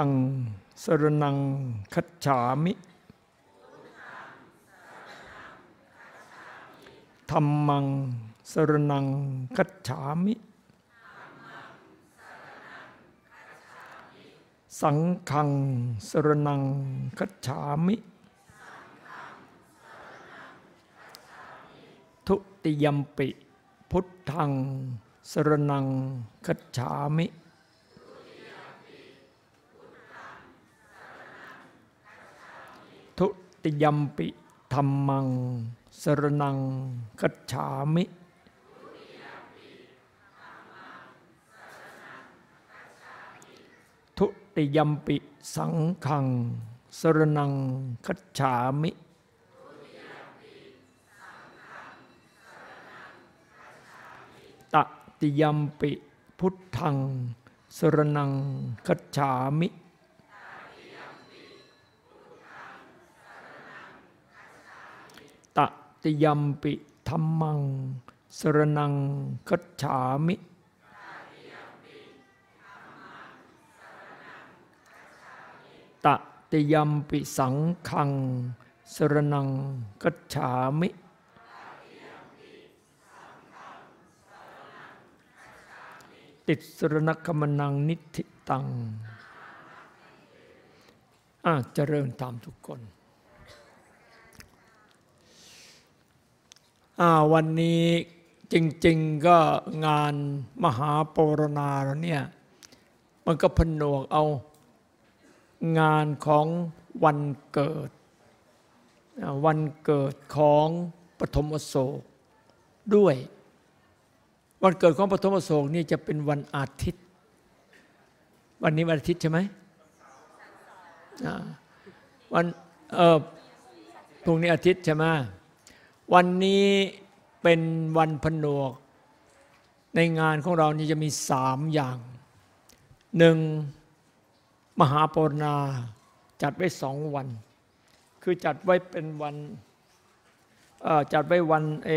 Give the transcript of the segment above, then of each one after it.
พุทธังสรนังคัจฉามิธรรมังสรนังคัจฉามิ สังฆังสรนังคัจฉามิ ทุติยมปิ พุทธังสรนังคัจฉามิ ทุ ติยมปิธรรมัง สรนังคัจฉามิทุติยมปิสังขัง สรนังคัจฉามิตติยมปิพุทธัง สรนังคัจฉามิ ติยมปิธรรมัง สรนังคัจฉามิตติยมปิสังขัง สรนังคัจฉามิ ติดสรณคมนังนิธิตัง อาจเจริญตามทุกคน อ่า วันนี้จริง ๆก็งานมหาปรณาแล้วเนี่ย มันก็ผนวกเอางานของวันเกิด วันเกิดของปฐมโศกด้วย วันเกิดของปฐมโศกนี่จะเป็นวันอาทิตย์ วันนี้วันอาทิตย์ใช่ไหมวันเออพรุ่งนี้อาทิตย์ใช่ไหม วันนี้เป็นวันผนวก ในงานของเรานี่จะมีสามอย่างหนึ่งมหาปรณาจัดไว้สองวัน คือจัดไว้เป็นวันจัดไว้วันเอ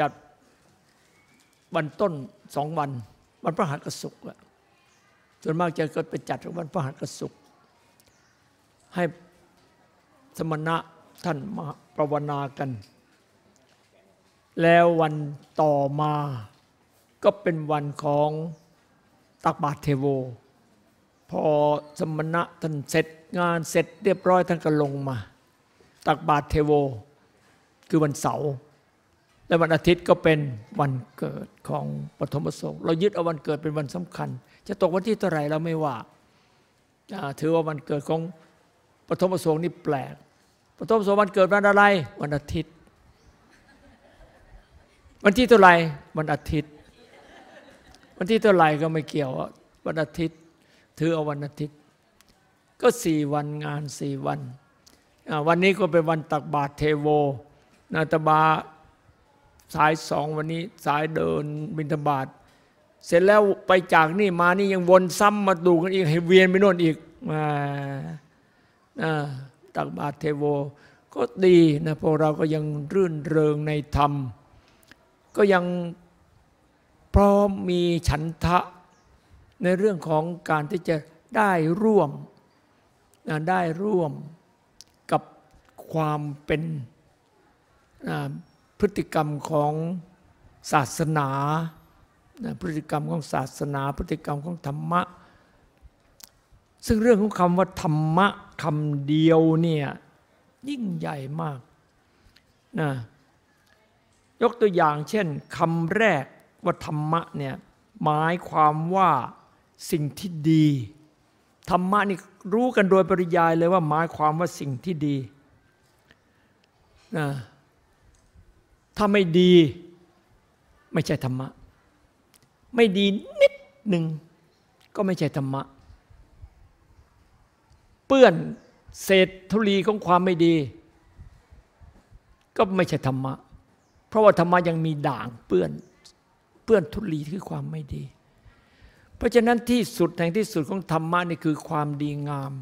จัดวันต้นสองวัน วันพระหัสกศุกร์อะส่วนมากจะเกิดไปจัดวันพระหัสกศุกให้สมณะ ท่านมาประวนากัน แล้ววันต่อมาก็เป็นวันของตักบาตรเทโว พอสมณะท่านเสร็จงานเสร็จเรียบร้อยท่านก็ลงมา ตักบาตรเทโว คือวันเสาร์และวันอาทิตย์ก็เป็นวันเกิดของปฐมโศกเรายึดเอาวันเกิดเป็นวันสำคัญ จะตกวันที่เท่าไหร่เราไม่ว่า ถือว่าวันเกิดของปฐมโศกนี่แปลก ปฐมโสวันเกิดวันอะไร วันอาทิตย์ วันที่เท่าไหร่วันอาทิตย์ วันที่เท่าไหร่ก็ไม่เกี่ยววันอาทิตย์ ถือเอาวันอาทิตย์ ก็สี่วันงานสี่วัน วันนี้ก็เป็นวันตักบาตรเทโว นาตบาสายสองวันนี้สายเดินบิณฑบาตเสร็จแล้วไปจากนี่มานี่ยังวนซ้ำมาดูกันอีกให้เวียนไปโน่นอีกมาอ่า ตักบาตรเทโว ก็ดีนะพวกเราก็ยังรื่นเริงในธรรม ก็ยังพร้อมมีฉันทะในเรื่องของการที่จะได้ร่วมนะได้ร่วมกับความเป็นอ่าพฤติกรรมของศาสนานะพฤติกรรมของศาสนา พฤติกรรมของธรรมะ ซึ่งเรื่องของคำว่าธรรมะ คำเดียวเนี่ยยิ่งใหญ่มากนะยกตัวอย่างเช่นคำแรกว่าธรรมะเนี่ยหมายความว่าสิ่งที่ดี ธรรมะนี่รู้กันโดยปริยายเลยว่าหมายความว่าสิ่งที่ดีนะถ้าไม่ดีไม่ใช่ธรรมะ ไม่ดีนิดหนึ่งก็ไม่ใช่ธรรมะ เปื้อนเศษธุลีของความไม่ดี ก็ไม่ใช่ธรรมะ เพราะว่าธรรมะยังมีด่างเปื้อนเปื้อนทุลีคือความไม่ดี เพราะฉะนั้นที่สุดแห่งที่สุดของธรรมะนี่คือความดีงาม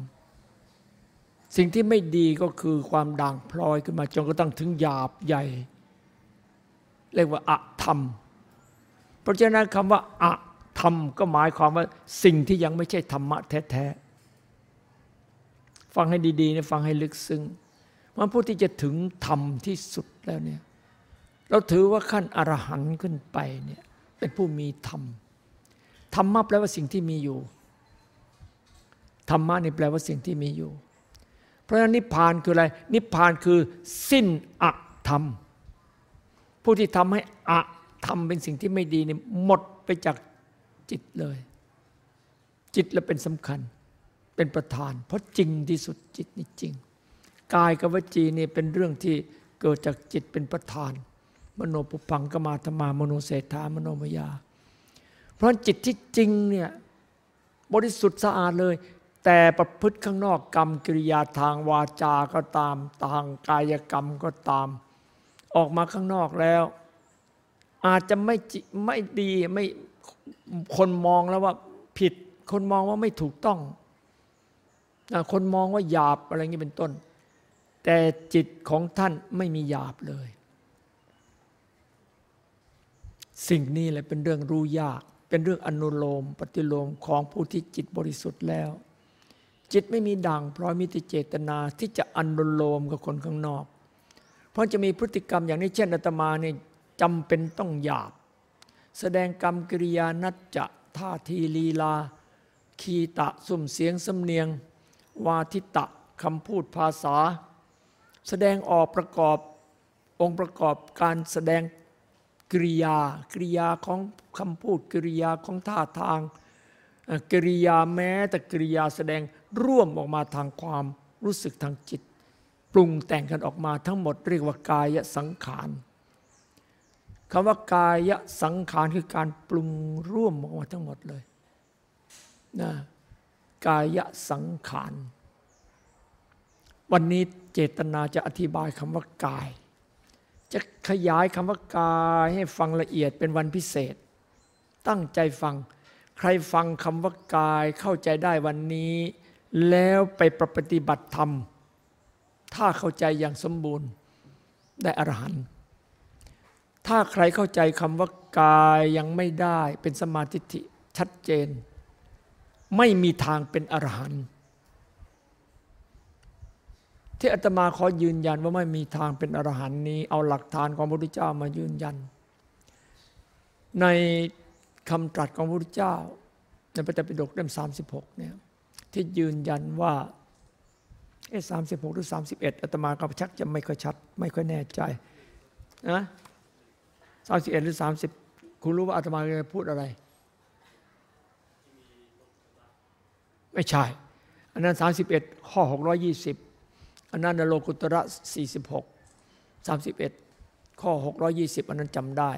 สิ่งที่ไม่ดีก็คือความด่างพลอยขึ้นมาจนกระทั่งถึงหยาบใหญ่ เรียกว่าอะธรรม เพราะฉะนั้นคำว่าอะธรรมก็หมายความว่าสิ่งที่ยังไม่ใช่ธรรมะแท้ๆ ฟังให้ดีๆนะฟังให้ลึกซึ้งมันผู้ที่จะถึงธรรมที่สุดแล้วเนี่ยเราถือว่าขั้นอรหันต์ขึ้นไปเนี่ยเป็นผู้มีธรรมธรรมะแปลว่าสิ่งที่มีอยู่ธรรมะนี่แปลว่าสิ่งที่มีอยู่ เพราะฉะนั้นนิพพานคืออะไร นิพพานคือสิ้นอะธรรม ผู้ที่ทำให้อะธรรมเป็นสิ่งที่ไม่ดีนี่หมดไปจากจิตเลย จิตแล้วเป็นสำคัญ เป็นประธาน เพราะจริงที่สุดจิตนี่จริง กายกับวจีนี่เป็นเรื่องที่เกิดจากจิตเป็นประธาน มโนปุพังกมาธรรมามโนเศรษฐามโนมยา เพราะจิตที่จริงเนี่ยบริสุทธิ์สะอาดเลย แต่ประพฤติข้างนอกกรรมกิริยาทางวาจาก็ตามทางกายกรรมก็ตาม ออกมาข้างนอกแล้ว อาจจะไม่ไม่ดีไม่คนมองแล้วว่าผิด คนมองว่าไม่ถูกต้อง คนมองว่าหยาบอะไรอย่างนี้เป็นต้น แต่จิตของท่านไม่มีหยาบเลย สิ่งนี้แหละเป็นเรื่องรู้ยาก เป็นเรื่องอนุโลม ปฏิโลมของผู้ที่จิตบริสุทธิ์แล้ว จิตไม่มีด่างพร้อยมิติเจตนาที่จะอนุโลมกับคนข้างนอก เพราะจะมีพฤติกรรมอย่างนี้เช่นอาตมาเนี่ยจำเป็นต้องหยาบ แสดงกรรมกิริยานัจจะท่าทีลีลา คีตะสุ่มเสียงสำเนียง วาทิตะคำพูดภาษา แสดงออกประกอบองค์ประกอบการแสดงกิริยากริยาของคำพูดกิริยาของท่าทางกิริยาแม้แต่กิริยาแสดงร่วมออกมาทางความรู้สึกทางจิต ปรุงแต่งกันออกมาทั้งหมดเรียกว่ากายสังขารคำว่ากายสังขารคือการปรุงร่วมออกมาทั้งหมดเลยนะ กายสังขาร วันนี้เจตนาจะอธิบายคำว่ากาย จะขยายคำว่ากายให้ฟังละเอียดเป็นวันพิเศษ ตั้งใจฟัง ใครฟังคำว่ากายเข้าใจได้วันนี้ แล้วไปปฏิบัติธรรม ถ้าเข้าใจอย่างสมบูรณ์ได้อรหันต์ถ้าใครเข้าใจคำว่ากายยังไม่ได้เป็นสมาธิชัดเจน ไม่มีทางเป็นอรหันต์ที่อาตมาขอยืนยันว่าไม่มีทางเป็นอรหันต์นี้ เอาหลักฐานของพระพุทธเจ้ามายืนยัน ในคำตรัสของพระพุทธเจ้าในพระไตรปิฎกเล่ม36เนี่ยที่ยืนยันว่าเอ๊ะสามสิบหกหรือสามสิบเอ็ดอาตมาก็ชักจะไม่ค่อยชัด ไม่ค่อยแน่ใจนะสามสิบเอ็ดหรือสามสิบคุณรู้ว่าอาตมาจะพูดอะไร ไม่ใช่ อันนั้นสามสิบเอ็ดข้อหกร้อยี่สิบอันนั้นโลกุตระสี่สิบหกสามสิบเอ็ดข้อหกร้อยี่สิบอันนั้นจำได้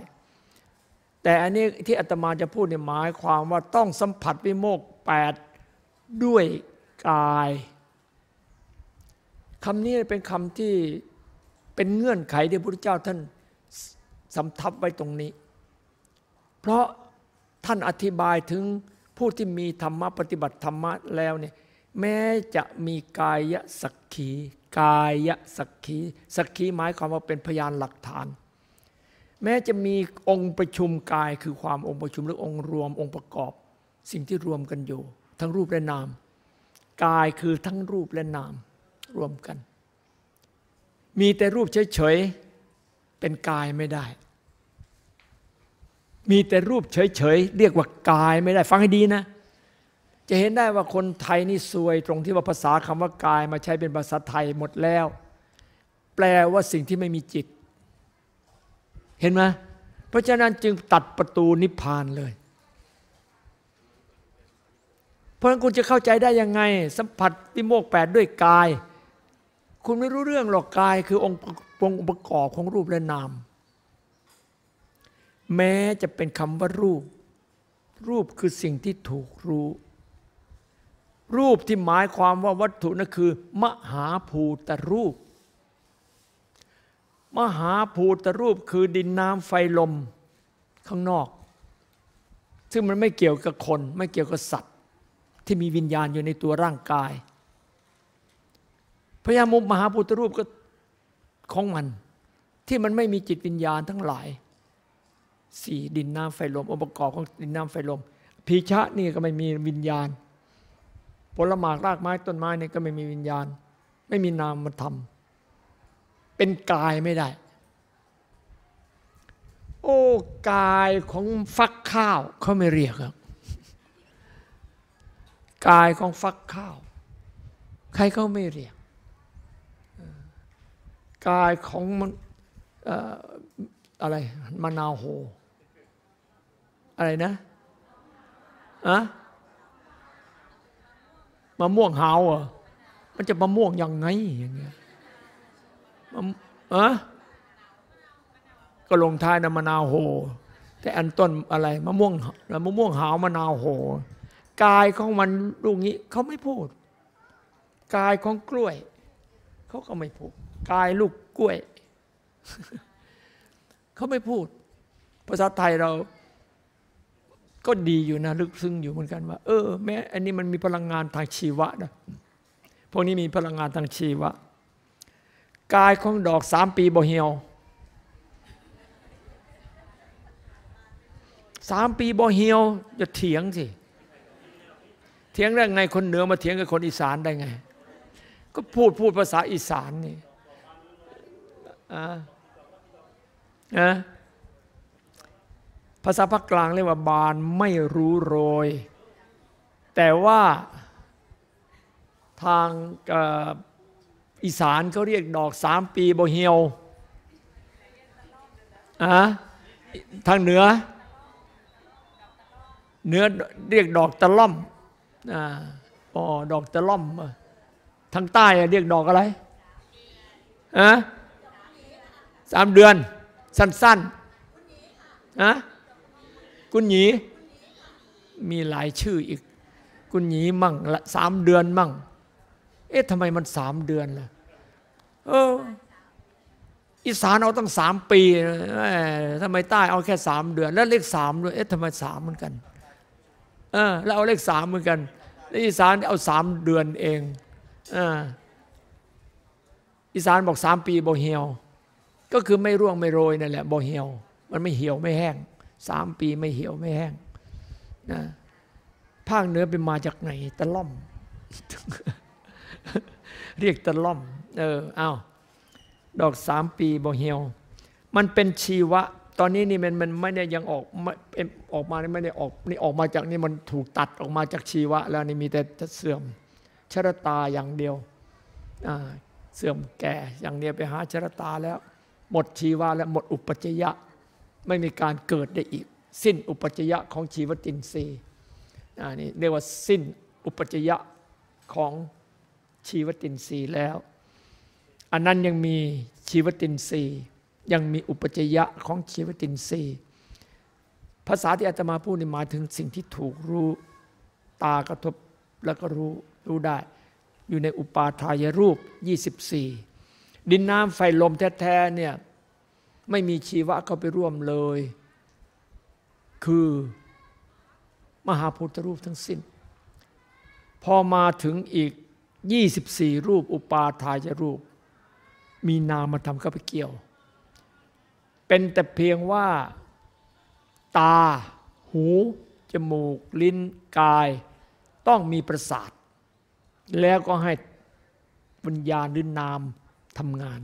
แต่อันนี้ที่อาตมาจะพูดเนี่ยหมายความว่าต้องสัมผัสวิโมกแปดด้วยกายคำนี้เป็นคำที่เป็นเงื่อนไขที่พระพุทธเจ้าท่านสำทับไว้ตรงนี้ เพราะท่านอธิบายถึง ผู้ที่มีธรรมะปฏิบัติธรรมะแล้วเนี่ยแม้จะมีกายสักขี กายสักขีสักขีหมายความว่าเป็นพยานหลักฐาน แม้จะมีองค์ประชุมกายคือความองค์ประชุมหรือองค์รวมองค์ประกอบ สิ่งที่รวมกันอยู่ ทั้งรูปและนาม กายคือทั้งรูปและนามรวมกัน มีแต่รูปเฉยๆเป็นกายไม่ได้ มีแต่รูปเฉยๆ เรียกว่ากายไม่ได้ฟังให้ดีนะ จะเห็นได้ว่าคนไทยนี่ซวยตรงที่ว่าภาษาคำว่ากายมาใช้เป็นภาษาไทยหมดแล้ว แปลว่าสิ่งที่ไม่มีจิต เห็นไหมเพราะฉะนั้นจึงตัดประตูนิพพานเลย เพราะฉะนั้นคุณจะเข้าใจได้ยังไง สัมผัสวิโมกแปดด้วยกาย คุณไม่รู้เรื่องหรอกกายคือองค์ประกอบของรูปและนาม แม้จะเป็นคำว่ารูป รูปคือสิ่งที่ถูกรู้ รูปที่หมายความว่าวัตถุนั่นคือ มหาภูตรูป มหาภูตรูปคือดินน้ำไฟลมข้างนอก ซึ่งมันไม่เกี่ยวกับคน ไม่เกี่ยวกับสัตว์ ที่มีวิญญาณอยู่ในตัวร่างกายพญามุมหาภูตรูปก็ของมัน ที่มันไม่มีจิตวิญญาณทั้งหลาย สี่ดินน้ำไฟลมองค์ประกอบของดินน้ำไฟลมพีชะนี่ก็ไม่มีวิญญาณ ผลหมากรากไม้ต้นไม้นี่ก็ไม่มีวิญญาณ ไม่มีนามมาทำเป็นกายไม่ได้ โอ้กายของฟักข้าวเขาไม่เรียกครับกายของฟักข้าว ใครเขาไม่เรียกกายของมันอะไรมะนาวโห อะไรนะอะมะม่วงหาวอะมันจะมะม่วงยังไงอย่างเงี้ยอะก็ลงท้ายนะมะนาวโห แต่อันต้นอะไรมะม่วงมะม่วงหาวมะนาวโห กายของมันลูกนี้เขาไม่พูด กายของกล้วยเขาก็ไม่พูด กายลูกกล้วยเขาไม่พูด ภาษาไทยเรา ก็ดีอยู่นะลึกซึ้งอยู่เหมือนกันว่า เออแม้อันนี้มันมีพลังงานทางชีวะนะพวกนี้มีพลังงานทางชีวะ กายของดอกสามปีบ่เหี่ยวสามปีบ่เหี่ยวจะเถียงสิเถียงได้ไงคนเหนือมาเถียงกับคนอีสานได้ไง ก็พูดพูดภาษาอีสานนี่อ่านะ ภาษาภาคกลางเรียกว่าบานไม่รู้โรย แต่ว่าทางอีสานเขาเรียกดอกสามปีโบเฮียวอะทางเหนือเหนือเรียกดอกตะล่อมอ๋อดอกตะล่อมทางใต้เรียกดอกอะไรอะสามเดือน สั้นๆนะ กุญหยีมีหลายชื่ออีกกุญหยีมั่งละสามเดือนมั่ง เอ๊ะทำไมมันสามเดือนล่ะเอออีสานเอาตั้งสามปีทำไมใต้เอาแค่สามเดือน แล้วเลขสามด้วยเอ๊ะทำไมสามเหมือนกัน เออ แล้วเอาเลขสามเหมือนกันแล้วอีสานเอาสามเดือนเองออีสานบอกสามปีโบเฮียว ก็คือไม่ร่วงไม่โรยนั่นแหละโบเฮียว มันไม่เหี่ยวไม่แห้ง สามปีไม่เหี่ยวไม่แห้งนะภาคเหนือเป็นมาจากไหนตะล่อม เรียกตะล่อม เอออ้าวดอกสามปีบ่เหี่ยว มันเป็นชีวะ ตอนนี้นี่มันมันไม่ได้ยังออกไม่ออกมาไม่ได้ออกนี่ออกมาจากนี่มันถูกตัดออกมาจากชีวะ แล้วนี่มีแต่เสื่อมชรตาอย่างเดียวเสื่อมแก่อย่างเดียวไปหาชรตาแล้ว หมดชีวะแล้วหมดอุปจยะ ไม่มีการเกิดได้อีก สิ้นอุปจยะของชีวตินทรีย์นี่เรียกว่าสิ้นอุปจยะของชีวตินทรีย์แล้ว อันนั้นยังมีชีวตินทรีย์ยังมีอุปจยะของชีวตินทรีย์ภาษาที่อาตมาพูดนี่หมายถึงสิ่งที่ถูกรู้ตากระทบแล้วก็รู้รู้ได้ อยู่ในอุปาทายรูป 24 ดินน้ำไฟลมแท้ๆเนี่ย ไม่มีชีวะเข้าไปร่วมเลย คือมหาพุทธรูปทั้งสิ้น พอมาถึงอีก 24 รูปอุปาทายรูป มีนามธรรมเข้าไปเกี่ยว เป็นแต่เพียงว่า ตา หู จมูก ลิ้น กาย ต้องมีประสาท แล้วก็ให้วิญญาณหรือนามทำงาน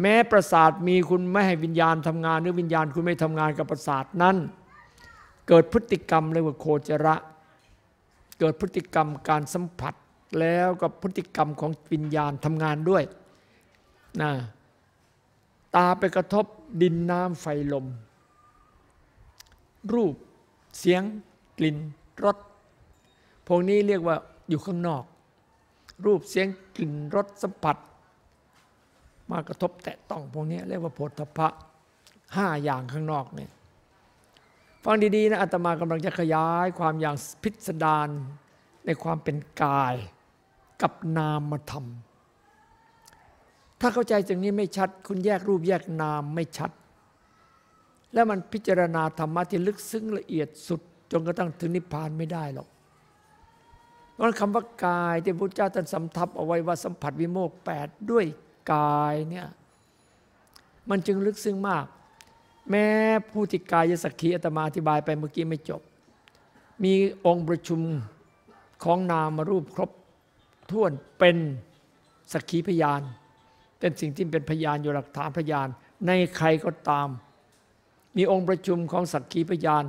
แม้ประสาทมีคุณไม่ให้วิญญาณทำงาน หรือวิญญาณคุณไม่ทำงานกับประสาทนั้น เกิดพฤติกรรมเรียกว่าโคจระ เกิดพฤติกรรมการสัมผัสแล้วกับพฤติกรรมของวิญญาณทำงานด้วยนะตาไปกระทบดินน้ำไฟลม รูปเสียง กลิ่นรสพวกนี้เรียกว่าอยู่ข้างนอก รูปเสียงกลิ่นรสสัมผัส มากระทบแตะต้องพวกนี้เรียกว่าโพธพะห้าอย่างข้างนอกเนี่ยฟังดีๆนะอาตมากำลังจะขยายความอย่างพิสดารในความเป็นกายกับนามธรรม ถ้าเข้าใจตรงนี้ไม่ชัด คุณแยกรูปแยกนามไม่ชัด แล้วมันพิจารณาธรรมะที่ลึกซึ้งละเอียดสุด จนกระทั่งถึงนิพพานไม่ได้หรอกเพราะคำว่ากายที่พระเจ้าท่านสำทับเอาไว้ว่าสัมผัสวิโมกแปดด้วย กายเนี่ยมันจึงลึกซึ้งมาก แม้ผู้ที่กายสักขีอาตมาอธิบายไปเมื่อกี้ไม่จบ มีองค์ประชุมของนามรูปครบท้วนเป็นสักขีพยาน เป็นสิ่งที่เป็นพยานอยู่หลักฐานพยาน ในใครก็ตาม มีองค์ประชุมของสักขีพยาน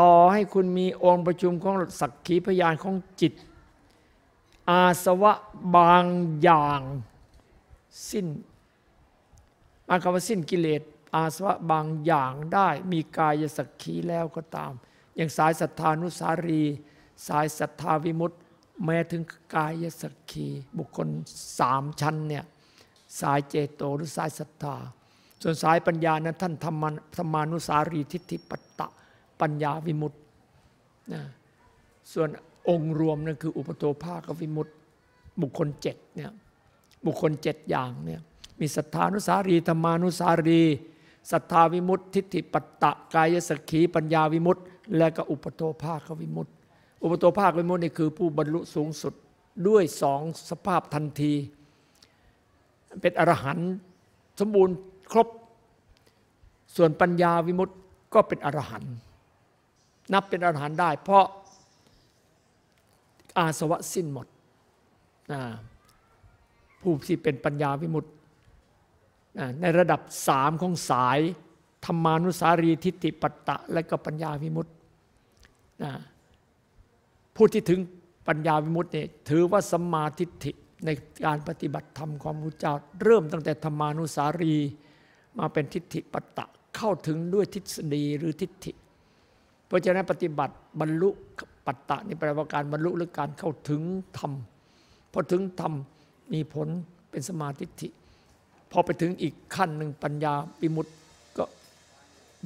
ต่อให้คุณมีองค์ประชุมของสักขีพยานของจิต อาสวะบางอย่าง สิ้นมาคำว่าสิ้นกิเลสอาสวะบางอย่างได้มีกายสักขีแล้วก็ตาม อย่างสายศรัทธานุสารี สายศรัทธาวิมุตติ แม้ถึงกายสักขี บุคคลสามชั้นเนี่ยสายเจโตหรือสายศรัทธา ส่วนสายปัญญานั้นท่านธรรมธรรมานุสารีทิฏฐิปัตตะปัญญาวิมุตตินะส่วนองค์รวมนั่นคืออุปโตภาควิมุตติ บุคคลเจ็ดเนี่ย บุคคลเจ็ดอย่างเนี่ยมีศรัทธานุสารีธรรมานุสารีศรัทธาวิมุตติทิฏฐิปัตตะกายสกีปัญญาวิมุตติ และก็อุปโตภาควิมุตติ อุปโตภาควิมุตตินี่คือผู้บรรลุสูงสุดด้วยสองสภาพทันที เป็นอรหันต์สมบูรณ์ครบ ส่วนปัญญาวิมุตติก็เป็นอรหันต์นับเป็นอรหันต์ได้ เพราะอาสวะสิ้นหมด ผู้ที่เป็นปัญญาวิมุตติในระดับสามของสายธรรมานุสารีทิฏฐิปัตตะ และก็ปัญญาวิมุตติผู้ที่ถึงปัญญาวิมุตติเนี่ยถือว่าสมมาทิฏฐิในการปฏิบัติธรรมของพระเจ้า เริ่มตั้งแต่ธรรมานุสารีมาเป็นทิฏฐิปัตตะเข้าถึงด้วยทฤษฎีหรือทิฏฐิ เพราะฉะนั้นปฏิบัติบรรลุปัตตะนี่แปลว่าการบรรลุหรือการเข้าถึงธรรมพอถึงธรรม มีผลเป็นสมาธิิพอไปถึงอีกขั้นหนึ่งปัญญาปิมุตก็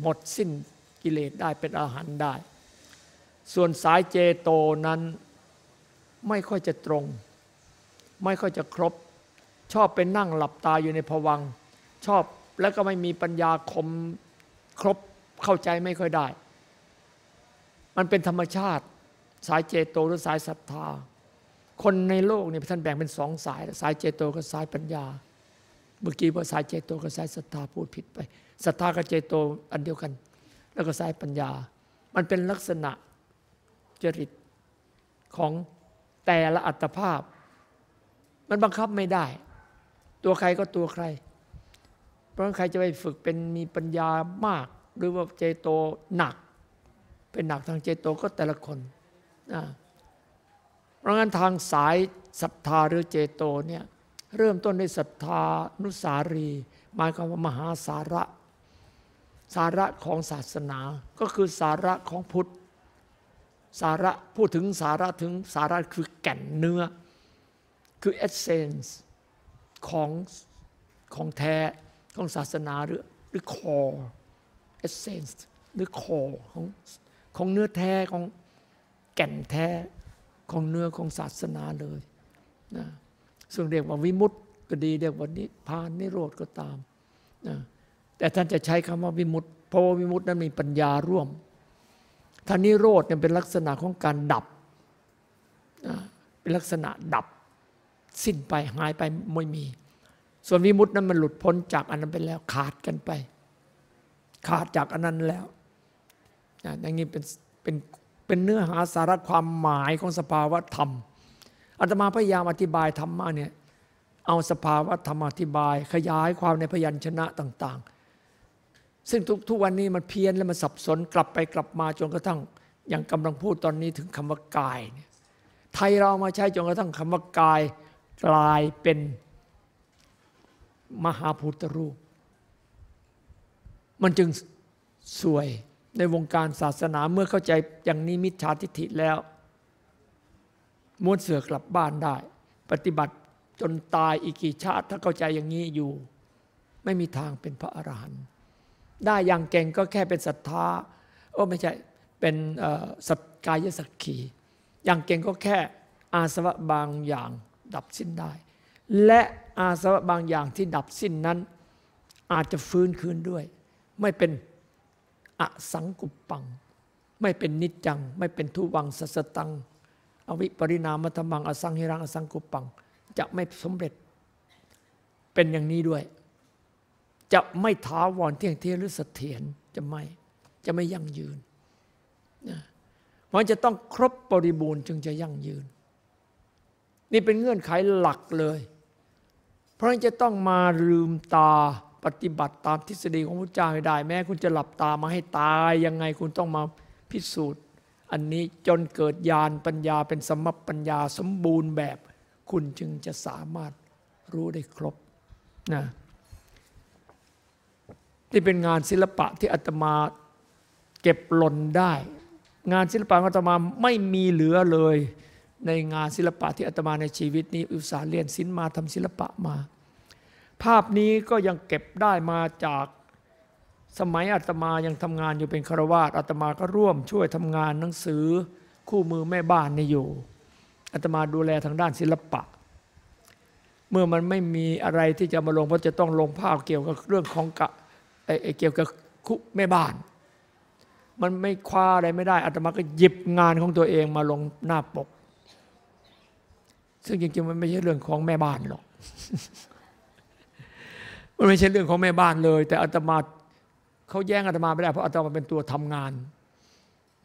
หมดสิ้นกิเลสได้เป็นอาหารได้ ส่วนสายเจโตนั้นไม่ค่อยจะตรง ไม่ค่อยจะครบ ชอบเป็นนั่งหลับตาอยู่ในภวังชอบแล้วก็ไม่มีปัญญาคมครบเข้าใจไม่ค่อยได้ มันเป็นธรรมชาติ สายเจโตหรือสายศรัทธา คนในโลกนี่ท่านแบ่งเป็นสองสาย สายเจโตกับสายปัญญา เมื่อกี้ว่าสายเจโตกับสายศรัทธาพูดผิดไปศรัทธากับเจโตอันเดียวกัน แล้วก็สายปัญญา มันเป็นลักษณะจริตของแต่ละอัตภาพ มันบังคับไม่ได้ ตัวใครก็ตัวใคร เพราะใครจะไปฝึกเป็นมีปัญญามาก หรือว่าเจโตหนัก เป็นหนักทางเจโตก็แต่ละคนนะ เพราะงั้นทางสายศรัทธาหรือเจโตเนี่ยเริ่มต้นด้วยศรัทธานุสารีหมายความว่ามหาสาระ สาระของศาสนา ก็คือสาระของพุทธ สาระพูดถึงสาระถึงสาระคือแก่นเนื้อ คือเอเซนส์ของของแท้ของศาสนาหรือหรือคือ essence หรือคือของของเนื้อแท้ของแก่นแท้ ของเนื้อของศาสนาเลยนะซึ่งเรียกว่าวิมุตติก็ดี เรียกว่านิพพานนิโรธก็ตามนะแต่ท่านจะใช้คำว่าวิมุตติเพราะว่าวิมุตตินั้นมีปัญญาร่วมถ้านิโรธเนี่ยเป็นลักษณะของการดับเป็นลักษณะดับ สิ้นไปหายไปไม่มี ส่วนวิมุตตินั้นมันหลุดพ้นจากอันนั้นไปแล้วขาดกันไป ขาดจากอันนั้นแล้วอย่างนี้เป็นเป็น เป็นเนื้อหาสาระความหมายของสภาวะธรรมอาตมาพยายามอธิบายธรรมะเนี่ยเอาสภาวะธรรมอธิบาย ขยายความในพยัญชนะต่าง ๆ ซึ่งทุกทุกวันนี้มันเพี้ยนและมันสับสนกลับไปกลับมาจนกระทั่งอย่างกำลังพูดตอนนี้ถึงคำว่ากายเนี่ยไทยเรามาใช้จนกระทั่งคำว่ากายกลายเป็นมหาพุทธรูป มันจึงสวย ในวงการศาสนาเมื่อเข้าใจอย่างนี้มิจฉาทิฏฐิแล้วม้วนเสือกลับบ้านได้ ปฏิบัติจนตายอีกกี่ชาติถ้าเข้าใจอย่างนี้อยู่ ไม่มีทางเป็นพระอรหันต์ได้อย่างเก่งก็แค่เป็นศรัทธาโอ้ไม่ใช่เป็นสัตกายสักขีอย่างเก่งก็แค่อาสวะบางอย่างดับสิ้นได้ และอาสวะบางอย่างที่ดับสิ้นนั้น อาจจะฟื้นคืนด้วย ไม่เป็น อสังกุปปัง ไม่เป็นนิจจัง ไม่เป็นทุวังสัสตัง อวิปริณามธรรมัง อสังหิรัง อสังกุปปัง จะไม่สำเร็จ เป็นอย่างนี้ด้วย จะไม่ท้าวรเที่ยงเทียหรือเสถียรจะไม่ จะไม่ยั่งยืนนะมันจะต้องครบบริบูรณ์จึงจะยั่งยืน นี่เป็นเงื่อนไขหลักเลย เพราะจะต้องมาลืมตา ปฏิบัติตามทฤษฎีของพระเจ้าให้ได้ แม้คุณจะหลับตามาให้ตายยังไงคุณต้องมาพิสูจน์ อันนี้จนเกิดญาณปัญญาเป็นสมบปัญญาสมบูรณ์แบบ คุณจึงจะสามารถรู้ได้ครบนะที่เป็นงานศิลปะที่อาตมาเก็บหล่นได้ งานศิลปะของอาตมาไม่มีเหลือเลย ในงานศิลปะที่อาตมาในชีวิตนี้อุตสาห์เรียนศิลป์มาทำศิลปะมา ภาพนี้ก็ยังเก็บได้มาจากสมัยอาตมายังทำงานอยู่เป็นคารวาสอาตมาก็ร่วมช่วยทำงานหนังสือคู่มือแม่บ้านนี่อยู่อาตมาดูแลทางด้านศิลปะ เมื่อมันไม่มีอะไรที่จะมาลงเพราะจะต้องลงภาพเกี่ยวกับเรื่องของกะเกี่ยวกับคุแม่บ้าน มันไม่คว้าอะไรไม่ได้อาตมาก็หยิบงานของตัวเองมาลงหน้าปก ซึ่งจริงๆมันไม่ใช่เรื่องของแม่บ้านหรอก มันไม่ใช่เรื่องของแม่บ้านเลย แต่อาตมาเขาแย่งอาตมาไม่ได้เพราะอาตมาเป็นตัวทำงาน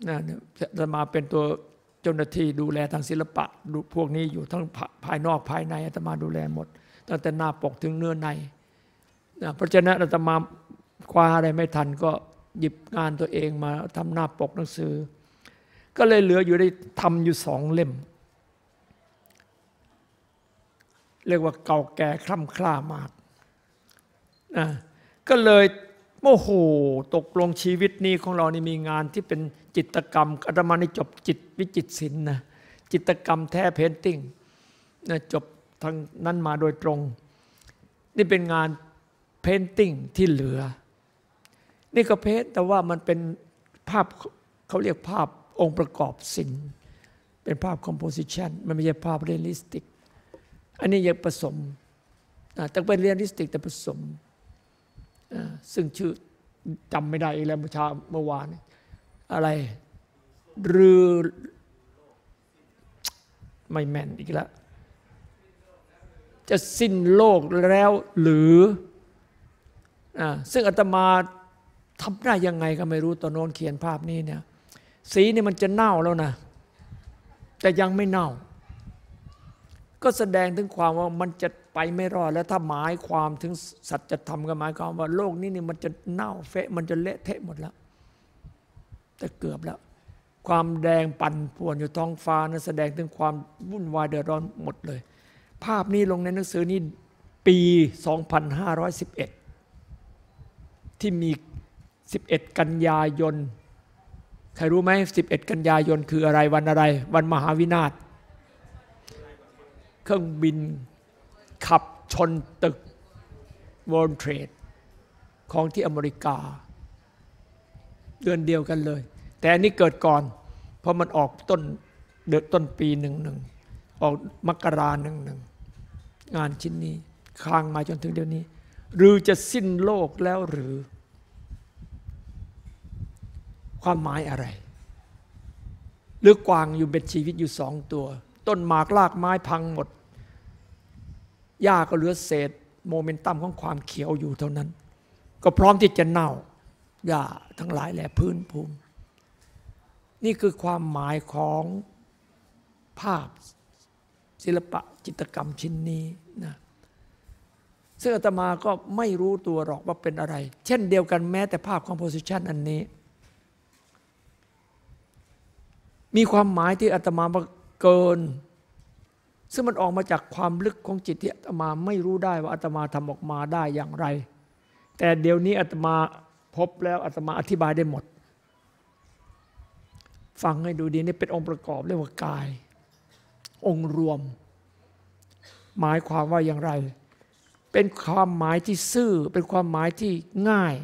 นะอาตมาเป็นตัวเจ้าหน้าที่ดูแลทางศิลปะพวกนี้อยู่ทั้งภายนอกภายในอาตมาดูแลหมดตั้งแต่หน้าปกถึงเนื้อในนะเพราะฉะนั้นอาตมาคว้าอะไรไม่ทันก็หยิบงานตัวเองมาทำหน้าปกหนังสือ ก็เลยเหลืออยู่ได้ทำอยู่สองเล่ม เรียกว่าเก่าแก่คล่ำคล้ามาก นะก็เลยโมเมตกลงชีวิตนี้ของเรานี่มีงานที่เป็นจิตรกรรมอาตมานี่จบจิตวิจิตรศิลป์นะจิตรกรรมแท้ painting นะจบทางนั้นมาโดยตรง นี่เป็นงาน painting ที่เหลือ นี่ก็ paint แต่ว่ามันเป็นภาพเขาเรียกภาพองค์ประกอบศิลป์เป็นภาพ composition มันไม่ใช่ภาพ realistic อันนี้ยังผสมแต่เป็น realistic แต่ผสม ซึ่งชื่อจำไม่ได้อีกแล้วเมื่อเช้าเมื่อวานอะไรหรือไม่แม่นอีกแล้ว จะสิ้นโลกแล้วหรือซึ่งอาตมาทำได้ยังไงก็ไม่รู้ตอนโน้นเขียนภาพนี้เนี่ย สีนี่มันจะเน่าแล้วนะ แต่ยังไม่เน่า ก็แสดงถึงความว่ามันจะ ไปไม่รอดแล้วถ้าหมายความถึงสัจธรรมก็หมายความว่าโลกนี้นี่มันจะเน่าเฟะมันจะเละเทะหมดแล้วแต่เกือบแล้ว ความแดงปั่นป่วนอยู่ท้องฟ้านั้นแสดงถึงความวุ่นวายเดือดร้อนหมดเลย ภาพนี้ลงในหนังสือนี้ปี 2511 ที่มี 11 กันยายนใครรู้ไหม11 กันยายนคืออะไรวันอะไร วันมหาวินาศ เครื่องบิน ขับชนตึก World Trade ของที่อเมริกา เดือนเดียวกันเลย แต่อันนี้เกิดก่อน เพราะมันออกต้นเดือนต้นปีหนึ่งหนึ่งออกมกราหนึ่งหนึ่งงานชิ้นนี้ค้างมาจนถึงเดี๋ยวนี้ หรือจะสิ้นโลกแล้วหรือ ความหมายอะไร หรือกวางอยู่เป็นชีวิตอยู่สองตัว ต้นหมากลากไม้พังหมด หญ้าก็เหลือเศษโมเมนตัมของความเขียวอยู่เท่านั้น ก็พร้อมที่จะเน่าหญ้าทั้งหลายแหละพื้นภูมิ นี่คือความหมายของภาพศิลปะจิตรกรรมชิ้นนี้นะซึ่งอาตมาก็ไม่รู้ตัวหรอกว่าเป็นอะไร เช่นเดียวกันแม้แต่ภาพคอมโพสิชันอันนี้ มีความหมายที่อาตมาเกิน ซึ่งมันออกมาจากความลึกของจิตที่อาตมาไม่รู้ได้ว่าอาตมาทำออกมาได้อย่างไร แต่เดี๋ยวนี้อาตมาพบแล้วอาตมาอธิบายได้หมด ฟังให้ดูดีนี่เป็นองค์ประกอบเรียกว่ากาย องค์รวม หมายความว่าอย่างไร เป็นความหมายที่ซื่อ เป็นความหมายที่ง่าย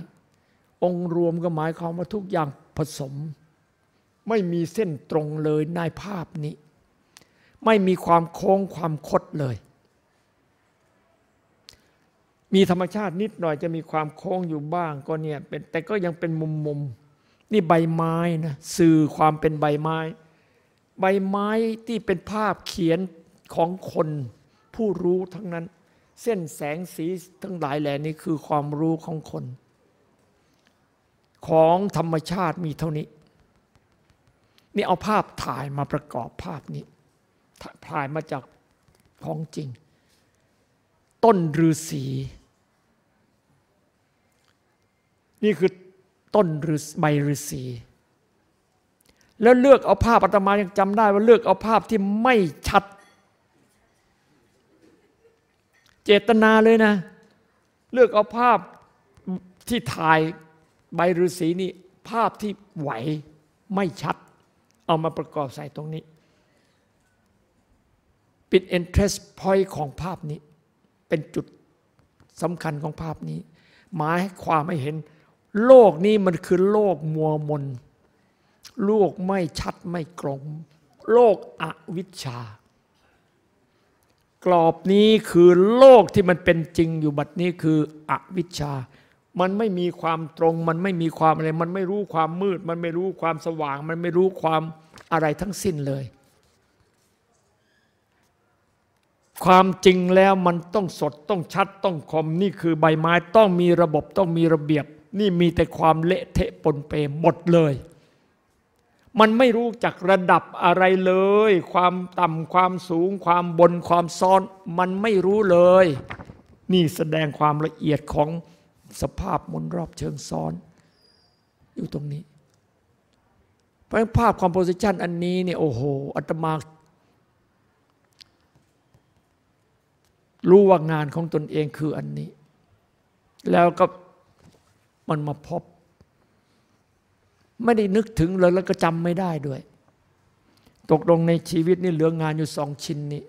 องค์รวมก็หมายความว่าทุกอย่างผสม ไม่มีเส้นตรงเลยในภาพนี้ ไม่มีความโค้งความคดเลย มีธรรมชาตินิดหน่อยจะมีความโค้งอยู่บ้างก็เนี่ยเป็นแต่ก็ยังเป็นมุมมุมนี่ใบไม้นะสื่อความเป็นใบไม้ ใบไม้ที่เป็นภาพเขียนของคนผู้รู้ทั้งนั้น เส้นแสงสีทั้งหลายแหล่นี้คือความรู้ของคน ของธรรมชาติมีเท่านี้ นี่เอาภาพถ่ายมาประกอบภาพนี้ ถ่ายมาจากของจริง ต้นฤาษีนี่คือต้นฤใบฤาษีแล้วเลือกเอาภาพอาตมายังจำได้ว่าเลือกเอาภาพที่ไม่ชัด เจตนาเลยนะ เลือกเอาภาพที่ถ่ายใบฤาษีนี่ภาพที่ไหวไม่ชัด เอามาประกอบใส่ตรงนี้ ปิด interest point ของภาพนี้ เป็นจุดสำคัญของภาพนี้ หมายความให้เห็น โลกนี้มันคือโลกมัวมน โลกไม่ชัดไม่กลงโลกอวิชชากรอบนี้คือโลกที่มันเป็นจริงอยู่บัดนี้คืออวิชชา มันไม่มีความตรง มันไม่มีความอะไร มันไม่รู้ความมืด มันไม่รู้ความสว่าง มันไม่รู้ความอะไรทั้งสิ้นเลย ความจริงแล้วมันต้องสดต้องชัดต้องคมนี่คือใบไม้ต้องมีระบบต้องมีระเบียบ นี่มีแต่ความเละเทะปนเปหมดเลย มันไม่รู้จักระดับอะไรเลย ความต่ำความสูง ความบนความซ้อน มันไม่รู้เลย นี่แสดงความละเอียดของสภาพมนรอบเชิงซ้อน อยู่ตรงนี้เพราะภาพคอมโพสิชันอันนี้เนี่ยโอ้โหอัตมา รู้ว่างานของตนเองคืออันนี้ แล้วก็มันมาพบ ไม่ได้นึกถึงเลยแล้วก็จำไม่ได้ด้วย ตกลงในชีวิตนี่เหลืองานอยู่สองชิ้นนี้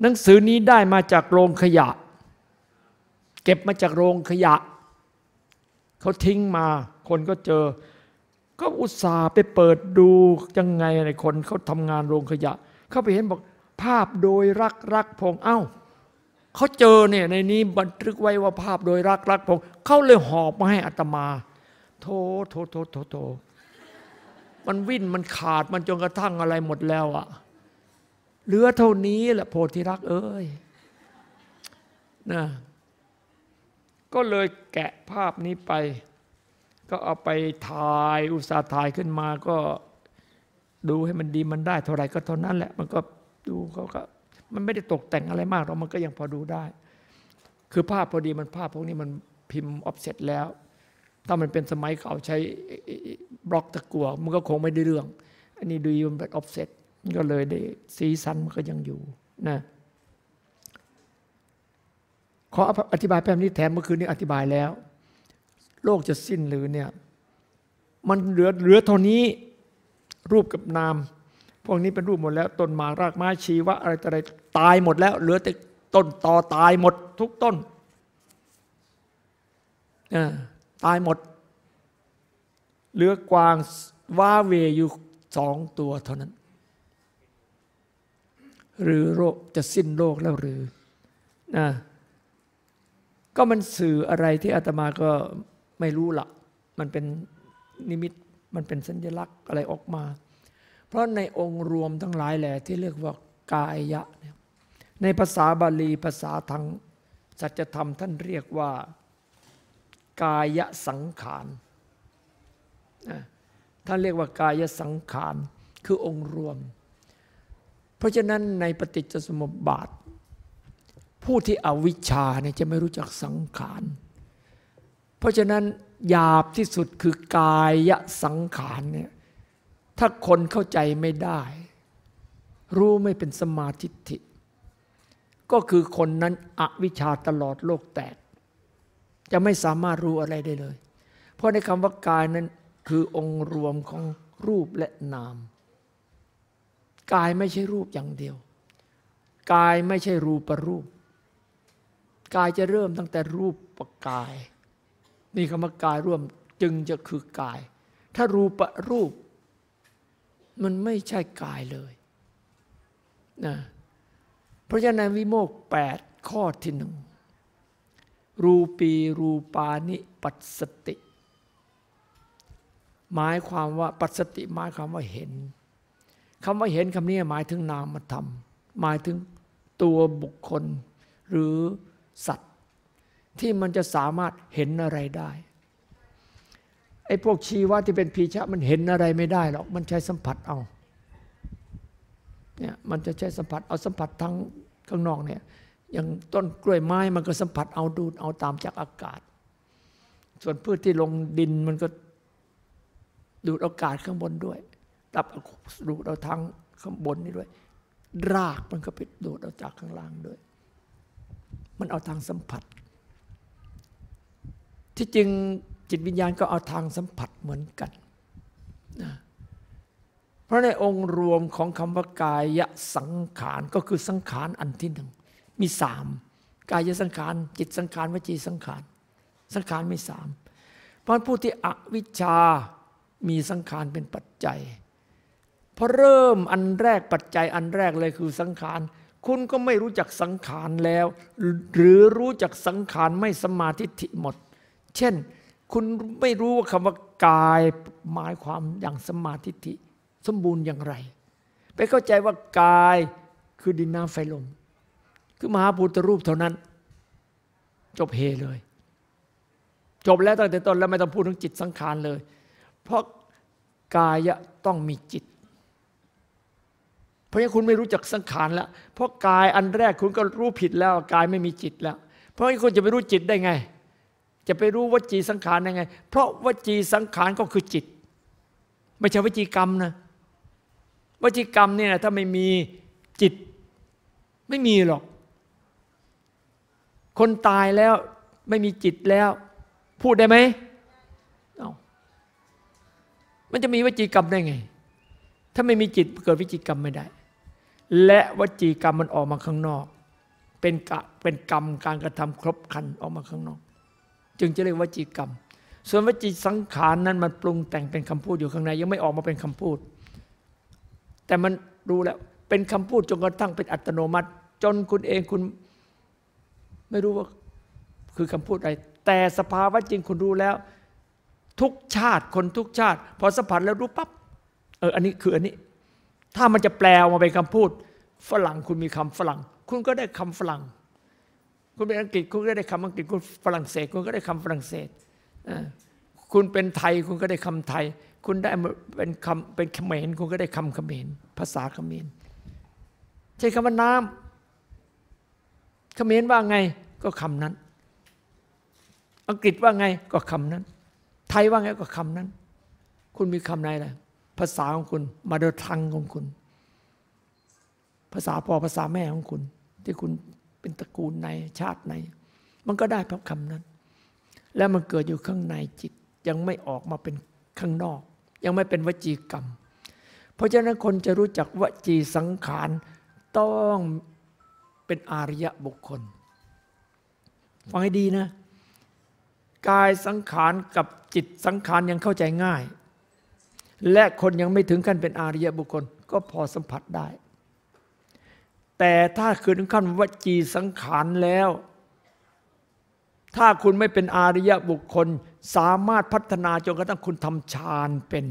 หนังสือนี้ได้มาจากโรงขยะ เก็บมาจากโรงขยะ เขาทิ้งมาคนก็เจอ ก็อุตส่าห์ไปเปิดดูยังไงในคนเขาทำงานโรงขยะ เขาไปเห็นบอก ภาพโดยรักรักพงเอา้าเขาเจอเนี่ยในนี้บันทึกไว้ว่าภาพโดยรักรักพงเขาเลยหอบมาให้อัตมา โทโทโทโทโทมันวิ่นมันขาดมันจนกระทั่งอะไรหมดแล้วอะเหลือเท่านี้แหละโพธิรักเอ้ยนะก็เลยแกะภาพนี้ไป ก็เอาไปถ่ายอุตส่าห์ถ่ายขึ้นมาก็ดูให้มันดีมันได้เท่าไรก็เท่านั้นแหละมันก็ ดูเขาก็มันไม่ได้ตกแต่งอะไรมากหรอกมันก็ยังพอดูได้ คือภาพพอดีมันภาพพวกนี้มันพิมพ์ออฟเซ็ตแล้ว ถ้ามันเป็นสมัยเก่าใช้บล็อกตะกั่วมันก็คงไม่ได้เรื่อง อันนี้ดูมันเป็นออฟเซ็ตก็เลยได้สีสันมันก็ยังอยู่นะขออธิบายแป๊บนี้แถมเมื่อคืนนี้อธิบายแล้ว โลกจะสิ้นหรือเนี่ย มันเหลือเหลือเท่านี้รูปกับนาม พวกนี้เป็นรูปหมดแล้วต้นหมากรากไม้ชีวะอะไรอะไรตายหมดแล้ว เหลือแต่ต้นตอตายหมด ทุกต้นตายหมด เหลือกวางว่าเวอยู่สองตัวเท่านั้น หรือโรคจะสิ้นโลกแล้วหรือนะก็มันสื่ออะไรที่อาตมาก็ไม่รู้ละมันเป็นนิมิตมันเป็นสัญลักษณ์อะไรออกมา เพราะในองค์รวมทั้งหลายแหละที่เรียกว่ากายะเนี่ยในภาษาบาลีภาษาทางสัจธรรมท่านเรียกว่า กายสังขารท่านเรียกว่ากายสังขารคือองค์รวม เพราะฉะนั้นในปฏิจจสมุปบาท ผู้ที่อวิชชาเนี่ยจะไม่รู้จักสังขาร เพราะฉะนั้นหยาบที่สุดคือกายสังขารเนี่ย ถ้าคนเข้าใจไม่ได้ รู้ไม่เป็นสมาธิิก็คือคนนั้นอวิชชาตลอดโลกแตก จะไม่สามารถรู้อะไรได้เลย เพราะในคำว่ากายนั้นคือองค์รวมของรูปและนาม กายไม่ใช่รูปอย่างเดียว กายไม่ใช่รูปรูป กายจะเริ่มตั้งแต่รูปประกาย นี่คำว่ากายร่วมจึงจะคือกาย ถ้ารูปรูป มันไม่ใช่กายเลยนะเพราะฉะนั้นวิโมกแปดข้อที่หนึ่งรูปีรูปานิปัสสติ หมายความว่าปัสสติหมายความว่าเห็นคำว่าเห็นคำนี้หมายถึงนามธรรม หมายถึงตัวบุคคลหรือสัตว์ ที่มันจะสามารถเห็นอะไรได้ ไอ้พวกชีวะที่เป็นพีชะมันเห็นอะไรไม่ได้หรอก มันใช้สัมผัสเอาเนี่ยมันจะใช้สัมผัสเอาสัมผัสทั้งข้างนอกเนี่ยอย่างต้นกล้วยไม้มันก็สัมผัสเอาดูดเอาตามจากอากาศ ส่วนพืชที่ลงดินมันก็ดูดอากาศข้างบนด้วยรับดูดเอาทางข้างบนนี่ด้วย รากมันก็ไปดูดเอาจากข้างล่างด้วย มันเอาทางสัมผัส ที่จริง จิตวิญญาณก็เอาทางสัมผัสเหมือนกันนะเพราะในองค์รวมของคำว่ากายสังขารก็คือสังขารอันที่หนึ่งมีสามกายสังขารจิตสังขารวจีสังขารสังขารมีสามเพราะผู้ที่อวิชชามีสังขารเป็นปัจจัยพอเริ่มอันแรกปัจจัยอันแรกเลยคือสังขารคุณก็ไม่รู้จักสังขารแล้ว หรือรู้จักสังขารไม่สมาธิิหมด เช่น คุณไม่รู้ว่าคำว่ากายหมายความอย่างสมาธิิสมบูรณ์อย่างไร ไปเข้าใจว่ากายคือดินน้ำไฟลม คือมหาพุทธรูปเท่านั้น จบเฮเลย จบแล้วตั้งแต่ต้นแล้วไม่ต้องพูดถึงจิตสังขารเลย เพราะกายต้องมีจิต เพราะฉะนั้นคุณไม่รู้จักสังขารแล้ว เพราะกายอันแรกคุณก็รู้ผิดแล้วกายไม่มีจิตแล้ว เพราะฉะนั้นคุณจะไปรู้จิตได้ไง จะไปรู้วจีสังขารได้ไง เพราะวจีสังขารก็คือจิต ไม่ใช่วจีกรรมนะวจีกรรมเนี่ยถ้าไม่มีจิตไม่มีหรอก คนตายแล้วไม่มีจิตแล้ว พูดได้ไหมเอามันจะมีวจีกรรมได้ไง ถ้าไม่มีจิตเกิดวิจีกรรมไม่ได้ และวจีกรรมมันออกมาข้างนอก เป็นกะเป็นกรรมการกระทำครบคันออกมาข้างนอก จึงจะเรียกวจีกรรม ส่วนวจีสังขารนั้นมันปรุงแต่งเป็นคำพูดอยู่ข้างในยังไม่ออกมาเป็นคำพูด แต่มันรู้แล้วเป็นคำพูดจนกระทั่งเป็นอัตโนมัติ จนคุณเองคุณไม่รู้ว่าคือคำพูดอะไรแต่สภาวะจริงคุณรู้แล้ว ทุกชาติคนทุกชาติ พอสัมผัสแล้วรู้ปั๊บเอออันนี้คืออันนี้ ถ้ามันจะแปลมาเป็นคำพูด ฝรั่งคุณมีคำฝรั่ง คุณก็ได้คำฝรั่ง คุณเป็นอังกฤษคุณก็ได้คำอังกฤษคุณฝรั่งเศส คุณก็ได้คำฝรั่งเศสคุณเป็นไทยคุณก็ได้คำไทย คุณได้เป็นคำเป็นเขมรคุณก็ได้คำเขมรภาษาเขมรใช้คำว่าน้ำเขมรว่าไงก็คำนั้น อังกฤษว่าไงก็คำนั้น ไทยว่าไงก็คำนั้น คุณมีคำไหนล่ะภาษาของคุณมาเดยทังของคุณ ภาษาพ่อภาษาแม่ของคุณ ที่คุณ เป็นตระกูลในชาติในมันก็ได้เพราะคำนั้น แล้วมันเกิดอยู่ข้างในจิตยังไม่ออกมาเป็นข้างนอก ยังไม่เป็นวจีกรรม เพราะฉะนั้นคนจะรู้จักวจีสังขารต้องเป็นอารยะบุคคลฟังให้ดีนะ กายสังขารกับจิตสังขารยังเข้าใจง่าย และคนยังไม่ถึงขั้นเป็นอารยะบุคคล ก็พอสัมผัสได้ แต่ถ้าคือถึงขั้นวจีสังขารแล้ว ถ้าคุณไม่เป็นอารยะบุคคล สามารถพัฒนาจนกระทั่งคุณทำฌานเป็น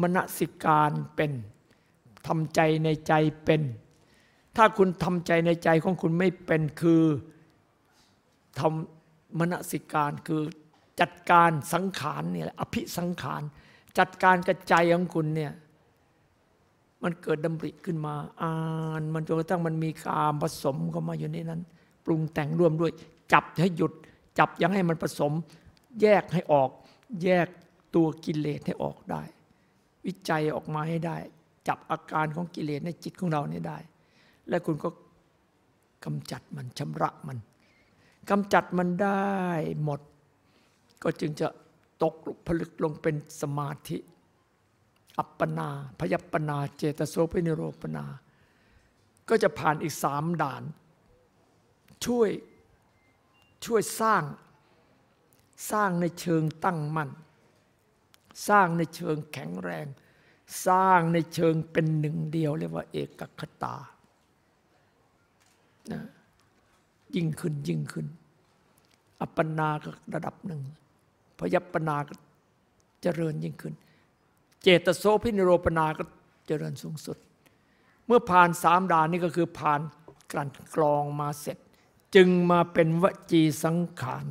มณสิการเป็นทำใจในใจเป็น ถ้าคุณทำใจในใจของคุณไม่เป็นคือทำมณสิการคือจัดการสังขารนี่ยอภิสังขาร จัดการกระจายของคุณเนี่ย มันเกิดดำริขึ้นมา อ่านมันจนกระทั่งมันมีกามผสมเข้ามาอยู่ในนั้น ปรุงแต่งร่วมด้วย จับให้หยุด จับยังให้มันผสม แยกให้ออก แยกตัวกิเลสให้ออกได้ วิจัยออกมาให้ได้ จับอาการของกิเลสในจิตของเราเนี่ยได้ และคุณก็กำจัดมันชำระมันกำจัดมันได้หมด ก็จึงจะตกผลึกลงเป็นสมาธิ อัปปนา พยัปปนา เจตโสพินิโรปนา ก็จะผ่านอีกสามด่าน ช่วยช่วยสร้าง สร้างในเชิงตั้งมั่น สร้างในเชิงแข็งแรง สร้างในเชิงเป็นหนึ่งเดียวเรียกว่าเอกคตานะยิ่งขึ้นยิ่งขึ้น อัปปนาก็ระดับหนึ่งพยัปปนาก็เจริญยิ่งขึ้น เจตโสพินิโรปนาก็เจริญสูงสุด เมื่อผ่านสามด่านนี้ก็คือผ่านกลั่นกรองมาเสร็จ จึงมาเป็นวจีสังขาร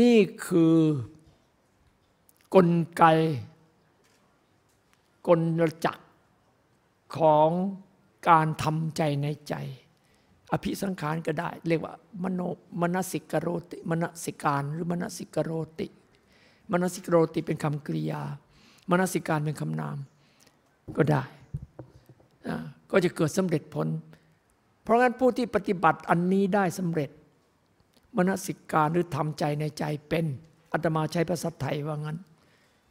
นี่คือกลไกกลจักรของการทำใจในใจ อภิสังขารก็ได้ เรียกว่ามโนมนสิกโรติมนสิการหรือมนสิกโรติ มนสิกโรติเป็นคำกริยา มนสิการเป็นคำนามก็ได้ ก็จะเกิดสำเร็จผล เพราะงั้นผู้ที่ปฏิบัติอันนี้ได้สำเร็จ มนสิการหรือทำใจในใจเป็นอาตมาใช้ภาษาไทยว่างั้น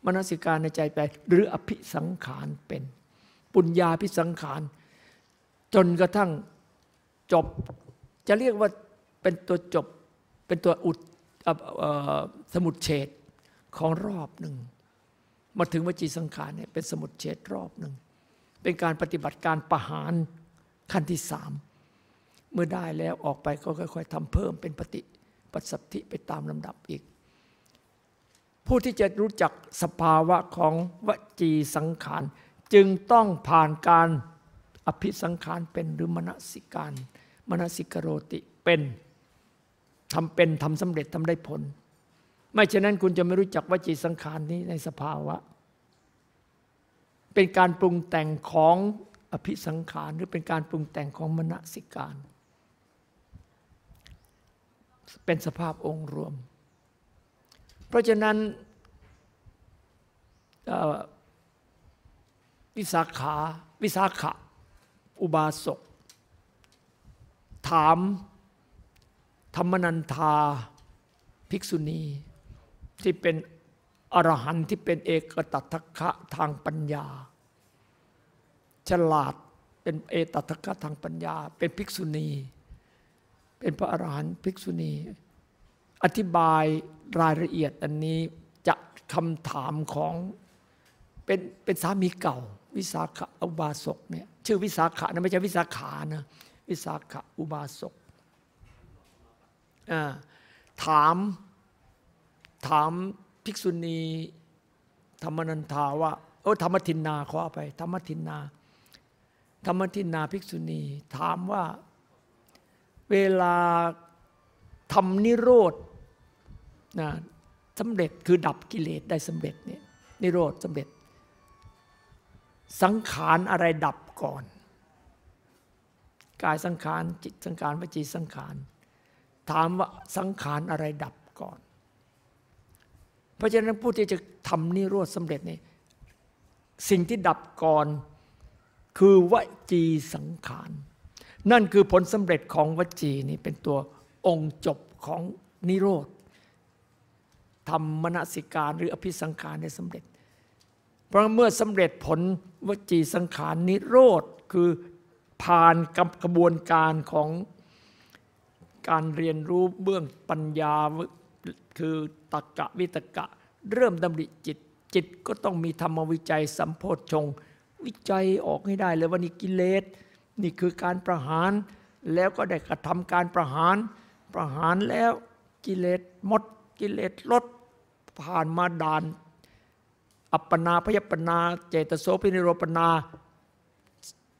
มนสิการในใจไปหรืออภิสังขารเป็น ปุญญาภิสังขาร จนกระทั่งจบ จะเรียกว่าเป็นตัวจบเป็นตัวอุดสมุดเฉดของรอบหนึ่ง มาถึงวจีสังขารเนี่ยเป็นสมุดเฉดรอบหนึ่ง เป็นการปฏิบัติการประหารขั้นที่สามเมื่อได้แล้วออกไปก็ค่อยๆทำเพิ่มเป็นปฏิปัสสัทธิไปตามลำดับอีก ผู้ที่จะรู้จักสภาวะของวจีสังขาร จึงต้องผ่านการอภิสังขารเป็นหรือมณสิการมณสิกโรติเป็นทำเป็นทำสำเร็จทำได้ผล ไม่เช่นนั้นคุณจะไม่รู้จักวจีสังขารนี้ในสภาวะ เป็นการปรุงแต่งของอภิสังขารหรือเป็นการปรุงแต่งของมณสิการ เป็นสภาพองค์รวม เพราะฉะนั้นวิสาขาวิสาขะ อุบาสก ถาม ธรรมนันทา ภิกษุณี ที่เป็นอรหันต์ที่เป็นเอกตัทคะทางปัญญา ฉลาดเป็นเอตัทคะทางปัญญา เป็นภิกษุณี เป็นพระอรหันต์ภิกษุณี อธิบายรายละเอียดอันนี้จะคำถามของเป็นเป็นสามีเก่า วิสาขอุบาสกเนี่ยชื่อวิสาขะนะไม่ใช่วิสาขานะวิสาขะอุบาสกถาม ถามภิกษุณีธรรมนันทาว่าโอ้ธรรมทินนาขอไป ธรรมทินนา ธรรมทินนาภิกษุณี ถามว่าเวลาทำนิโรธนะสำเร็จคือดับกิเลสได้สำเร็จเนี่ยนิโรธสำเร็จ สังขารอะไรดับก่อน กายสังขารจิตสังขารวจีสังขาร ถามว่าสังขารอะไรดับ เพราะฉะนั้นผู้ที่จะทำนิโรธสำเร็จนี่สิ่งที่ดับก่อนคือวจีสังขาร นั่นคือผลสำเร็จของวจีนี่เป็นตัวองค์จบของนิโรธทำมณสิการหรืออภิสังขารได้สำเร็จ เพราะเมื่อสำเร็จผลวจีสังขารนิโรธคือผ่านกระบวนการของการเรียนรู้เบื้องปัญญา คือตรกะวิตกะ เริ่มดำริจิต จิตก็ต้องมีธรรมวิจัยสัมโพธชง วิจัยออกให้ได้เลยว่านี่กิเลสนี่คือการประหาร แล้วก็ได้กระทำการประหาร ประหารแล้วกิเลสหมด กิเลสลดผ่านมาด่าน อัปปนาพยปนา เจตโสพินิโรปนา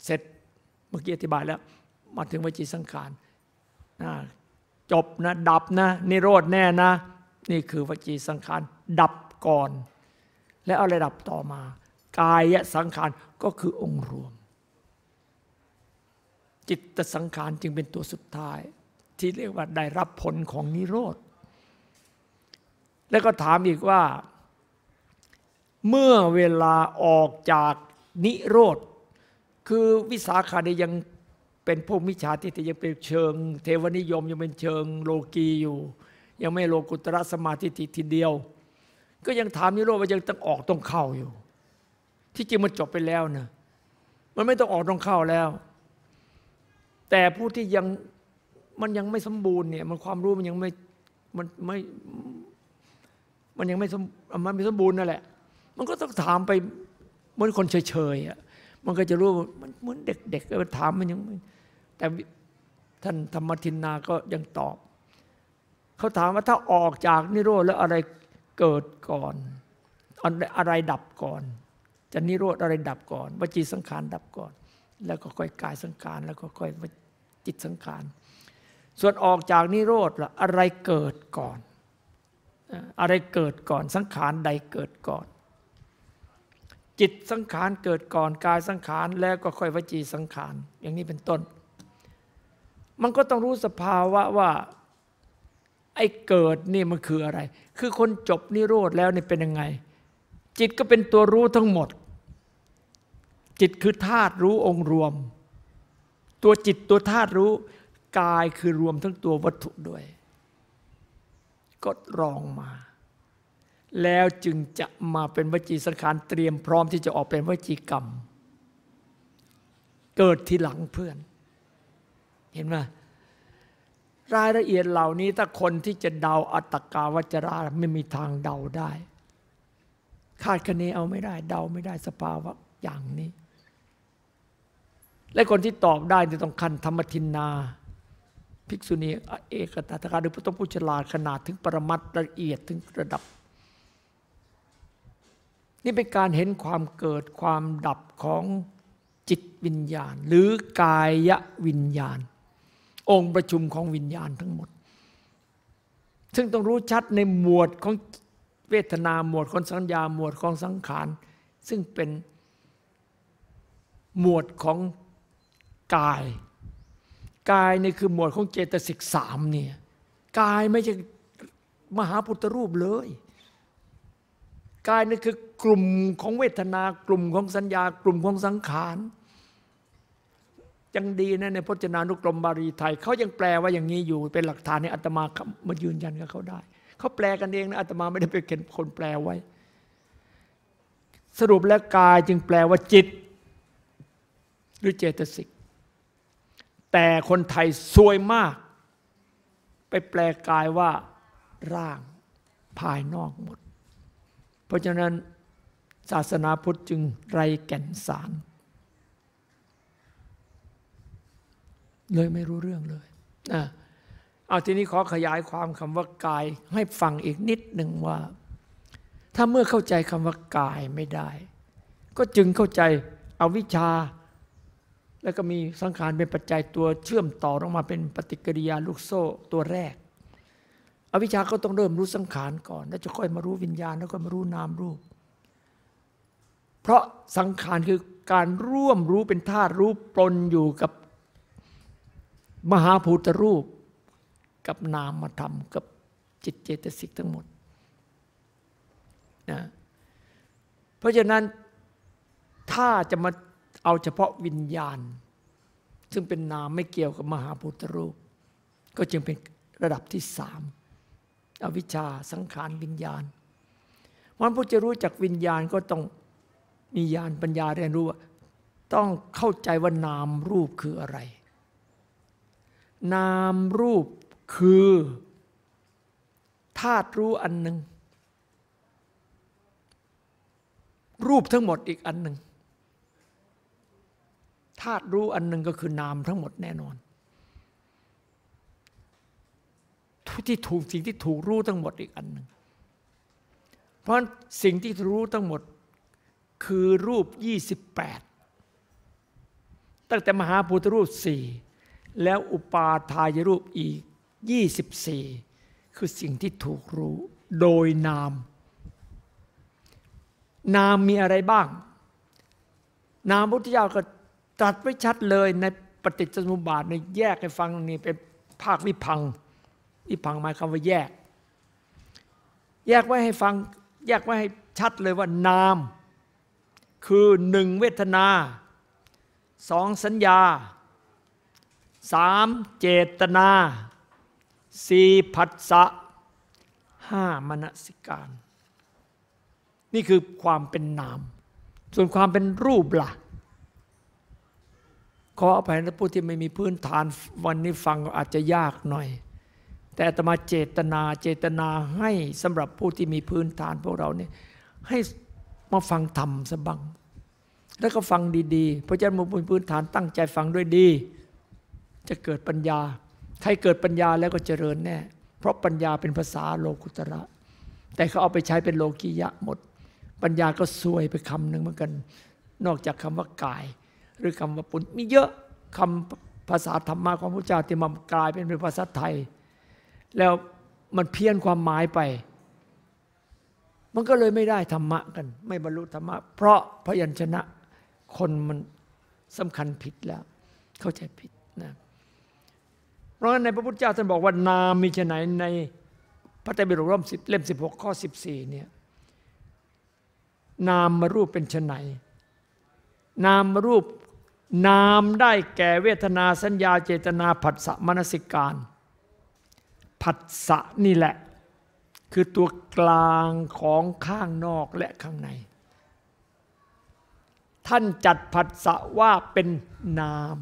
เสร็จเมื่อกี้อธิบายแล้ว มาถึงวจีสังขารจบนะ ดับนะ นิโรธแน่นะ นี่คือวจีสังขารดับก่อน แล้วอะไรดับต่อมา กายสังขารก็คือองค์รวม จิตสังขารจึงเป็นตัวสุดท้าย ที่เรียกว่าได้รับผลของนิโรธ แล้วก็ถามอีกว่า เมื่อเวลาออกจากนิโรธ คือวิสาขาเนี่ยยังเป็นพวกมิจฉาทิฏฐิยังเป็นเชิง เทวนิยมยังเป็นเชิงโลกีอยู่ ยังไม่โลกุตระสมาธิทีเดียว ก็ยังถามนิโรธว่ายังต้องออกต้องเข้าอยู่ ที่จริงมันจบไปแล้วนะมันไม่ต้องออกต้องเข้าแล้ว แต่ผู้ที่ยังมันยังไม่สมบูรณ์เนี่ย มันความรู้มันยังไม่มันไม่มันยังไม่สมมันไม่สมบูรณ์นั่นแหละ มันก็ต้องถามไปเหมือนคนเฉยๆอะมันก็จะรู้มันเหมือนเด็กๆก็ถามมันยังแต่ท่านธรรมทินนาก็ยังตอบ เขาถามว่าถ้าออกจากนิโรธแล้วอะไรเกิดก่อนอะไรดับก่อน จะนิโรธอะไรดับก่อนวจีสังขารดับก่อน แล้วก็ค่อยกายสังขารแล้วก็ค่อยจิตสังขารส่วนออกจากนิโรธละอะไรเกิดก่อน อะไรเกิดก่อนสังขารใดเกิดก่อน จิตสังขารเกิดก่อนกายสังขารแล้วก็ค่อยวจีสังขารอย่างนี้เป็นต้น มันก็ต้องรู้สภาวะว่า ไอ้เกิดนี่มันคืออะไร คือคนจบนิโรธแล้วนี่เป็นยังไง จิตก็เป็นตัวรู้ทั้งหมด จิตคือธาตุรู้องค์รวม ตัวจิตตัวธาตุรู้กายคือรวมทั้งตัววัตถุด้วย ก็รองมา แล้วจึงจะมาเป็นวจีสังขารเตรียมพร้อมที่จะออกเป็นวจีกรรม เกิดทีหลังเพื่อน เห็นไหม รายละเอียดเหล่านี้ถ้าคนที่จะเดาอัตกาวจราไม่มีทางเดาได้ คาดคะเนเอาไม่ได้ เดาไม่ได้สภาวะอย่างนี้ และคนที่ตอบได้จะต้องคันธรรมทินนา ภิกษุณีเอกตถาหรือพุทธพุชลาขนาดถึงปรมัตละเอียดถึงระดับ นี่เป็นการเห็นความเกิดความดับของจิตวิญญาณ หรือกายวิญญาณ องค์ประชุมของวิญญาณทั้งหมด ซึ่งต้องรู้ชัดในหมวดของเวทนาหมวดของสัญญาหมวดของสังขาร ซึ่งเป็นหมวดของกาย กายนี่คือหมวดของเจตสิกสามเนี่ยกายไม่ใช่มหาพุทธรูปเลย กายนี่คือกลุ่มของเวทนากลุ่มของสัญญากลุ่มของสังขาร ยังดีนะในพจนานุกรมบาลีไทยเขายังแปลว่าอย่างนี้อยู่เป็นหลักฐานในอัตมามายืนยันกับเขาได้เขาแปลกันเองนะอัตมาไม่ได้ไปเข็นคนแปลไว้ สรุปแล้วกายจึงแปลว่าจิต หรือเจตสิก แต่คนไทยซวยมาก ไปแปลกายว่าร่างภายนอกหมด เพราะฉะนั้นศาสนาพุทธจึงไรแก่นสาร เลยไม่รู้เรื่องเลยนะเอาทีนี้ขอขยายความคำว่ากายให้ฟังอีกนิดหนึ่งว่า ถ้าเมื่อเข้าใจคำว่ากายไม่ได้ ก็จึงเข้าใจเอาวิชา แล้วก็มีสังขารเป็นปัจจัยตัวเชื่อมต่อออกมาเป็นปฏิกิริยาลูกโซ่ตัวแรก อวิชาก็ต้องเริ่มรู้สังขารก่อน แล้วจะค่อยมารู้วิญญาณแล้วก็มารู้นามรูป เพราะสังขารคือการร่วมรู้เป็นธาตุรู้ปนอยู่กับ มหาภูตรูปกับนามธรรมกับจิตเจตสิกทั้งหมดนะเพราะฉะนั้นถ้าจะมาเอาเฉพาะวิญญาณ ซึ่งเป็นนามไม่เกี่ยวกับมหาภูตรูป ก็จึงเป็นระดับที่สามอวิชชาสังขารวิญญาณมันผู้จะรู้จักวิญญาณก็ต้องมีญาณปัญญาเรียนรู้ว่า ต้องเข้าใจว่านามรูปคืออะไร นามรูปคือธาตุรู้อันหนึ่ง รูปทั้งหมดอีกอันหนึ่งธาตุรู้อันหนึ่งก็คือนามทั้งหมดแน่นอนที่ถูกสิ่งที่ถูกรู้ทั้งหมดอีกอันหนึ่งเพราะสิ่งที่รู้ทั้งหมดคือรูป 28 ตั้งแต่มหาพุทธรูปสี่ แล้วอุปาทายรูปอีก 24 คือสิ่งที่ถูกรู้โดยนาม นามมีอะไรบ้าง นามพุทธเจ้าก็ตรัสไว้ชัดเลยในปฏิจจสมุปบาทในแยกให้ฟังนี่เป็นภาควิพังวิพังหมายคำว่าแยก แยกไว้ให้ฟัง แยกไว้ให้ชัดเลยว่านาม คือหนึ่งเวทนาสองสัญญา สามเจตนาสี่ผัสสะห้ามนสิการ นี่คือความเป็นนาม ส่วนความเป็นรูปล่ะขออภัยนะผู้ที่ไม่มีพื้นฐานวันนี้ฟังอาจจะยากหน่อย แต่ตมาเจตนาเจตนาให้สำหรับผู้ที่มีพื้นฐานพวกเราเนี่ยให้มาฟังธรรมสบัง แล้วก็ฟังดีๆ เพราะฉะนั้นมีพื้นฐานตั้งใจฟังด้วยดี จะเกิดปัญญา ใครเกิดปัญญาแล้วก็เจริญแน่ เพราะปัญญาเป็นภาษาโลกุตระ แต่เขาเอาไปใช้เป็นโลกียะหมด ปัญญาก็ซวยไปคำหนึ่งเหมือนกัน นอกจากคำว่ากาย หรือคำว่าปุณมีเยอะคำภาษาธรรมะของพระเจ้าที่มากลายเป็นภาษาไทย แล้วมันเพี้ยนความหมายไป มันก็เลยไม่ได้ธรรมะกัน ไม่บรรลุธรรมะ เพราะพยัญชนะคนมันสำคัญผิดแล้ว เข้าใจผิดนะ เพราะฉะนั้นในพระพุทธเจ้าท่านบอกว่านามมีชไหนในพระไตรปิฎกเล่มสิบเล่มสิบหกข้อสิบสี่เนี่ยนามมารูปเป็นชไหน นามมารูปนามได้แก่เวทนาสัญญาเจตนาผัสสะมนสิการผัสสะนี่แหละ คือตัวกลางของข้างนอกและข้างใน ท่านจัดผัสสะว่าเป็นนาม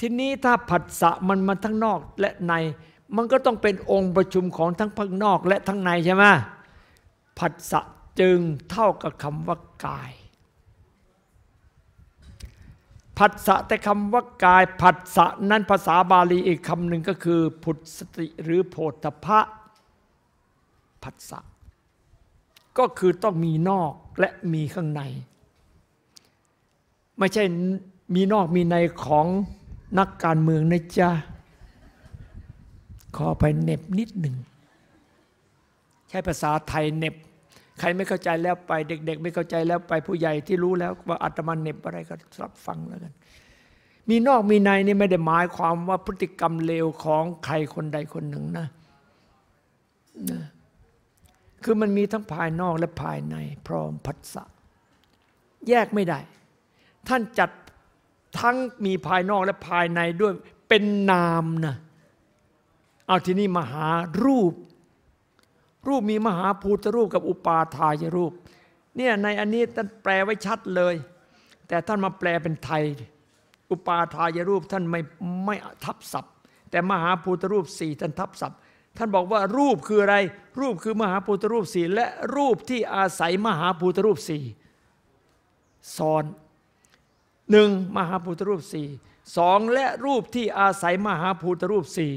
ทีนี้ถ้าผัสสะมันมาทั้งนอกและใน มันก็ต้องเป็นองค์ประชุมของทั้งภายนอกและทั้งในใช่ไหมผัสสะจึงเท่ากับคำว่ากาย ผัสสะแต่คำว่ากาย ผัสสะนั้นภาษาบาลีอีกคำหนึ่งก็คือ พุทสติหรือโพธพะผัสสะก็คือต้องมีนอกและมีข้างใน ไม่ใช่มีนอกมีในของ นักการเมืองนะจ๊ะ ขอไปเน็บนิดหนึ่ง ใช้ภาษาไทยเน็บ ใครไม่เข้าใจแล้วไป เด็ก ๆ ไม่เข้าใจแล้วไปผู้ใหญ่ที่รู้แล้วว่าอาตมาเน็บอะไรก็รับฟังแล้วกัน มีนอกมีในนี่ไม่ได้หมายความว่าพฤติกรรมเลวของใครคนใดคนหนึ่งนะนะคือมันมีทั้งภายนอกและภายในพร้อมพัสสะแยกไม่ได้ ท่านจัด ทั้งมีภายนอกและภายในด้วยเป็นนามนะเอาทีนี้มหารูป รูปมีมหาภูตรูปกับอุปาทายรูปเนี่ยในอันนี้ท่านแปลไว้ชัดเลย แต่ท่านมาแปลเป็นไทย อุปาทายรูปท่านไม่ไม่ทับศัพท์ แต่มหาภูตรูปสี่ท่านทับศัพท์ท่านบอกว่ารูปคืออะไร รูปคือมหาภูตรูปสี่และรูปที่อาศัยมหาภูตรูปสี่ซ้อน หนึ่งมหาภูตรูปสี่สองและรูปที่อาศัยมหาภูตรูปสี่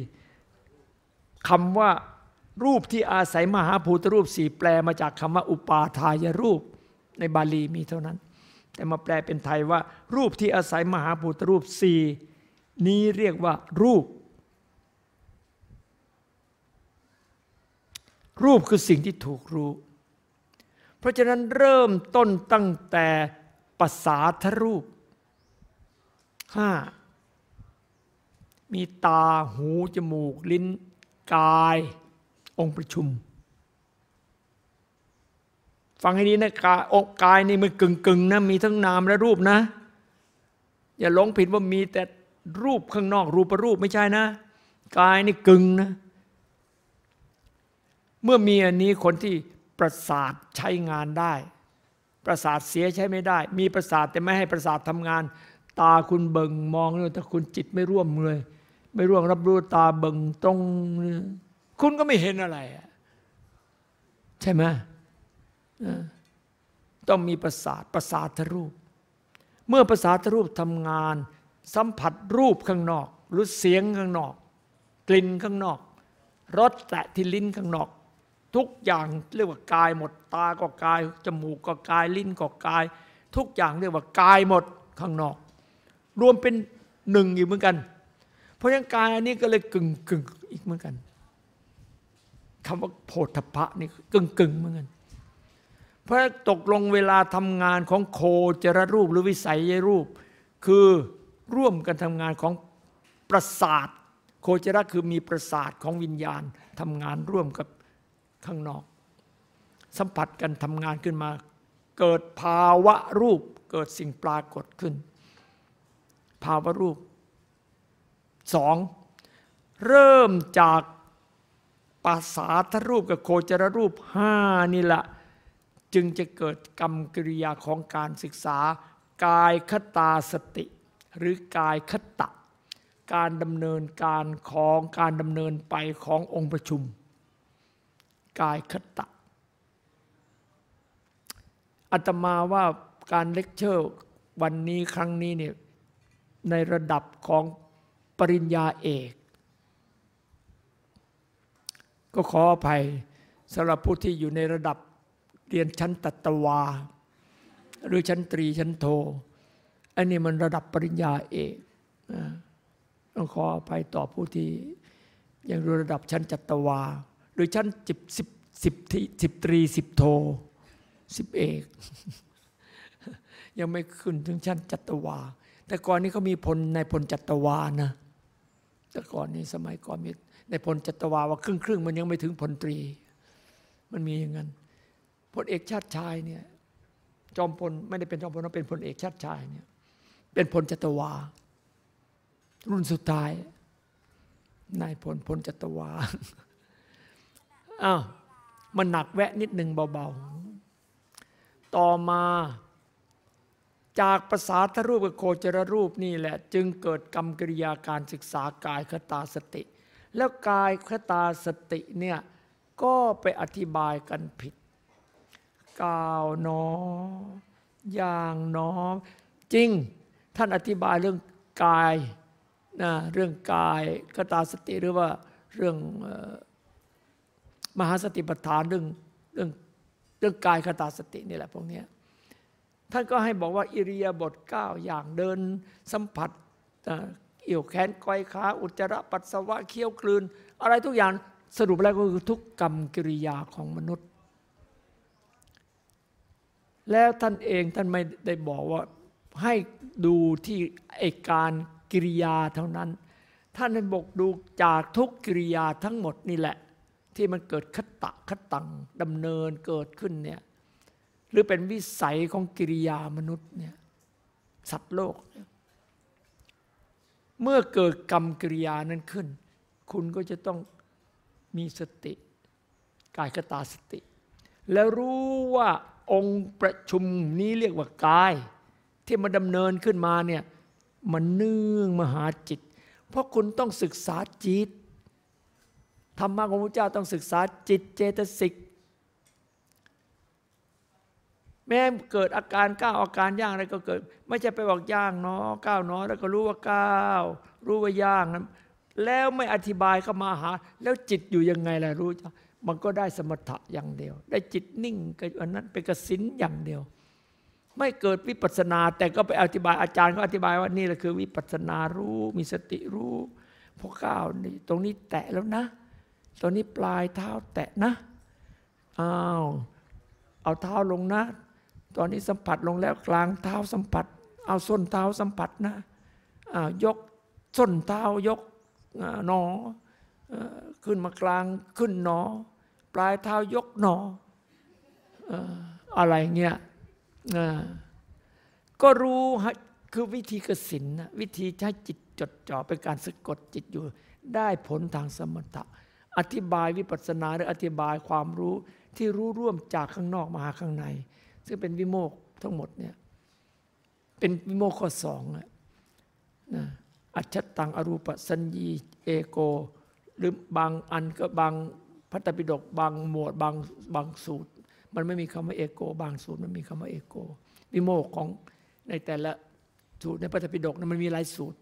คำว่ารูปที่อาศัยมหาภูตรูปสี่แปลมาจากคำว่าอุปาทายรูปในบาลีมีเท่านั้น แต่มาแปลเป็นไทยว่า รูปที่อาศัยมหาภูตรูปสี่นี้เรียกว่ารูป รูปคือสิ่งที่ถูกรู้ เพราะฉะนั้นเริ่มต้นตั้งแต่ภาษาทรูป ห้ามีตาหูจมูกลิ้น กาย องค์ประชุม ฟังให้ดีนะกายอกกายนี่มันกึ่งกึ่งนะมีทั้งนามและรูปนะ อย่าหลงผิดว่ามีแต่รูปข้างนอกรูปรูปไม่ใช่นะ กายนี่กึ่งนะ เมื่อมีอันนี้คนที่ประสาทใช้งานได้ ประสาทเสียใช้ไม่ได้ มีประสาทแต่ไม่ให้ประสาททำงาน ตาคุณเบิ่งมองเลยถ้าคุณจิตไม่ร่วมเลย ไม่ร่วมรับรู้ตาเบิ่งตรง คุณก็ไม่เห็นอะไรใช่ไหมต้องมีประสาทประสาทรูป เมื่อประสาทรูปทำงาน สัมผัสรูปข้างนอกรือเสียงข้างนอก กลิ่นข้างนอกรสแตะที่ลิ้นข้างนอก ทุกอย่างเรียกว่ากายหมด ตาก็กาย จมูกก็กาย ลิ้นก็กาย ทุกอย่างเรียกว่ากายหมดข้างนอก รวมเป็นหนึ่งอยู่เหมือนกัน เพราะฉะนั้นกายอันนี้ก็เลยกึ่งกึ่งอีกเหมือนกันคำว่าโพธพะนี่กึ่งกึ่งเหมือนกันเพราะตกลงเวลาทำงานของโคจรรูปหรือวิสัยรูป คือร่วมกันทำงานของประสาท โคจรคือมีประสาทของวิญญาณทำงานร่วมกับข้างนอก สัมผัสกันทำงานขึ้นมา เกิดภาวะรูปเกิดสิ่งปรากฏขึ้น ภาวะรูปสองเริ่มจากภาษาทรูปกับโคจรรูปห้านี่แหละจึงจะเกิดกรรมกิริยาของการศึกษา กายคตาสติ หรือกายคตะ การดำเนินการของการดำเนินไปขององค์ประชุม กายคตะอาตมาว่าการเลคเชอร์วันนี้ครั้งนี้เนี่ย ในระดับของปริญญาเอก ก็ขออภัยสำหรับผู้ที่อยู่ในระดับเรียนชั้นตัตวา หรือชั้นตรีชั้นโท อันนี้มันระดับปริญญาเอกต้องขออภัยต่อผู้ที่ยังรู้ระดับชั้นจัตวา หรือชั้นสิบสิบสิบสิบตรีสิบโทสิบเอก ยังไม่ขึ้นถึงชั้นจัตวา แต่ก่อนนี้เขามีพลในพลจัตวานะ แต่ก่อนนี้สมัยก่อนมีในพลจัตวาว่าครึ่งครึ่งมันยังไม่ถึงพลตรี มันมีอย่างนั้นพลเอกชาติชายเนี่ยจอมพลไม่ได้เป็นจอมพลนะเป็นพลเอกชาติชายเนี่ยเป็นพลจัตวา รุ่นสุดท้ายนายพลพลจัตวาอ้าวมันหนักแวะนิดหนึ่งเบาๆ ต่อมา จากภาษาทรูปกับโคจรรูปนี่แหละ จึงเกิดกรรมกิริยาการศึกษากายคตาสติ แล้วกายคตาสติเนี่ยก็ไปอธิบายกันผิดกาวหนอย่างหนอจริง ท่านอธิบายเรื่องกายนะเรื่องกายกตาสติหรือว่าเรื่องมหาสติปัฏฐานเรื่องเรื่องเรื่องกายคตาสตินี่แหละพวกนี้ ท่านก็ให้บอกว่าอิริยาบถเก้าอย่างเดินสัมผัสเอี่ยวแขนก้อยขาอุจจาระปัสสาวะเคี้ยวกลืน อะไรทุกอย่างสรุปแล้วก็คือทุกกรรมกิริยาของมนุษย์ แล้วท่านเองท่านไม่ได้บอกว่าให้ดูที่เอกการกิริยาเท่านั้น ท่านได้บอกดูจากทุกกิริยาทั้งหมดนี่แหละ ที่มันเกิดคตะคตังดำเนินเกิดขึ้นเนี่ย หรือเป็นวิสัยของกิริยามนุษย์เนี่ยสัตว์โลก เมื่อเกิดกรรมกิริยานั้นขึ้น คุณก็จะต้องมีสติกายคตาสติ แล้วรู้ว่าองค์ประชุมนี้เรียกว่ากาย ที่มาดำเนินขึ้นมาเนี่ยมันเนื่องมหาจิต เพราะคุณต้องศึกษาจิตธรรมะของพระเจ้าต้องศึกษาจิตเจตสิก แม้เกิดอาการก้าวอาการย่างอะไรก็เกิด ไม่ใช่ไปบอกย่างเนาะก้าวเนาะแล้วก็รู้ว่าก้าวรู้ว่าย่างนะแล้วไม่อธิบายเข้ามาหา แล้วจิตอยู่ยังไงล่ะรู้จ้ะมันก็ได้สมถะอย่างเดียว ได้จิตนิ่งกับอันนั้นเป็นกสินอย่างเดียว ไม่เกิดวิปัสนา แต่ก็ไปอธิบายอาจารย์ก็อธิบายว่านี่แหละคือ วิปัสนารู้มีสติรู้พอก้าวนี่ตรงนี้แตะแล้วนะตรงนี้ปลายเท้าแตะนะอ้าวเอาเท้าลงนะ ตอนนี้สัมผัสลงแล้วกลางเท้าสัมผัส เอาส้นเท้าสัมผัสนะยกส้นเท้ายกหนอขึ้นมากลางขึ้นหนอ ปลายเท้ายกหนออะไรเงี้ยก็รู้คือวิธีกสินวิธีใช้จิตจดจ่อเป็นการสะกดจิตอยู่ ได้ผลทางสมถะ อธิบายวิปัสสนาหรืออธิบายความรู้ที่รู้ร่วมจากข้างนอกมาหาข้างใน ซึ่งเป็นวิโมกทั้งหมดเนี่ยเป็นวิโมกข้อสองนะอัจฉตังอรูปสัญญีเอโก หรือบางอันก็บางพัตตปิฎกบางหมวดบางบางสูตร มันไม่มีคำว่าเอโก บางสูตรมันมีคำว่าเอโก วิโมกของในแต่ละสูตรในพัตตปิฎกนั้นมันมีหลายสูตร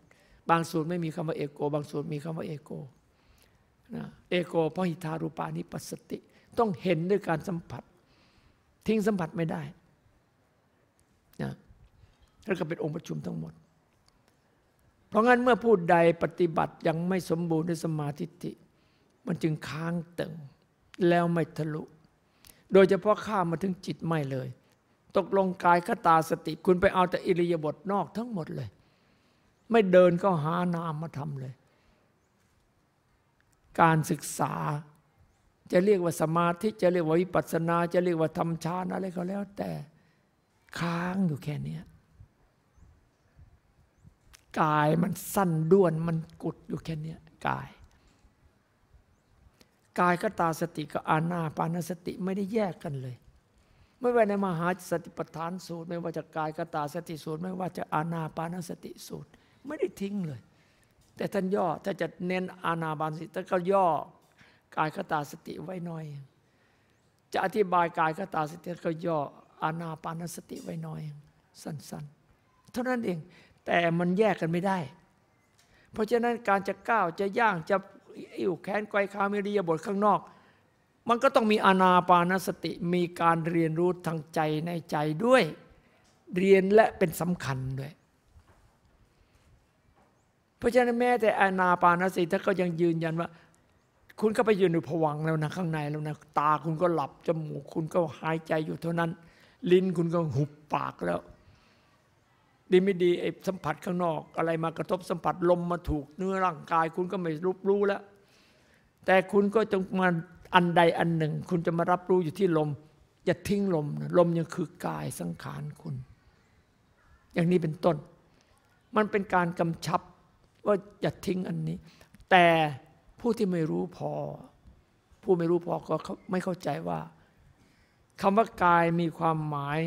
บางสูตรไม่มีคำว่าเอโก บางสูตรมีคำว่าเอโกนะเอโกพหิทารูปานิปัสสติ ต้องเห็นด้วยการสัมผัส ทิ้งสัมผัสไม่ได้นะแล้วก็เป็นองค์ประชุมทั้งหมด เพราะงั้นเมื่อผู้ใดปฏิบัติยังไม่สมบูรณ์ในสมาธิิมันจึงค้างตึง แล้วไม่ทะลุ โดยเฉพาะข้ามมาถึงจิตไม่เลย ตกลงกายคตาสติ คุณไปเอาแต่อิริยาบถนอกทั้งหมดเลย ไม่เดินก็หานามมาทำเลย การศึกษา จะเรียกว่าสมาธิจะเรียกว่าวิปัสสนา จะเรียกว่าทำฌานอะไรก็แล้ว แต่ค้างอยู่แค่นี้กายมันสั้นด้วนมันกุดอยู่แค่นี้กาย กายก็ตาสติกับอาณาปานสติไม่ได้แยกกันเลย ไม่ว่าในมหาสติปัฏฐานสูตร ไม่ว่าจะกายกตาสติสูตร ไม่ว่าจะอาณาปานสติสูตร ไม่ได้ทิ้งเลย แต่ท่านย่อถ้าจะเน้นอาณาบานสติท่านก็ย่อ กายกตาสติไว้หน่อย จะอธิบายกายกตาสติก็ย่ออาณาปานสติไว้หน่อย สั้นๆ เท่านั้นเอง แต่มันแยกกันไม่ได้ เพราะฉะนั้นการจะก้าวจะย่างจะอิ่วแขนไกวคามิริยบทข้างนอก มันก็ต้องมีอานาปานสติมีการเรียนรู้ทางใจในใจด้วย เรียนและเป็นสำคัญด้วยเพราะฉะนั้นแม้แต่อานาปานสติถ้านก็ยังยืนยันว่า คุณก็ไปยืนอยู่ผวังแล้วนะข้างในแล้วนะตาคุณก็หลับจมูกคุณก็หายใจอยู่เท่านั้น ลิ้นคุณก็หุบปากแล้ว ดีไม่ดีไอ้สัมผัสข้างนอก อะไรมากระทบสัมผัสลมมาถูกเนื้อร่างกาย คุณก็ไม่รู้รู้แล้ว แต่คุณก็จงมาอันใดอันหนึ่ง คุณจะมารับรู้อยู่ที่ลมอย่าทิ้งลมนะลมยังคือกายสังขารคุณ อย่างนี้เป็นต้น มันเป็นการกำชับว่าอย่าทิ้งอันนี้ แต่ ผู้ที่ไม่รู้พอ ผู้ไม่รู้พอก็ไม่เข้าใจว่าคำว่ากายมีความหมาย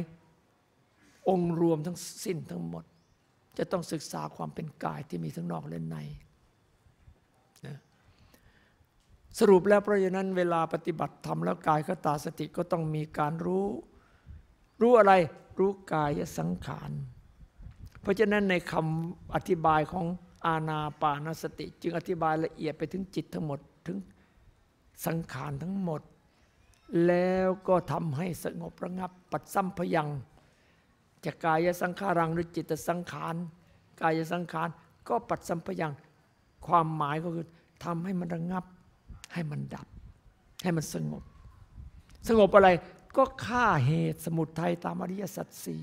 องค์รวมทั้งสิ้นทั้งหมด จะต้องศึกษาความเป็นกายที่มีทั้งนอกและในนะสรุปแล้วเพราะฉะนั้นเวลาปฏิบัติธรรมแล้วกายกตาสติก็ต้องมีการรู้ รู้อะไรรู้กายสังขาร เพราะฉะนั้นในคำอธิบายของ อาณาปานสติ จึงอธิบายละเอียดไปถึงจิตทั้งหมดถึงสังขารทั้งหมด แล้วก็ทำให้สงบระงับ ปัดซ้ำพยังจะกายสังขารังหรือจิตสังขารกายสังขารก็ปัดสัมพยังความหมายก็คือทำให้มันระงับ ให้มันดับ ให้มันสงบ สงบอะไรก็ฆ่าเหตุสมุทัยตามอริยสัจสี่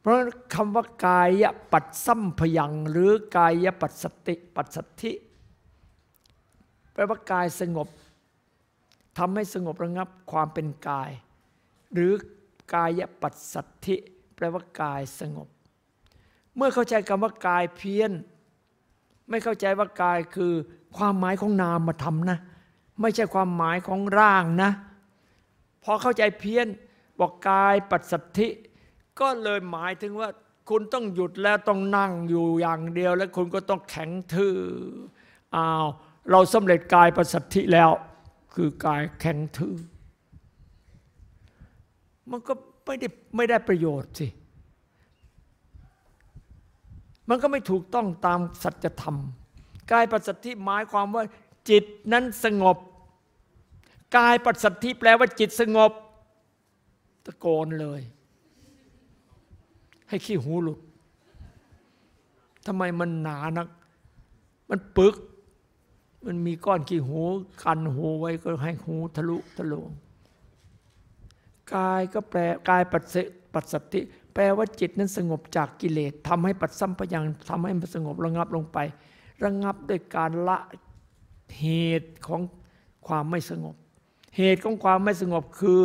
เพราะคำว่ากายปัดสัมพยังหรือกายปัดสติปัดสัทธิแปลว่ากายสงบทำให้สงบระงับความเป็นกาย หรือกายปัสสัทธิแปลว่ากายสงบ เมื่อเข้าใจคำว่ากายเพี้ยน ไม่เข้าใจว่ากายคือความหมายของนามมาทำนะ ไม่ใช่ความหมายของร่างนะ พอเข้าใจเพี้ยนบอกกายปัสสัทธิ ก็เลยหมายถึงว่าคุณต้องหยุดแล้วต้องนั่งอยู่อย่างเดียว แล้วคุณก็ต้องแข็งทื่ออ้าวเราสำเร็จกายปัสสัทธิแล้ว คือกายแข็งทื่อมันก็ไม่ได้ไม่ได้ประโยชน์สิ มันก็ไม่ถูกต้องตามสัจธรรม กายปัสสัทธิหมายความว่า จิตนั้นสงบ กายปัสสัทธิแปลว่าจิตสงบ ตะโกนเลย ให้ขี้หูหลุดทำไมมันหนานัก มันปึก มันมีก้อนขี้หูกันหูไว้ก็ให้หูทะลุทะลวงกายก็แปลกายปัสปัสสติ แปลว่าจิตนั้นสงบจากกิเลสทำให้ปัดซ้ำพยังทำให้มันสงบระงับลงไป ระงับด้วยการละเหตุของความไม่สงบ เหตุของความไม่สงบคือ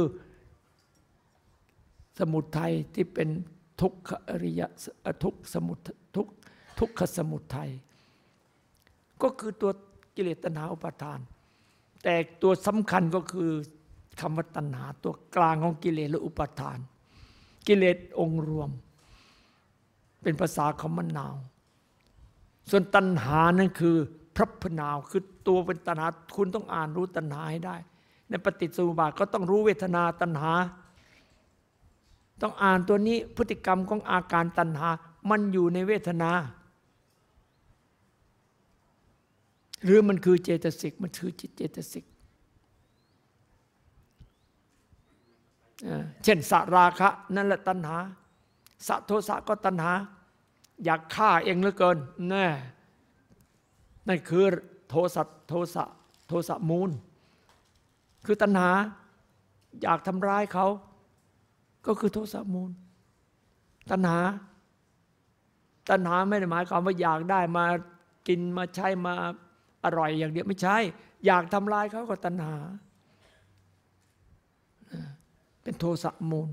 สมุทัยที่เป็น ทุกขอริยทุกสมุททุกทุกขสมุทัยก็คือตัวกิเลสตัณหาอุปาทาน แต่ตัวสำคัญก็คือคำว่าตัณหาตัวกลางของกิเลสและอุปาทาน กิเลสองค์รวม เป็นภาษาคำมนาว ส่วนตัณหานั่นคือพระพนาวคือตัวเป็นตัณหาคุณต้องอ่านรู้ตัณหาให้ได้ ในปฏิสุบาทก็ต้องรู้เวทนาตัณหา ต้องอ่านตัวนี้พฤติกรรมของอาการตัณหา มันอยู่ในเวทนา หรือมันคือเจตสิกมันคือจิตเจตสิกเช่นสราคะ นั่นแหละตัณหาสะโทสะก็ตัณหา อยากฆ่าเองเหลือเกินแน่นั่นคือโทสะโทสะโทสะมูล คือตัณหา อยากทำร้ายเขา ก็คือโทสะมูล ตัณหา ตัณหาไม่ได้หมายความว่าอยากได้มากินมาใช้มาอร่อยอย่างเดียวไม่ใช่ อยากทำลายเขาก็ตัณหา เป็นโทสะมูล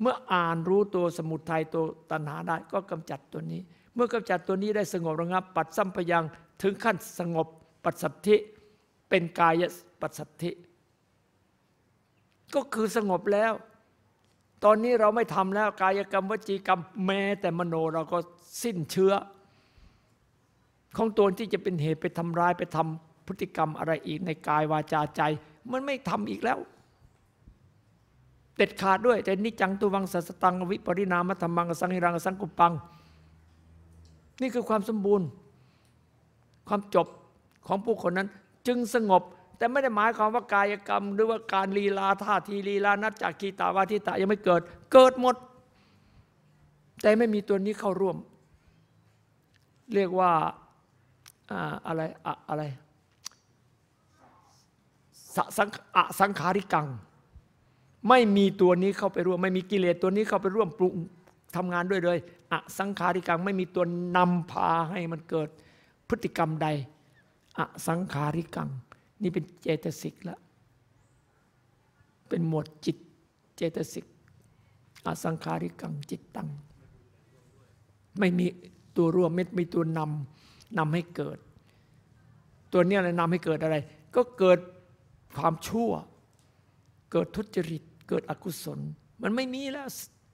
เมื่ออ่านรู้ตัวสมุทัยตัวตัณหาได้ก็กำจัดตัวนี้ เมื่อกำจัดตัวนี้ได้สงบระงับ ปัดสัมปยังถึงขั้นสงบปัสสัทธิ เป็นกายปัสสัทธิ ก็คือสงบแล้ว ตอนนี้เราไม่ทำแล้วกายกรรมวจีกรรมแม้แต่มโนเราก็สิ้นเชื้อ ของตัวที่จะเป็นเหตุไปทำร้ายไปทำพฤติกรรมอะไรอีกในกายวาจาใจ มันไม่ทำอีกแล้วเด็ดขาดด้วย แต่นิจังตุวังสัสตังวิปริณามธรรมังสังหิรังสังกุปัง นี่คือความสมบูรณ์ ความจบของผู้คนนั้นจึงสงบ แต่ไม่ได้หมายความว่ากายกรรม หรือว่าการลีลาท่าทีลีลานัจจากกีตาวาทิตายังไม่เกิด เกิดหมด แต่ไม่มีตัวนี้เข้าร่วม เรียกว่าอะไรอะอะไรสังอะสังขาริกัง ไม่มีตัวนี้เข้าไปร่วม ไม่มีกิเลสตัวนี้เข้าไปร่วมปรุงทำงานด้วยเลยอะสังขาริกังไม่มีตัวนำพาให้มันเกิดพฤติกรรมใดอะสังขาริกัง นี่เป็นเจตสิกแล้วเป็นหมวดจิตเจตสิกอสังขาริกังจิตตัง ไม่มีตัวร่วมไม่มีตัวนำนำให้เกิด ตัวนี้อะไรนำให้เกิดอะไร ก็เกิดความชั่ว เกิดทุจริต เกิดอกุศล มันไม่มีแล้ว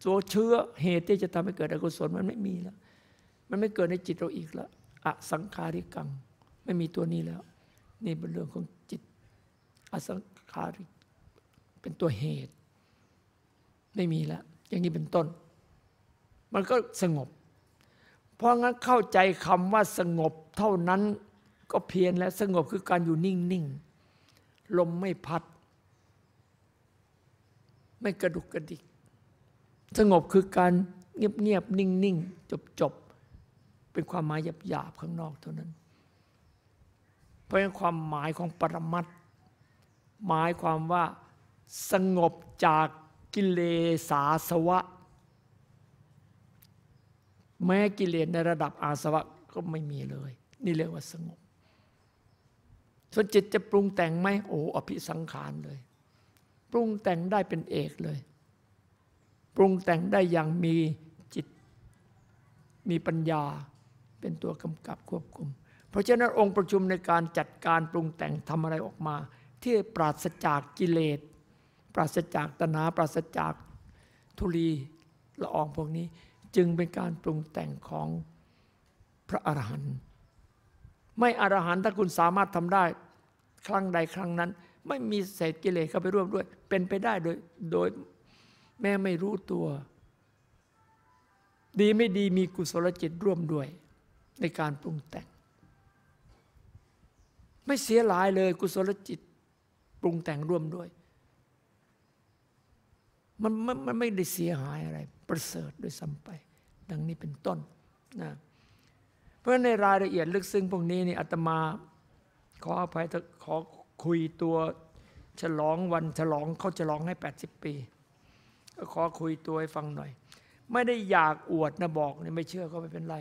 ตัวเชื้อเหตุที่จะทำให้เกิดอกุศลมันไม่มีแล้ว มันไม่เกิดในจิตเราอีกแล้วอสังขาริกัง ไม่มีตัวนี้แล้ว นี่เป็นเรื่องของจิต อสังขาริเป็นตัวเหตุ ไม่มีแล้ว อย่างนี้เป็นต้น มันก็สงบ เพราะงั้นเข้าใจคำว่าสงบเท่านั้นก็เพียรแล้วสงบคือการอยู่นิ่ง ๆ ลมไม่พัด ไม่กระดุกกระดิก สงบคือการเงียบ ๆ นิ่ง ๆ จบ ๆ เป็นความหมายหยาบ ๆ ข้างนอกเท่านั้น เพราะฉะนั้นความหมายของปรมัตหมายความว่าสงบจากกิเลสาสวะ แม้กิเลสในระดับอาสวะก็ไม่มีเลย นี่เรียกว่าสงบส่วนจิตจะปรุงแต่งไหมโอ้อภิสังขารเลย ปรุงแต่งได้เป็นเอกเลย ปรุงแต่งได้อย่างมีจิต มีปัญญาเป็นตัวกำกับควบคุม เพราะฉะนั้นองค์ประชุมในการจัดการปรุงแต่งทำอะไรออกมา ที่ปราศจากกิเลส ปราศจากตนาปราศจากทุลีละอองพวกนี้ จึงเป็นการปรุงแต่งของพระอรหันต์ไม่อรหันต์ถ้าคุณสามารถทำได้ครั้งใดครั้งนั้น ไม่มีเศษกิเลสเข้าไปร่วมด้วย เป็นไปได้โดยโดยแม่ไม่รู้ตัว ดีไม่ดีมีกุศลจิตร่วมด้วยในการปรุงแต่ง ไม่เสียหลายเลย กุศลจิตปรุงแต่งร่วมด้วยมันมันไม่ได้เสียหายอะไร ประเสริฐด้วยซ้ำไป ดังนี้เป็นต้นนะเพราะในรายละเอียดลึกซึ้งพวกนี้นี่อาตมาขออภัยขอคุยตัวฉลองวันฉลองเขาฉลองให้ 80 ปี ก็ขอคุยตัวให้ฟังหน่อย ไม่ได้อยากอวดนะบอกนี่ไม่เชื่อก็ไม่เป็นไร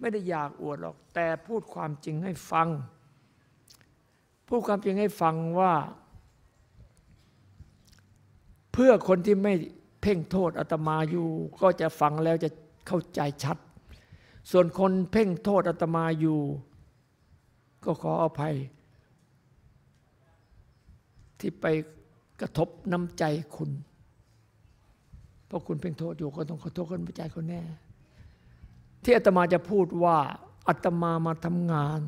ไม่ได้อยากอวดหรอก แต่พูดความจริงให้ฟัง พูดความจริงให้ฟังว่า เพื่อคนที่ไม่เพ่งโทษอาตมาอยู่ ก็จะฟังแล้วจะเข้าใจชัด ส่วนคนเพ่งโทษอาตมาอยู่ ก็ขออภัย ที่ไปกระทบน้ำใจคุณ เพราะคุณเพ่งโทษอยู่ก็ต้องขอโทษกันใจเขาแน่ ที่อาตมาจะพูดว่าอาตมามาทำงาน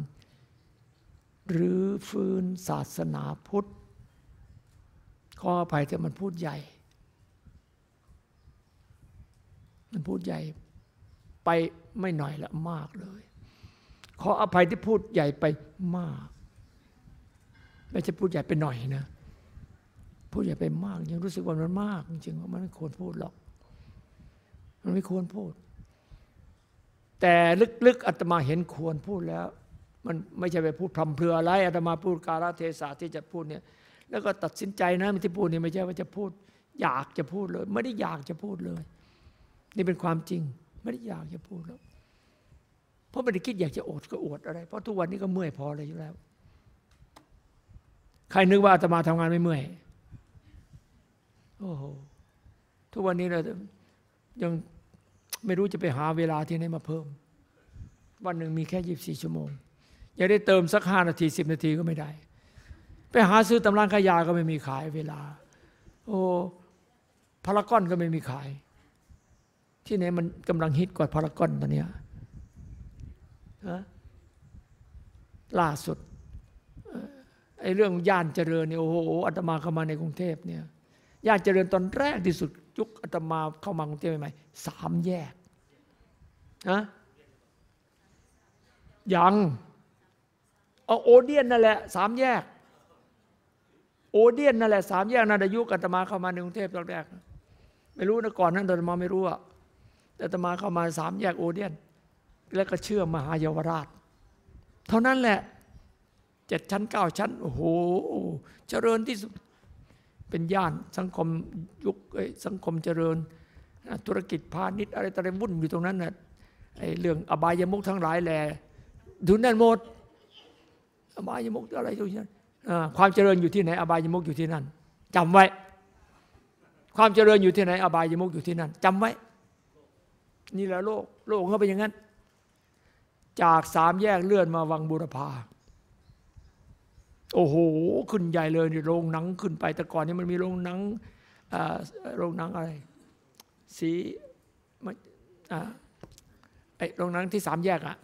หรือฟื้นศาสนาพุทธขออภัยที่มันพูดใหญ่ มันพูดใหญ่ไปไม่หน่อยละมากเลย ขออภัยที่พูดใหญ่ไปมาก ไม่ใช่พูดใหญ่ไปหน่อยนะพูดใหญ่ไปมาก ยังรู้สึกว่ามันมากจริงๆว่ามันไม่ควรพูดหรอก มันไม่ควรพูด แต่ลึกๆอาตมาเห็นควรพูดแล้ว มันไม่ใช่ไปพูดพรำเพรืออะไรอาตมาพูดกาลเทศะที่จะพูดเนี่ยแล้วก็ตัดสินใจนะที่พูดนี่ไม่ใช่ว่าจะพูด อยากจะพูดเลย ไม่ได้อยากจะพูดเลย นี่เป็นความจริง ไม่ได้อยากจะพูดแล้วเพราะไม่ได้คิดอยากจะอดก็อดอะไร เพราะทุกวันนี้ก็เมื่อยพอเลยอยู่แล้ว ใครนึกว่าอาตมาทำงานไม่เมื่อยโอ้โหทุกวันนี้เรายังไม่รู้จะไปหาเวลาที่ไหนมาเพิ่ม วันหนึ่งมีแค่ยี่บสี่ชั่วโมง อยากได้เติมสักห้านาทีสิบนาทีก็ไม่ได้ ไปหาซื้อตำรางขายาก็ไม่มีขายเวลา โอ้พารากอนก็ไม่มีขาย ที่ไหนมันกำลังฮิตกว่าพารากอนตอนนี้ล่าสุดไอ้เรื่องย่านเจริญเนี่ยโอ้โหอาตมาเข้ามาในกรุงเทพเนี่ยย่านเจริญตอนแรกที่สุดยุคอาตมาเข้ามากรุงเทพใหม่ๆสามแยกนะยัง เอาโอเดียนนั่นแหละสามแยก โอเดียนนั่นแหละสามแยกนั่นอายุอาตมาเข้ามาในกรุงเทพตอนแรกไม่รู้นะก่อนนั้นอาตมาไม่รู้อะแต่ตมาเข้ามาสามแยกโอเดียน แล้วก็เชื่อมหาเยาวราช เท่านั้นแหละเจ็ดชั้นเก้าชั้นโอ้โหเจริญที่สุดเป็นย่านสังคมยุคสังคมเจริญ ธุรกิจพาณิชย์อะไรต่างๆวุ่นอยู่ตรงนั้นนะไอ้เรื่องอบายมุกทั้งหลายแหละดูนั่นหมด อบายมุกอะไรตรงนั้นความเจริญอยู่ที่ไหน อบายมุกอยู่ที่นั่นจำไว้ ความเจริญอยู่ที่ไหน อบายมุกอยู่ที่นั่นจำไว้ นี่แหละโลก โลกเขาเป็นอย่างนั้น จากสามแยกเลื่อนมาวังบุรพาโอ้โห ขึ้นใหญ่เลยโรงหนังขึ้นไป แต่ก่อนนี้มันมีโรงหนังโรงหนังอะไร สีไอโรงหนังที่สามแยกอะ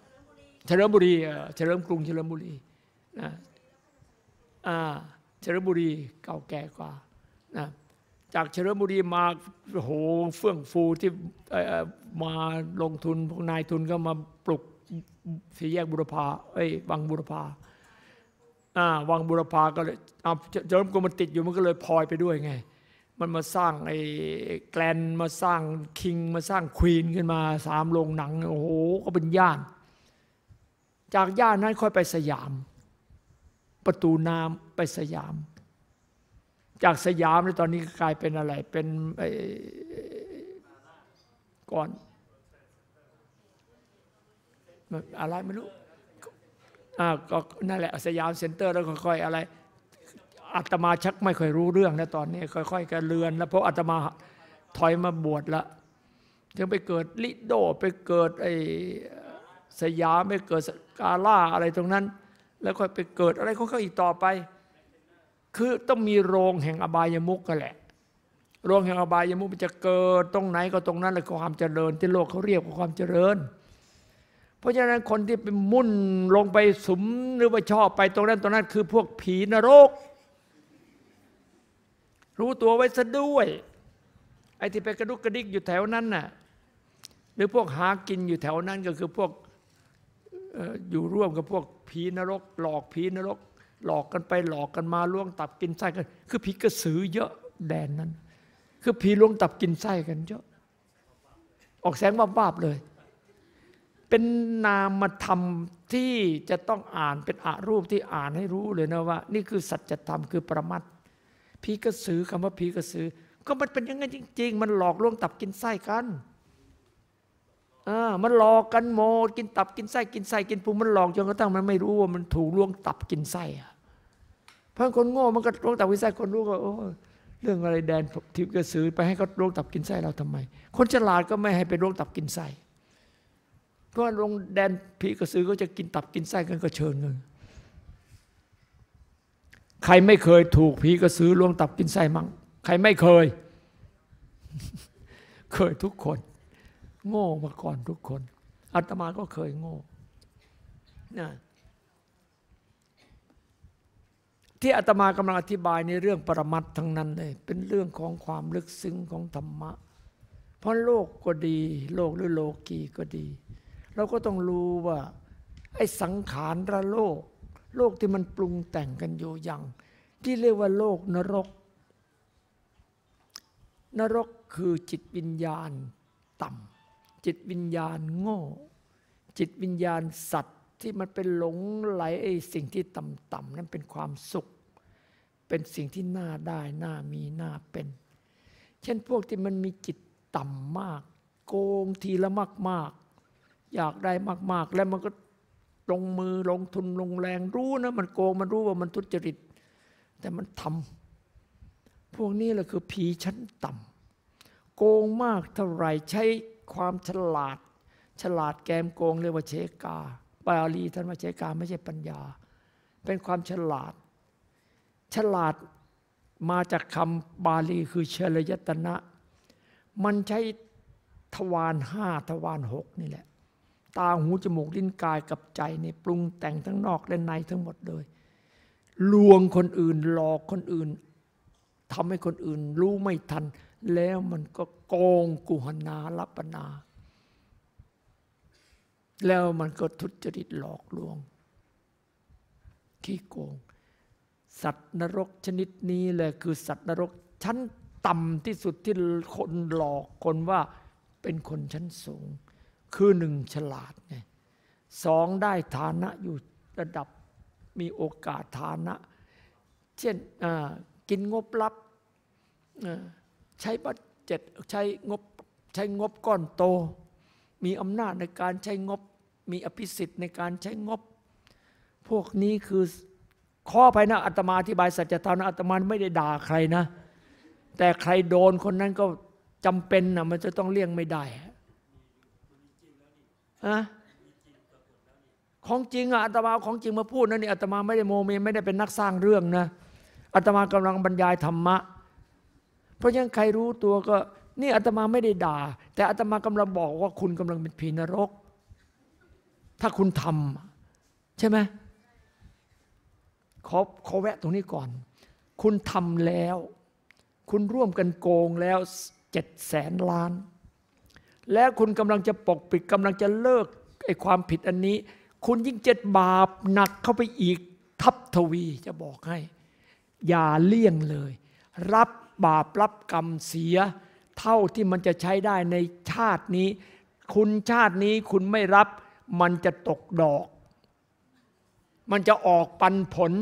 เฉลิมบุรีเฉลิมกรุงเฉลิมบุรี นะเฉลิมบุรีเก่าแก่กว่านะจากเฉลิมบุรีมาโหเฟื่องฟูที่มาลงทุนพวกนายทุนก็มาปลุกสีแยกบุรพาเอ้ยบางบุรพาวังบุรพาก็เลยเอาเจริญกรมมันติดอยู่มันก็เลยพลอยไปด้วยไง มันมาสร้างไอ้แกลนมาสร้างคิงมาสร้างควีนขึ้นมาสามโรงหนัง โอ้โห ก็เป็นย่าน จากย่านนั้นค่อยไปสยาม ประตูน้ำไปสยาม จากสยามแล้วตอนนี้กลายเป็นอะไร เป็นไอ้ก่อนอะไรไม่รู้ก็นั่นแหละสยามเซ็นเตอร์แล้วค่อยๆอะไรอาตมาชักไม่ค่อยรู้เรื่องนะตอนนี้ ค่อยๆกันเลือน แล้วเพราะอาตมาถอยมาบวชละถึงไปเกิดลิโดไปเกิดไอ้สยามไปเกิดกาล่าอะไรตรงนั้น แล้วค่อยไปเกิดอะไรของเขาอีกต่อไป คือต้องมีโรงแห่งอบายมุกกันแหละ โรงแห่งอบายมุกมันจะเกิดตรงไหนก็ตรงนั้นเลยความเจริญ ที่โลกเขาเรียกว่าความเจริญ เพราะฉะนั้นคนที่ไปมุ่นลงไปสุมหรือว่าชอบไปตรงนั้นตรงนั้น คือพวกผีนรก รู้ตัวไว้ซะด้วย ไอ้ที่ไปกระดุกกระดิกอยู่แถวนั้นน่ะหรือพวกหากินอยู่แถวนั้นก็คือพวก อยู่ร่วมกับพวกผีนรก หลอกผีนรก หลอกกันไปหลอกกันมาล่วงตับกินไส้กัน คือผีกระสือเยอะแดนนั้น คือผีล่วงตับกินไส้กันเยอะ ออกแสงบ้าๆเลย เป็นนามธรรมที่จะต้องอ่านเป็นอารูปที่อ่านให้รู้เลยนะว่า นี่คือสัจธรรมคือประมัดพีกระสือคำว่าพีกระสือ ก็มันเป็นยังไงจริง ๆ มันหลอกลวงตับกินไส้กัน อ่ามันหลอกกันโมกินตับกินไส้กินไส้กินพุงมันหลอกจนกระทั่งมันไม่รู้ว่ามันถูกลวงตับกินไส้อะเพราะคนโง่มันก็ลวงตับกินไส้คนรู้ก็โอ้เรื่องอะไรแดนทิพย์กระสือไปให้เขาลวงตับกินไส้เราทำไม คนฉลาดก็ไม่ให้ไปลวงตับกินไส้เพราะลงแดนผีกระสือก็จะกินตับกินไส้กันก็เชิญเงินใครไม่เคยถูกผีกระสือลวงตับกินไส้มั่งใครไม่เคย เคยทุกคน โง่มาก่อนทุกคนอาตมาก็เคยโง่นะที่อาตมากำลังอธิบายในเรื่องปรมัตทั้งนั้นเลย เป็นเรื่องของความลึกซึ้งของธรรมะ เพราะโลกก็ดี โลกหรือโลกีก็ดี เราก็ต้องรู้ว่าไอ้สังขารระโลก โลกที่มันปรุงแต่งกันอยู่อย่าง ที่เรียกว่าโลกนรก นรกคือจิตวิญญาณต่ำ จิตวิญญาณโง่ จิตวิญญาณสัตว์ที่มันเป็นหลงไหลไอ้สิ่งที่ต่ำๆนั้นเป็นความสุข เป็นสิ่งที่น่าได้น่ามีน่าเป็น เช่นพวกที่มันมีจิตต่ำมาก โกงทีละมากๆ อยากได้มากๆ แล้วมันก็ลงมือลงทุนลงแรงรู้นะมันโกงมันรู้ว่ามันทุจริต แต่มันทำพวกนี้แหละคือผีชั้นต่ำโกงมากเท่าไรใช้ ความฉลาด ฉลาดแกมโกงเรียกว่าเชกาบาลีท่านว่าเชกาไม่ใช่ปัญญา เป็นความฉลาด ฉลาดมาจากคำบาลีคือเชลยตนะ มันใช้ทวารห้าทวารหกนี่แหละ ตาหูจมูกลิ้นกายกับใจนี่ปรุงแต่งทั้งนอกและในทั้งหมดเลย ลวงคนอื่นหลอกคนอื่นทำให้คนอื่นรู้ไม่ทัน แล้วมันก็โกงกุหนาลัปนา แล้วมันก็ทุจริตหลอกลวง ขี้โกง สัตว์นรกชนิดนี้แหละคือสัตว์นรกชั้นต่ำที่สุดที่คนหลอกคนว่าเป็นคนชั้นสูง คือหนึ่งฉลาดไงสองได้ฐานะอยู่ระดับมีโอกาสฐานะ เช่นกินงบลับ ใช้บัตเจ็ดใช้งบใช้งบก้อนโต มีอำนาจในการใช้งบ มีอภิสิทธิ์ในการใช้งบ พวกนี้คือข้อไปนะอาตมาอธิบายสัจธรรมนะอาตมาไม่ได้ด่าใครนะ แต่ใครโดนคนนั้นก็จำเป็นนะมันจะต้องเลี่ยงไม่ได้อะของจริงอะอาตมาของจริงมาพูดนะนี่อาตมาไม่ได้โมเมไม่ได้เป็นนักสร้างเรื่องนะอาตมากำลังบรรยายธรรมะ เพราะยังใครรู้ตัวก็ นี่อาตมาไม่ได้ด่า แต่อาตมากำลังบอกว่าคุณกำลังเป็นผีนรก ถ้าคุณทำใช่ไหมขอขอแวะตรงนี้ก่อน คุณทำแล้ว คุณร่วมกันโกงแล้วเจ็ดแสนล้าน แล้วคุณกำลังจะปกปิดกำลังจะเลิกไอ้ความผิดอันนี้ คุณยิ่งเจ็ดบาปหนักเข้าไปอีกทับทวีจะบอกให้ อย่าเลี่ยงเลย รับ บาปรับกรรมเสีย เท่าที่มันจะใช้ได้ในชาตินี้ คุณชาตินี้คุณไม่รับมันจะตกดอก มันจะออกปันผล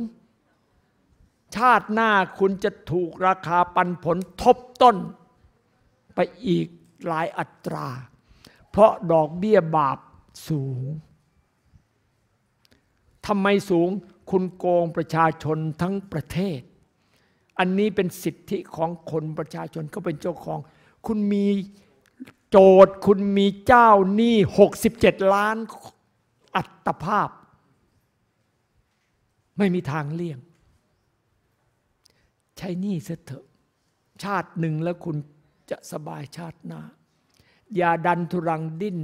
ชาติหน้าคุณจะถูกราคาปันผลทบต้น ไปอีกหลายอัตรา เพราะดอกเบี้ยบาปสูงทำไมสูงคุณโกงประชาชนทั้งประเทศ อันนี้เป็นสิทธิของคนประชาชนก็เป็นเจ้าของ คุณมีโจทย์คุณมีเจ้าหนี้หกสิบเจ็ดล้านอัตภาพ ไม่มีทางเลี่ยง ใช้หนี้เสเถอะ ชาติหนึ่งแล้วคุณจะสบายชาติหน้า อย่าดันทุรังดิ้น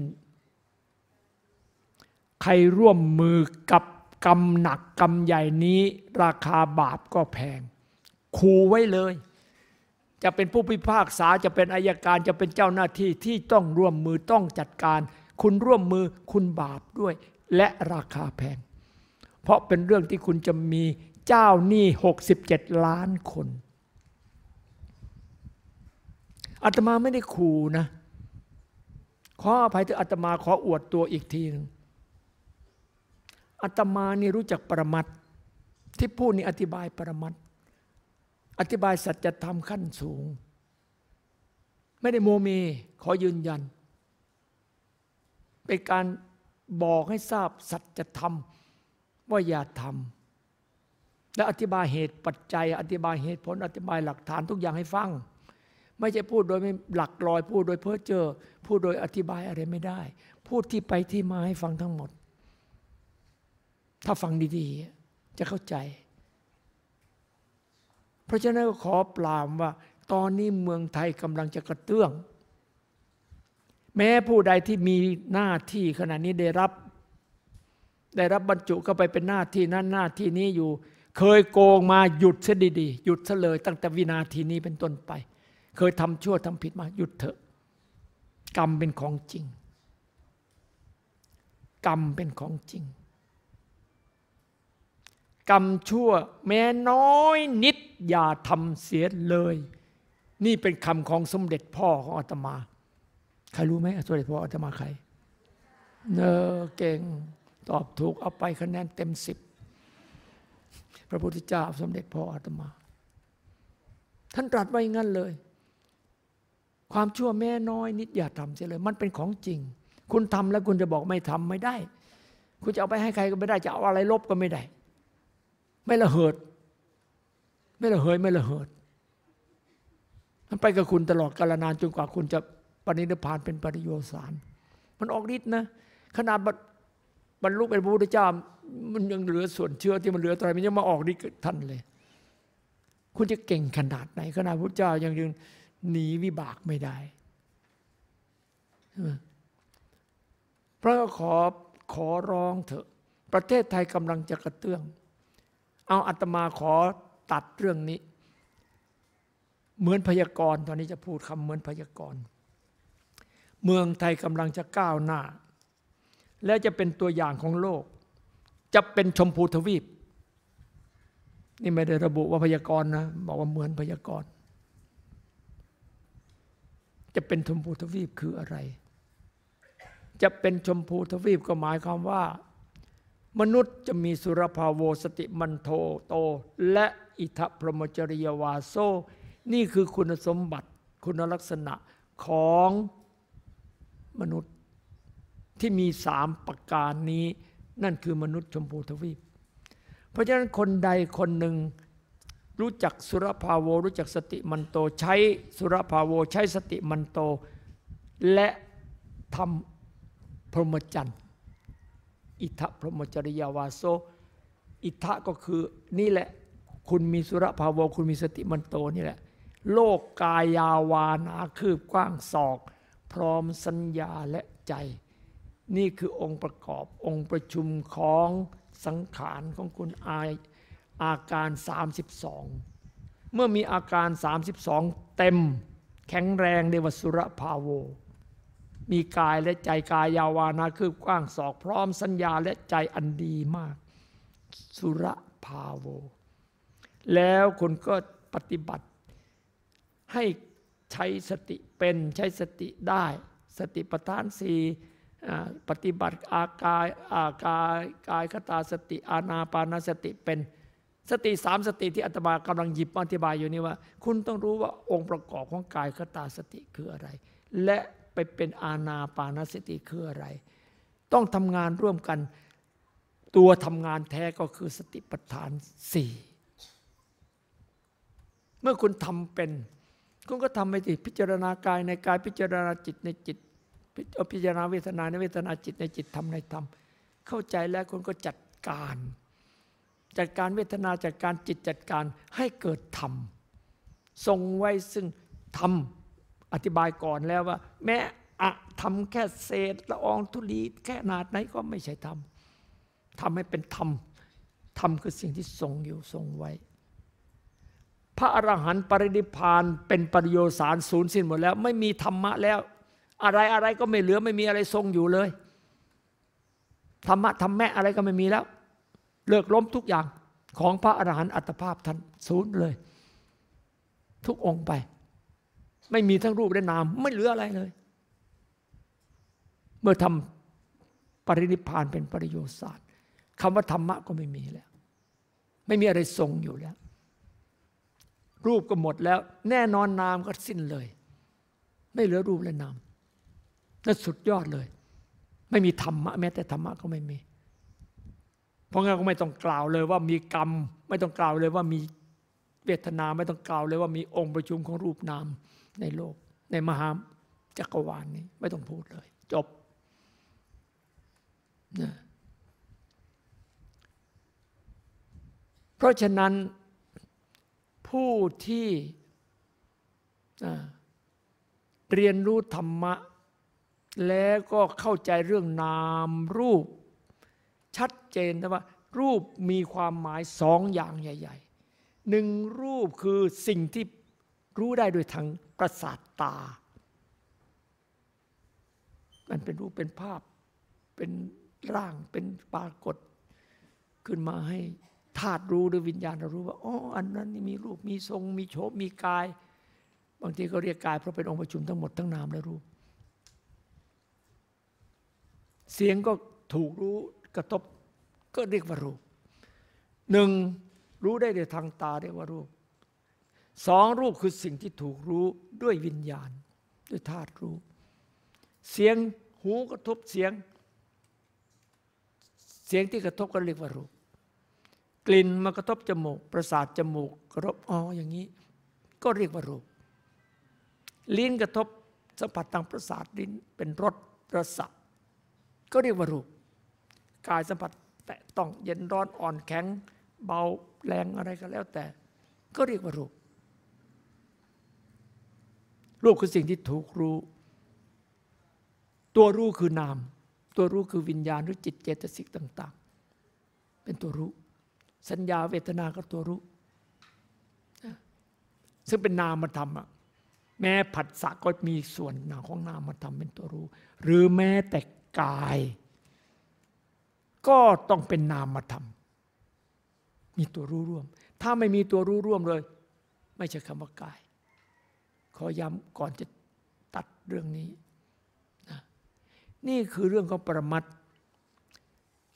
ใครร่วมมือกับกรรมหนักกรรมใหญ่นี้ ราคาบาปก็แพง คูไว้เลย จะเป็นผู้พิพากษาจะเป็นอายการจะเป็นเจ้าหน้าที่ที่ต้องร่วมมือต้องจัดการ คุณร่วมมือคุณบาปด้วย และราคาแพง เพราะเป็นเรื่องที่คุณจะมีเจ้าหนี้ 67 ล้านคนอาตมาไม่ได้ขู่นะ ขออภัยที่อาตมาขออวดตัวอีกทีหนึ่งอาตมานี่รู้จักปรมัตที่พูดนี่อธิบายปรมัต อธิบายสัจธรรมขั้นสูง ไม่ได้โมเม ขอยืนยัน เป็นการบอกให้ทราบสัจธรรมว่าอย่าทำและอธิบายเหตุปัจจัย อธิบายเหตุผล อธิบายหลักฐานทุกอย่างให้ฟัง ไม่ใช่พูดโดยไม่หลักลอย พูดโดยเพ้อเจอพูดโดยอธิบายอะไรไม่ได้ พูดที่ไปที่มาให้ฟังทั้งหมด ถ้าฟังดีๆ จะเข้าใจ เพราะฉะนั้นก็ขอปรามว่า ตอนนี้เมืองไทยกำลังจะกระเตื้อง แม้ผู้ใดที่มีหน้าที่ขณะนี้ได้รับ ได้รับบรรจุเข้าไปเป็นหน้าที่นั้นหน้าที่นี้อยู่ เคยโกงมาหยุดซะดีๆหยุดซะเลย ตั้งแต่วินาทีนี้เป็นต้นไป เคยทำชั่วทำผิดมาหยุดเถอะ กรรมเป็นของจริง กรรมเป็นของจริง กรรมชั่ว แม้น้อยนิดอย่าทำเสียเลย นี่เป็นคำของสมเด็จพ่อของอาตมา ใครรู้ไหมสมเด็จพ่ออาตมาใครเนอเก่งตอบถูกเอาไปคะแนนเต็มสิบพระพุทธเจ้าสมเด็จพ่ออาตมา ท่านตรัสไว้งั้นเลย ความชั่วแม่น้อยนิดอย่าทำเสียเลย มันเป็นของจริง คุณทำแล้วคุณจะบอกไม่ทำไม่ได้ คุณจะเอาไปให้ใครก็ไม่ได้ จะเอาอะไรลบก็ไม่ได้ ไม่ละเหิด ไม่ละเหยไม่ละเหิด มันไปกับคุณตลอดกาลนานจนกว่าคุณจะปณิธพานเป็นปริโยสาร มันออกฤทธิ์นะ ขนาดบรรลุเป็นพระพุทธเจ้า มันยังเหลือส่วนเชื้อที่มันเหลือตอะไรมันยังมาออกฤทธิ์ท่านเลย คุณจะเก่งขนาดไหน ขนาดพระเจ้ายังยังหนีวิบากไม่ได้พระก็ขอขอร้องเถอะ ประเทศไทยกำลังจะกระเตื้อง เอาอาตมาขอตัดเรื่องนี้ เหมือนพยากรณ์ตอนนี้จะพูดคำเหมือนพยากรณ์ เมืองไทยกำลังจะก้าวหน้า และจะเป็นตัวอย่างของโลก จะเป็นชมพูทวีป นี่ไม่ได้ระบุว่าพยากรณ์นะ บอกว่าเหมือนพยากรณ์ จะเป็นชมพูทวีปคืออะไร จะเป็นชมพูทวีปก็หมายความว่า มนุษย์จะมีสุรภาโวสติมันโทโต และอิทธพรหมจริยวาโซ นี่คือคุณสมบัติคุณลักษณะของมนุษย์ที่มีสามประการนี้ นั่นคือมนุษย์ชมพูทวีป เพราะฉะนั้นคนใดคนหนึ่งรู้จักสุรภาโว รู้จักสติมันโต ใช้สุรภาโว ใช้สติมันโต และทำพรหมจรรย์ อิทธพรหมจริยาวาโซ อิทธะก็คือนี่แหละ คุณมีสุรภาโวคุณมีสติมันโตนี่แหละ โลกกายาวานาคืบกว้างศอก พร้อมสัญญาและใจ นี่คือองค์ประกอบองค์ประชุมของสังขารของคุณอายอาการ 32 เมื่อมีอาการ 32 เต็มแข็งแรงเดวสุรภาโว มีกายและใจกายยาวานาคืบกว้างศอกพร้อมสัญญาและใจอันดีมาก สุรภาโว แล้วคุณก็ปฏิบัติให้ใช้สติเป็นใช้สติได้ สติปัฏฐานสี่ปฏิบัติอากายอากายกายคตาสติ อานาปานาสติเป็นสติสามสติที่อาตมากำลังหยิบอธิบายอยู่นี่ว่า คุณต้องรู้ว่าองค์ประกอบของกายคตาสติคืออะไร และ ไปเป็นอาณาปานสติคืออะไร ต้องทำงานร่วมกัน ตัวทำงานแท้ก็คือสติปัฏฐานสี่เมื่อคุณทำเป็น คุณก็ทำไปสิพิจารณากายในกายพิจารณาจิตในจิตพิจารณาเวทนาในเวทนาจิตในจิตทำในธรรมเข้าใจแล้วคุณก็จัดการ จัดการเวทนาจัดการจิตจัดการให้เกิดธรรมทรงไว้ซึ่งธรรม อธิบายก่อนแล้วว่า แม้อะทำแค่เศษละอองธุลีแค่นาดไหนก็ไม่ใช่ธรรมทำให้เป็นธรรมธรรมคือสิ่งที่ทรงอยู่ทรงไว้ พระอรหันต์ปรินิพานเป็นปริโยสารศูนย์สิ้นหมดแล้ว ไม่มีธรรมะแล้ว อะไรอะไรก็ไม่เหลือไม่มีอะไรทรงอยู่เลยธรรมะธรรมแม่อะไรก็ไม่มีแล้ว เลิกล้มทุกอย่างของพระอรหันต์อัตภาพท่านศูนย์เลย ทุกองค์ไป ไม่มีทั้งรูปและนาม ไม่เหลืออะไรเลย เมื่อทำปรินิพานเป็นปริโยศาสตร์คำว่าธรรมะก็ไม่มีแล้ว ไม่มีอะไรทรงอยู่แล้ว รูปก็หมดแล้ว แน่นอนนามก็สิ้นเลย ไม่เหลือรูปและนามนั่นสุดยอดเลย ไม่มีธรรมะแม้แต่ธรรมะก็ไม่มี เพราะงั้นก็ไม่ต้องกล่าวเลยว่ามีกรรม ไม่ต้องกล่าวเลยว่ามีเวทนาไม่ต้องกล่าวเลยว่ามีองค์ประชุมของรูปนาม ในโลก ในมหาจักรวาลนี้ ไม่ต้องพูดเลย จบนะเพราะฉะนั้นผู้ที่เรียนรู้ธรรมะ แล้วก็เข้าใจเรื่องนามรูป ชัดเจนแต่ว่า รูปมีความหมายสองอย่างใหญ่ๆหนึ่งรูปคือสิ่งที่รู้ได้โดยทาง ประสาทตา มันเป็นรูปเป็นภาพ เป็นร่างเป็นปรากฏ ขึ้นมาให้ธาตุรู้หรือวิญญาณรารู้ว่าอ๋ออันนั้นนี่มีรูปมีทรงมีโฉมมีกาย บางทีก็เรียกกายเพราะเป็นองค์ประชุมทั้งหมดทั้งนามและรูป เสียงก็ถูกรู้กระทบก็เรียกว่ารูปหนึ่งรู้ได้ด้วยทางตาเรียกว่ารูป สองรูปคือสิ่งที่ถูกรู้ด้วยวิญญาณ ด้วยธาตุรู้ เสียงหูกระทบเสียง เสียงที่กระทบก็เรียกว่ารูป กลิ่นมากระทบจมูก ประสาทจมูกกระทบอ๋ออย่างนี้ ก็เรียกว่ารูป ลิ้นกระทบสัมผัสทางประสาทลิ้นเป็นรสรสะก็เรียกว่ารูป กายสัมผัสแตะต้องเย็นร้อนอ่อนแข็ง เบาแรงอะไรก็แล้วแต่ ก็เรียกว่ารูป รูปคือสิ่งที่ถูกรู้ ตัวรู้คือนาม ตัวรู้คือวิญญาณหรือจิตเจตสิกต่าง ๆ เป็นตัวรู้ สัญญาเวทนาก็ตัวรู้ ซึ่งเป็นนามธรรมอะแม้ผัสสะก็มีส่วนหนาของนามธรรมเป็นตัวรู้ หรือแม้แต่กาย ก็ต้องเป็นนามธรรม มีตัวรู้ร่วม ถ้าไม่มีตัวรู้ร่วมเลย ไม่ใช่คำว่ากาย ขอย้ำก่อนจะตัดเรื่องนี้นะนี่คือเรื่องของปรมัต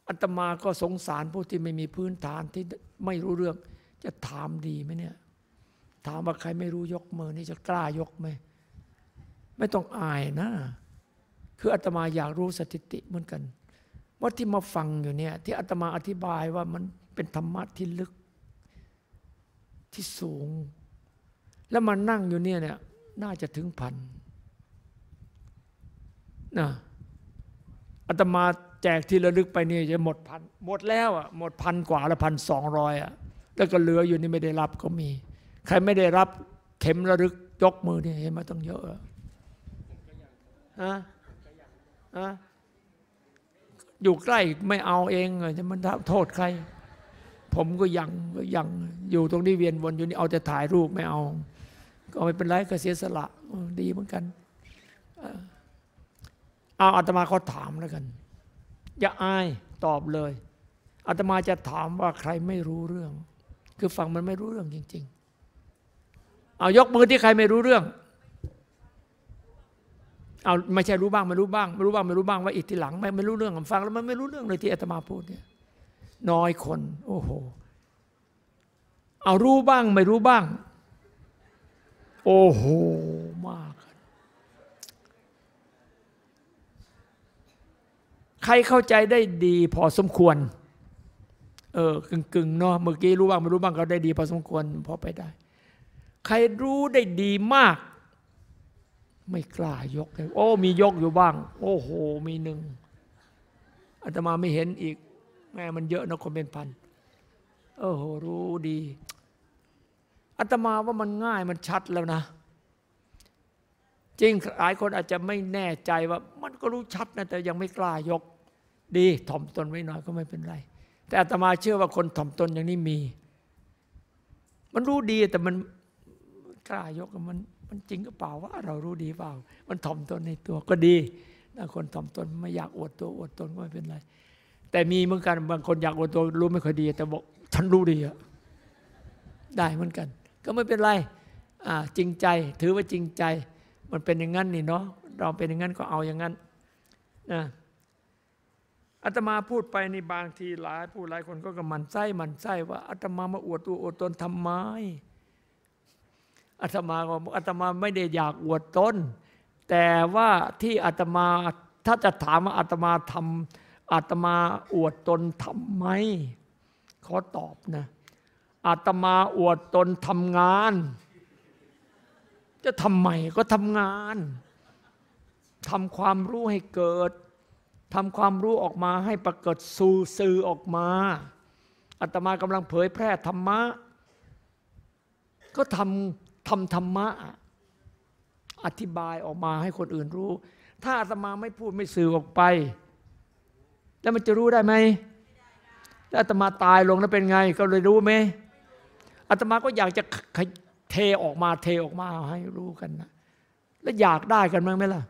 อาตมาก็สงสารผู้ที่ไม่มีพื้นฐานที่ไม่รู้เรื่อง จะถามดีไหมเนี่ย ถามว่าใครไม่รู้ยกมือนี่จะกล้ายกไหมไม่ต้องอายนะ คืออาตมาอยากรู้สถิติเหมือนกัน ว่าที่มาฟังอยู่เนี่ย ที่อาตมาอธิบายว่ามันเป็นธรรมะที่ลึกที่สูง แล้วมานั่งอยู่เนี่ยเนี่ยน่าจะถึงพันนะอาตมาแจกที่ระลึกไปเนี่ยจะหมดพันหมดแล้วอะหมดพันกว่าล้วพันสองร้อยอะแล้วก็เหลืออยู่นี่ไม่ได้รับก็มี ใครไม่ได้รับเข็มระลึกยกมือเนี่ยเห็นมาต้องเยอะอะฮะฮะอยู่ใกล้ไม่เอาเองจะมันโทษใคร ผมก็ยังก็ยังอยู่ตรงนี้เวียนวนอยู่นี่เอาแต่ถ่ายรูปไม่เอา ก็ไม่เป็นไรก็เสียสละดีเหมือนกันเอาอาตมาเขาถามแล้วกัน อย่าอายตอบเลยอาตมาจะถามว่าใครไม่รู้เรื่อง คือฟังมันไม่รู้เรื่องจริง ๆ เอายกมือที่ใครไม่รู้เรื่องเอาไม่ใช่รู้บ้างไม่รู้บ้างไม่รู้บ้างไม่รู้บ้างว่าอีกทีหลังไม่ไม่รู้เรื่องฟังแล้วมันไม่รู้เรื่องเลยที่อาตมาพูดเนี่ยน้อยคน โอ้โห เอารู้บ้างไม่รู้บ้าง โอ้โหมาก ใครเข้าใจได้ดีพอสมควร เออกึ่งกึ่งเนาะเมื่อกี้รู้บ้างไม่รู้บ้างก็ได้ดีพอสมควรพอไปได้ ใครรู้ได้ดีมาก ไม่กล้ายกเลยโอ้มียกอยู่บ้าง โอ้โหมีหนึ่งอาตมาไม่เห็นอีกแม่มันเยอะนะคนเป็นพันโอ้โหรู้ดี อาตมาว่ามันง่ายมันชัดแล้วนะ จริงหลายคนอาจจะไม่แน่ใจว่ามันก็รู้ชัดนะแต่ยังไม่กล้ายก ดีถ่อมตนไว้หน่อยก็ไม่เป็นไร แต่อาตมาเชื่อว่าคนถ่อมตนอย่างนี้มี มันรู้ดีแต่มันกล้ายกมันมันจริงก็เปล่าว่า เรารู้ดีเปล่า มันถ่อมตนในตัวก็ดีนะคนถ่อมตนไม่อยากอวดตัวอวดตนก็ไม่เป็นไรแต่มีเหมือนกันบางคนอยากอวดตัวรู้ไม่ค่อยดี แต่บอกฉันรู้ดีอะได้เหมือนกัน ก็ไม่เป็นไรจริงใจถือว่าจริงใจ มันเป็นอย่างนั้นนี่เนาะเราเป็นอย่างนั้นก็เอาอย่างนั้นนะอาตมาพูดไปในบางทีหลายผู้หลายคนก็กำมันไส้มันไส้ว่าอาตมามาอวดตัวอวดตนทำไมอาตมาก็อาตมาไม่ได้อยากอวดตนแต่ว่าที่อาตมาถ้าจะถามว่าอาตมาทำอาตมาอวดตนทำไมขอตอบนะ อาตมาอวดตนทำงาน จะทำไมก็ทำงานทำความรู้ให้เกิดทำความรู้ออกมาให้ปรากฏสู่สื่อออกมาอาตมากำลังเผยแพร่ธรรมะ ก็ทำทำธรรมะ อธิบายออกมาให้คนอื่นรู้ ถ้าอาตมาไม่พูดไม่สื่อออกไป แล้วมันจะรู้ได้ไหมแล้วอาตมาตายลงแล้วเป็นไง ก็เลยรู้ไหม อาตมาก็อยากจะเทออกมาเทออกมาให้รู้กันนะแล้วอยากได้กันมั้งไหมล่ะ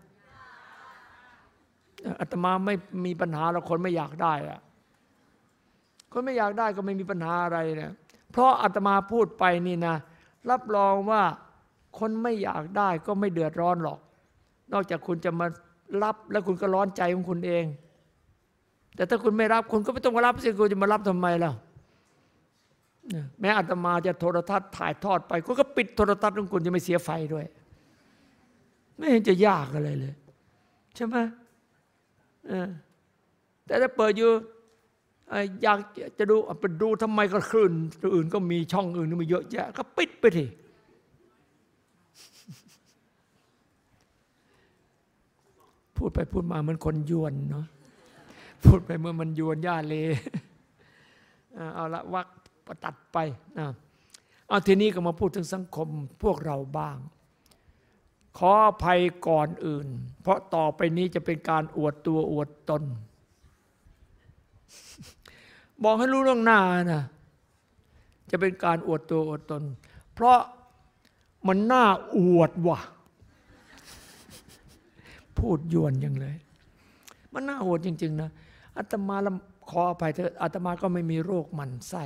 อาตมาไม่มีปัญหาแล้วคนไม่อยากได้อะคนไม่อยากได้ก็ไม่มีปัญหาอะไรเนี่ยเพราะอาตมาพูดไปนี่นะ รับรองว่าคนไม่อยากได้ก็ไม่เดือดร้อนหรอก นอกจากคุณจะมารับแล้วคุณก็ร้อนใจของคุณเอง แต่ถ้าคุณไม่รับคุณก็ไม่ต้องมารับสิคุณจะมารับทำไมล่ะ แม้อาตมาจะโทรทัศน์ถ่ายทอดไปคุณก็ปิดโทรทัศน์ของคุณจะไม่เสียไฟด้วย ไม่เห็นจะยากอะไรเลย ใช่ไหมแต่ถ้าเปิดอยู่อยากจะดูไปดูทำไมก็คลื่นอื่นก็มีช่องอื่นมีเยอะแยะก็ปิดไปทีพูดไปพูดมาเหมือนคนยวนเนาะพูดไปเมื่อมันยวนย่าเลเอาละวัก ตัดไปนะเอาทีนี้ก็มาพูดถึงสังคมพวกเราบ้าง ขออภัยก่อนอื่น เพราะต่อไปนี้จะเป็นการอวดตัวอวดตน บอกให้รู้เรื่องหน้านะจะเป็นการอวดตัวอวดตน เพราะมันน่าอวดว่ะ พูดยวนยังเลย มันน่าอวดจริง ๆ นะอาตมาขออภัยเถอะอาตมาก็ไม่มีโรคมันไส้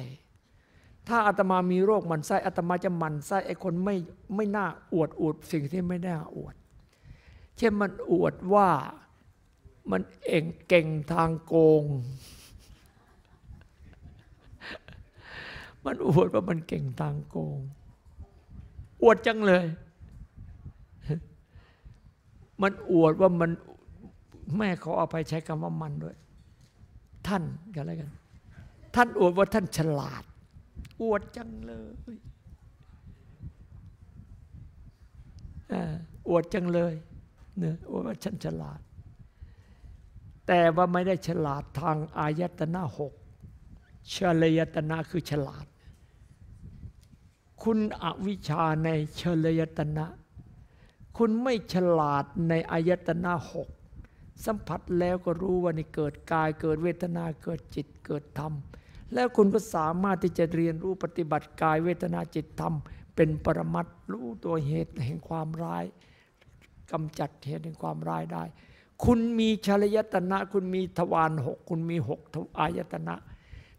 ถ้าอาตมามีโรคมันไส้อาตมาจะมันไส้ไอ้คนไม่ไม่น่าอวดอวดสิ่งที่ไม่น่าอวด เช่นมันอวดว่ามันเองเก่งทางโกง มันอวดว่ามันเก่งทางโกง อวดจังเลย มันอวดว่ามันแม่ขออภัยใช้คำว่ามันด้วย ท่านกันอะไรกัน ท่านอวดว่าท่านฉลาด อวดจังเลยอวดจังเลยเนะอวดว่าฉันฉลาด แต่ว่าไม่ได้ฉลาดทางอายตนะหกเฉลยตนะคือฉลาด คุณอวิชชาในเฉลยตนะ คุณไม่ฉลาดในอายตนะหกสัมผัสแล้วก็รู้ว่านี่เกิดกายเกิดเวทนาเกิดจิตเกิดธรรม แล้วคุณก็สามารถที่จะเรียนรู้ปฏิบัติกายเวทนาจิตธรรม เป็นปรมัตรู้ตัวเหตุแห่งความร้ายกำจัดเหตุแห่งความร้ายได้ คุณมีชลยตนะ คุณมีทวารหกคุณมีหกอายตนะ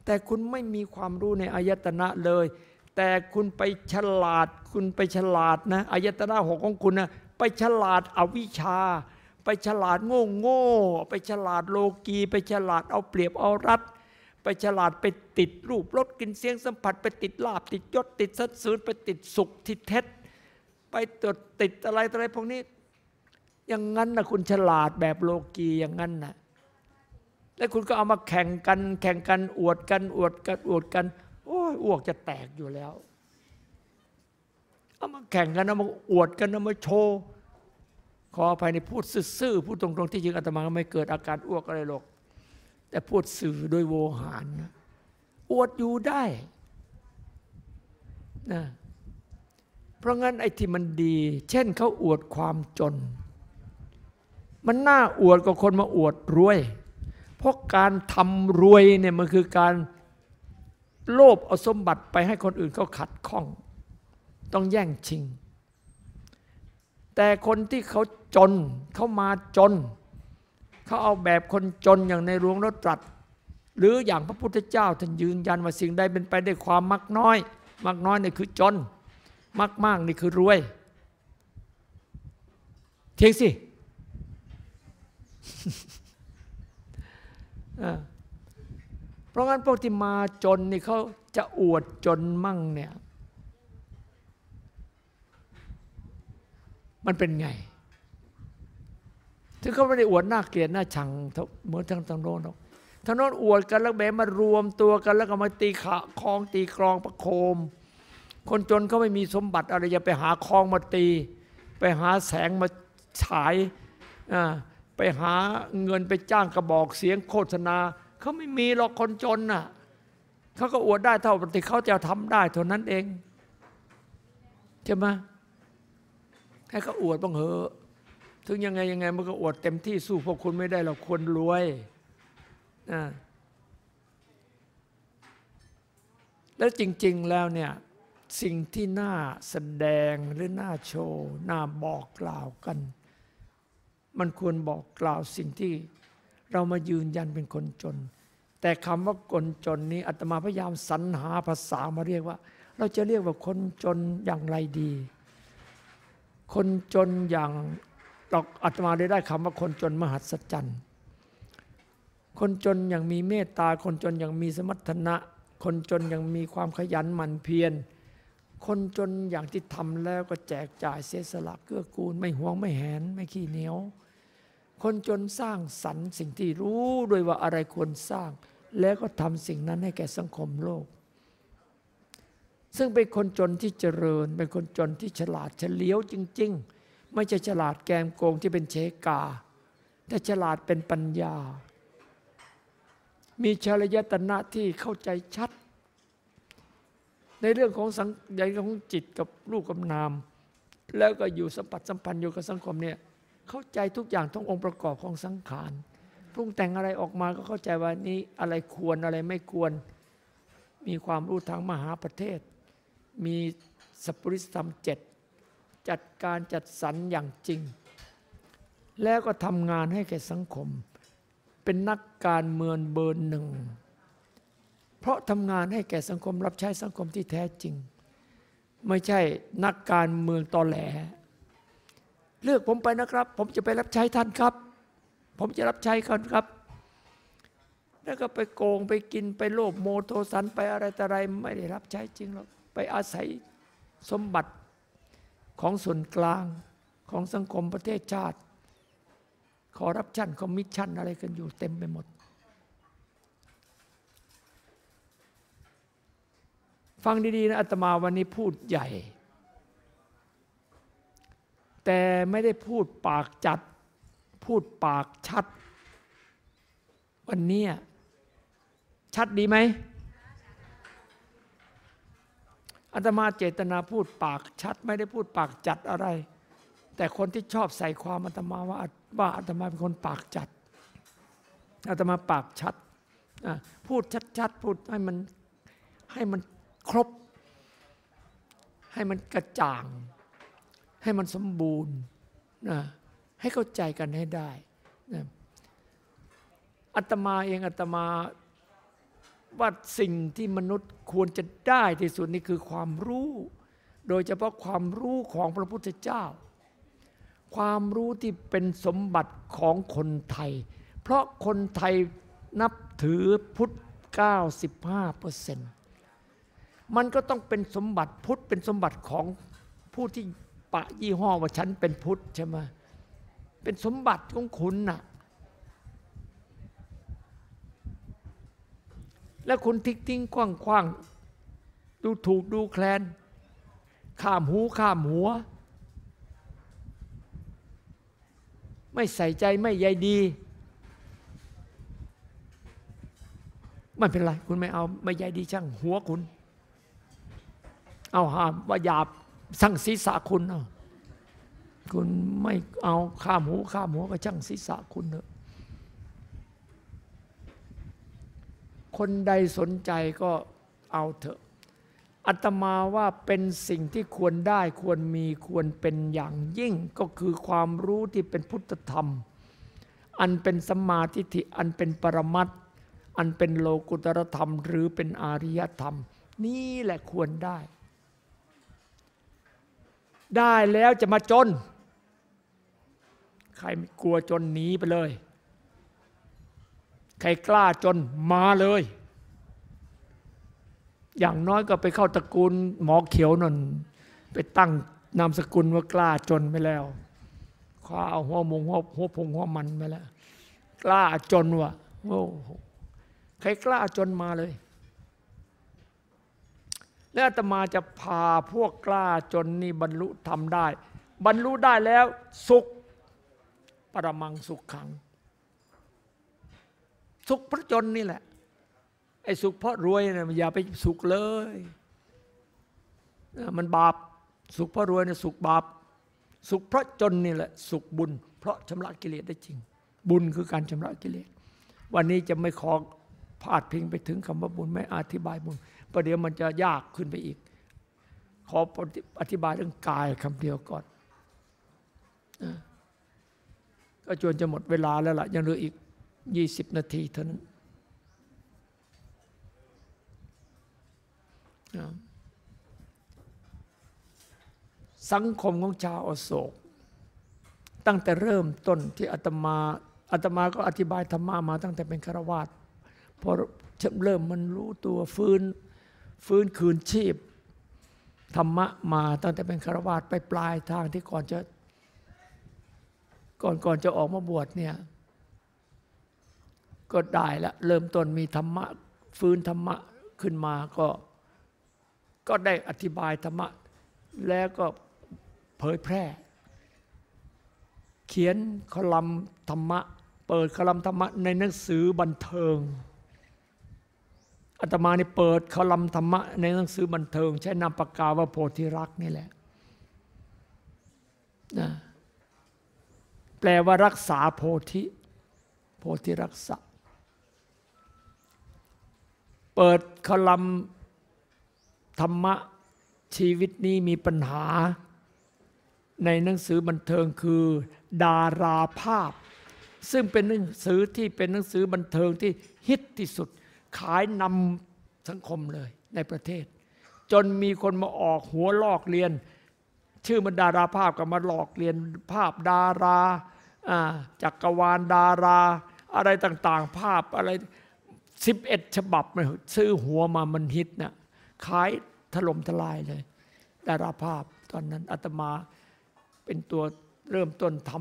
แต่คุณไม่มีความรู้ในอายตนะเลย แต่คุณไปฉลาด คุณไปฉลาดนะอายตนะหกของคุณนะไปฉลาดอวิชชา ไปฉลาดโง่โง่ไปฉลาดโลกี ไปฉลาดเอาเปรียบเอารัด ไปฉลาดไปติดรูปรสกินเสียงสัมผัส ไปติดลาบ ติดยศติดสัตสืนไปติดสุขที่เท็จ ไปตดติดอะไรอะไรพวกนี้ อย่างนั้นนะคุณฉลาดแบบโลกีอย่างนั้นนะแล้วคุณก็เอามาแข่งกัน แข่งกันอวดกันอวดกันอวดกัน โอ้ยอ้วกจะแตกอยู่แล้วเอามาแข่งกันเอามาอวดกันเอามาโชว์ขออภัยในพูดซื่อๆพูดตรงๆที่จริงอาตมาไม่เกิดอาการอ้วกอะไรหรอก แต่พูดสื่อโดยโวหารนะอวดอยู่ได้นะเพราะงั้นไอ้ที่มันดี เช่นเขาอวดความจน มันน่าอวดกว่าคนมาอวดรวย เพราะการทำรวยเนี่ยมันคือการโลภเอาสมบัติไปให้คนอื่นเขาขัดข้อง ต้องแย่งชิง แต่คนที่เขาจนเขามาจนเขาเอาแบบคนจนอย่างในหลวงรถตรัส หรืออย่างพระพุทธเจ้าท่านยืนยันว่าสิ่งใดเป็นไปได้วยความมักน้อย มักน้อยนี่คือจน มักมากนี่คือรวย เทียงสิเพราะงั้นพวกที่มาจนนี่เขาจะอวดจนมั่งเนี่ย มันเป็นไง ถึงเขาไม่ได้อวดหน้าเกลียดหน้าชังเหมือนทางทางโน้นหรอกทางโน้นอวดกันแล้วแบมารวมตัวกัน แล้วก็มาตีขาคลองตีกรองประโคม คนจนเขาไม่มีสมบัติอะไรจะไปหาคลองมาตี ไปหาแสงมาฉายไปหาเงินไปจ้างกระบอกเสียงโฆษณาเขาไม่มีหรอกคนจนน่ะเขาก็อวดได้เท่าที่เขาจะทำได้เท่านั้นเองใช่ไหมให้เขาอวดบ้างเหอะ ถึงยังไงยังไงมันก็อวดเต็มที่สู้พวกคุณไม่ได้เราควรรวยนะแล้วจริง ๆแล้วเนี่ยสิ่งที่น่าแสดงหรือน่าโชว์น่าบอกกล่าวกัน มันควรบอกกล่าวสิ่งที่เรามายืนยันเป็นคนจน แต่คำว่าคนจนนี้อาตมาพยายามสรรหาภาษามาเรียกว่า เราจะเรียกว่าคนจนอย่างไรดี คนจนอย่าง เราอาตมาได้ได้คำว่าคนจนมหัศจรรย์ คนจนอย่างมีเมตตา คนจนอย่างมีสมรรถนะ คนจนอย่างมีความขยันหมั่นเพียร คนจนอย่างที่ทำแล้วก็แจกจ่ายเสียสละเกื้อกูล ไม่หวงไม่แหน ไม่ขี้เหนียว คนจนสร้างสรรค์สิ่งที่รู้โดยว่าอะไรควรสร้าง แล้วก็ทำสิ่งนั้นให้แก่สังคมโลกซึ่งเป็นคนจนที่เจริญ เป็นคนจนที่ฉลาดเฉลียวจริง ๆ ไม่ใช่ฉลาดแกมโกงที่เป็นเชกา แต่ฉลาดเป็นปัญญา มีชลยตนะที่เข้าใจชัด ในเรื่องของสังใหญ่ของจิตกับลูกกับนาม แล้วก็อยู่สัมผัสสัมพันธ์อยู่กับสังคมเนี่ยเข้าใจทุกอย่างทั้งองค์ประกอบของสังขารปรุงแต่งอะไรออกมาก็เข้าใจว่านี้อะไรควรอะไรไม่ควร มีความรู้ทางมหาประเทศ มีสัพปริสธรรมเจ็ด จัดการจัดสรรอย่างจริง แล้วก็ทำงานให้แก่สังคม เป็นนักการเมืองเบอร์หนึ่ง เพราะทำงานให้แก่สังคมรับใช้สังคมที่แท้จริง ไม่ใช่นักการเมืองตอแหล เลือกผมไปนะครับ ผมจะไปรับใช้ท่านครับ ผมจะรับใช้คนครับแล้วก็ไปโกงไปกินไปโลภโมโทสันไปอะไรแต่อะไรไม่ได้รับใช้จริงหรอกไปอาศัยสมบัติ ของส่วนกลางของสังคมประเทศชาติคอร์รัปชันคอมมิชชันอะไรกันอยู่เต็มไปหมด ฟังดีๆนะอาตมาวันนี้พูดใหญ่ แต่ไม่ได้พูดปากจัด พูดปากชัด วันนี้ชัดดีไหม อาตมาเจตนาพูดปากชัดไม่ได้พูดปากจัดอะไร แต่คนที่ชอบใส่ความอาตมาว่าว่าอาตมาเป็นคนปากจัดอาตมาปากชัดพูดชัดๆพูดให้มันให้มันครบ ให้มันกระจ่าง ให้มันสมบูรณ์นะให้เข้าใจกันให้ได้นะอาตมาเองอาตมา ว่าสิ่งที่มนุษย์ควรจะได้ที่สุดนี่คือความรู้ โดยเฉพาะความรู้ของพระพุทธเจ้า ความรู้ที่เป็นสมบัติของคนไทย เพราะคนไทยนับถือพุทธ 95เปอร์เซ็นต์มันก็ต้องเป็นสมบัติพุทธเป็นสมบัติของผู้ที่ปะยี่ห้อว่าฉันเป็นพุทธใช่ไหมเป็นสมบัติของคุณน่ะ แล้วคุณทิ้งทิ้งคว้างคว้างดูถูกดูแคลน ข้ามหูข้ามหัว ไม่ใส่ใจไม่ใยดี ไม่เป็นไรคุณไม่เอาไม่ใยดีช่างหัวคุณ เอาหามว่าหยาบสั่งศีรษะคุณเอาคุณไม่เอาข้ามหูข้ามหัวก็ช่างศีรษะคุณเถอะ คนใดสนใจก็เอาเถอะอัตมาว่าเป็นสิ่งที่ควรได้ควรมีควรเป็นอย่างยิ่งก็คือความรู้ที่เป็นพุทธธรรม อันเป็นสมาธิิอันเป็นปรมัตอันเป็นโลกุตรธรรม หรือเป็นอาริยธรรม นี่แหละควรได้ ได้แล้วจะมาจน ใครกลัวจนหนีไปเลย ใครกล้าจนมาเลย อย่างน้อยก็ไปเข้าตระกูลหมอเขียวนนไปตั้งนามสกุลว่ากล้าจนไปแล้วข้าเอาหัวมงหัวหัวพงหัวมันไปแล้ว กล้าจนวะโอ้ใครกล้าจนมาเลย แล้วอาตมาจะพาพวกกล้าจนนี่บรรลุทำได้ บรรลุได้แล้วสุข ปรมังสุขขัง สุขเพราะจนนี่แหละ ไอ้สุขเพราะรวยเนี่ยอย่าไปสุขเลย มันบาปสุขเพราะรวยเนี่ยสุขบาป สุขเพราะจนนี่แหละ สุขบุญ เพราะชำระกิเลสได้จริง บุญคือการชำระกิเลส วันนี้จะไม่ขอพาดพิงไปถึงคำว่าบุญไม่อธิบายบุญประเดี๋ยวมันจะยากขึ้นไปอีก ขออธิบายเรื่องกายคำเดียวก่อนก็จวนจะหมดเวลาแล้วล่ะยังเหลืออีก ยี่สิบนาทีเท่านั้นสังคมของชาวอโศก ตั้งแต่เริ่มต้นที่อาตมาอาตมาก็อธิบายธรรมะมาตั้งแต่เป็นฆราวาสพอเริ่มมันรู้ตัวฟื้นฟื้นคืนชีพ ธรรมะมาตั้งแต่เป็นฆราวาสไปปลายทางที่ก่อนจะ ก่อนก่อนจะออกมาบวชเนี่ย ก็ได้ละเริ่มต้นมีธรรมะฟื้นธรรมะขึ้นมาก็ก็ได้อธิบายธรรมะ แล้วก็เผยแพร่ เขียนคอลัมน์ธรรมะ เปิดคอลัมน์ธรรมะในหนังสือบันเทิงอาตมานี่เปิดคอลัมน์ธรรมะในหนังสือบันเทิง ใช้นามปากกาว่าโพธิรักนี่แหละนะแปลว่ารักษาโพธิ โพธิรักษา เปิดคอลัมน์ธรรมะชีวิตนี้มีปัญหา ในหนังสือบันเทิงคือ ดาราภาพ ซึ่งเป็นหนังสือที่เป็นหนังสือบันเทิงที่ฮิตที่สุด ขายนำสังคมเลยในประเทศ จนมีคนมาออกหัวลอกเรียน ชื่อมันดาราภาพก็มาหลอกเรียนภาพดาราจักรวาลดารา อะไรต่างๆ ภาพอะไร สิบเอ็ดฉบับซื้อหัวมามันฮิตนะ่ะขายถล่มทลายเลยดาราภาพตอนนั้นอาตมาเป็นตัวเริ่มต้นท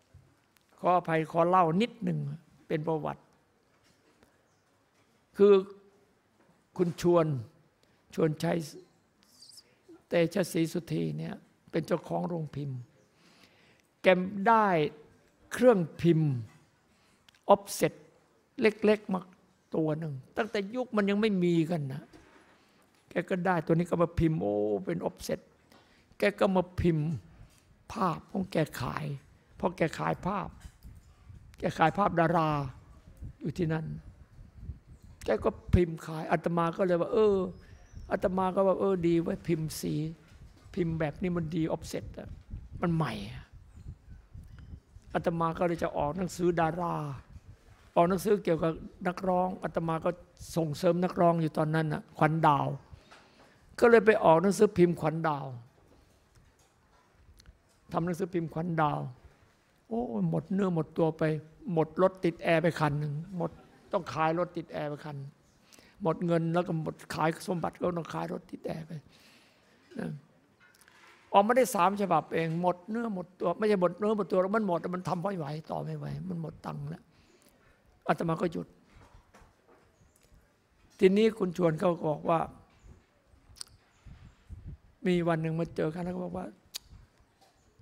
ำขออภัยขอเล่านิดหนึ่งเป็นประวัติ คือคุณชวนชวนชัยเตชะศรีสุธีเนี่ยเป็นเจ้าของโรงพิมพ์ แกได้เครื่องพิมพ์ออฟเซ็ต เล็ก ๆ มาตัวหนึ่ง ตั้งแต่ยุคมันยังไม่มีกันนะแกก็ได้ตัวนี้ก็มาพิมพ์โอ้เป็นออฟเซ็ตแกก็มาพิมพ์ภาพของแกขาย เพราะแกขายภาพ แกขายภาพดาราอยู่ที่นั่น แกก็พิมพ์ขายอาตมาก็เลยว่า เอออาตมาก็ว่าเออดีไว้พิมพ์สี พิมพ์แบบนี้มันดีออฟเซ็ตมันใหม่อาตมาก็เลยจะออกหนังสือดารา ออกหนังสือเกี่ยวกับนักร้องอาตมาก็ส่งเสริมนักร้องอยู่ตอนนั้นน่ะขวัญดาว ก็เลยไปออกหนังสือพิมพ์ขวัญดาวทำหนังสือพิมพ์ขวัญดาว โอ้หมดเนื้อหมดตัวไป หมดรถติดแอร์ไปคันหนึ่งหมดต้องขายรถติดแอร์ไปคัน หมดเงินแล้วก็หมดขายสมบัติก็ต้องขายรถติดแอร์ไปนะออกมาได้สามฉบับเอง หมดเนื้อหมดตัว ไม่ใช่หมดเนื้อหมดตัวแล้วมันหมดมันทำไม่ไหวต่อไม่ไหว มันหมดตังค์แล้ว อาตมาก็หยุด ทีนี้คุณชวนเขาบอกว่า มีวันหนึ่งมาเจอกันแล้วก็บอกว่า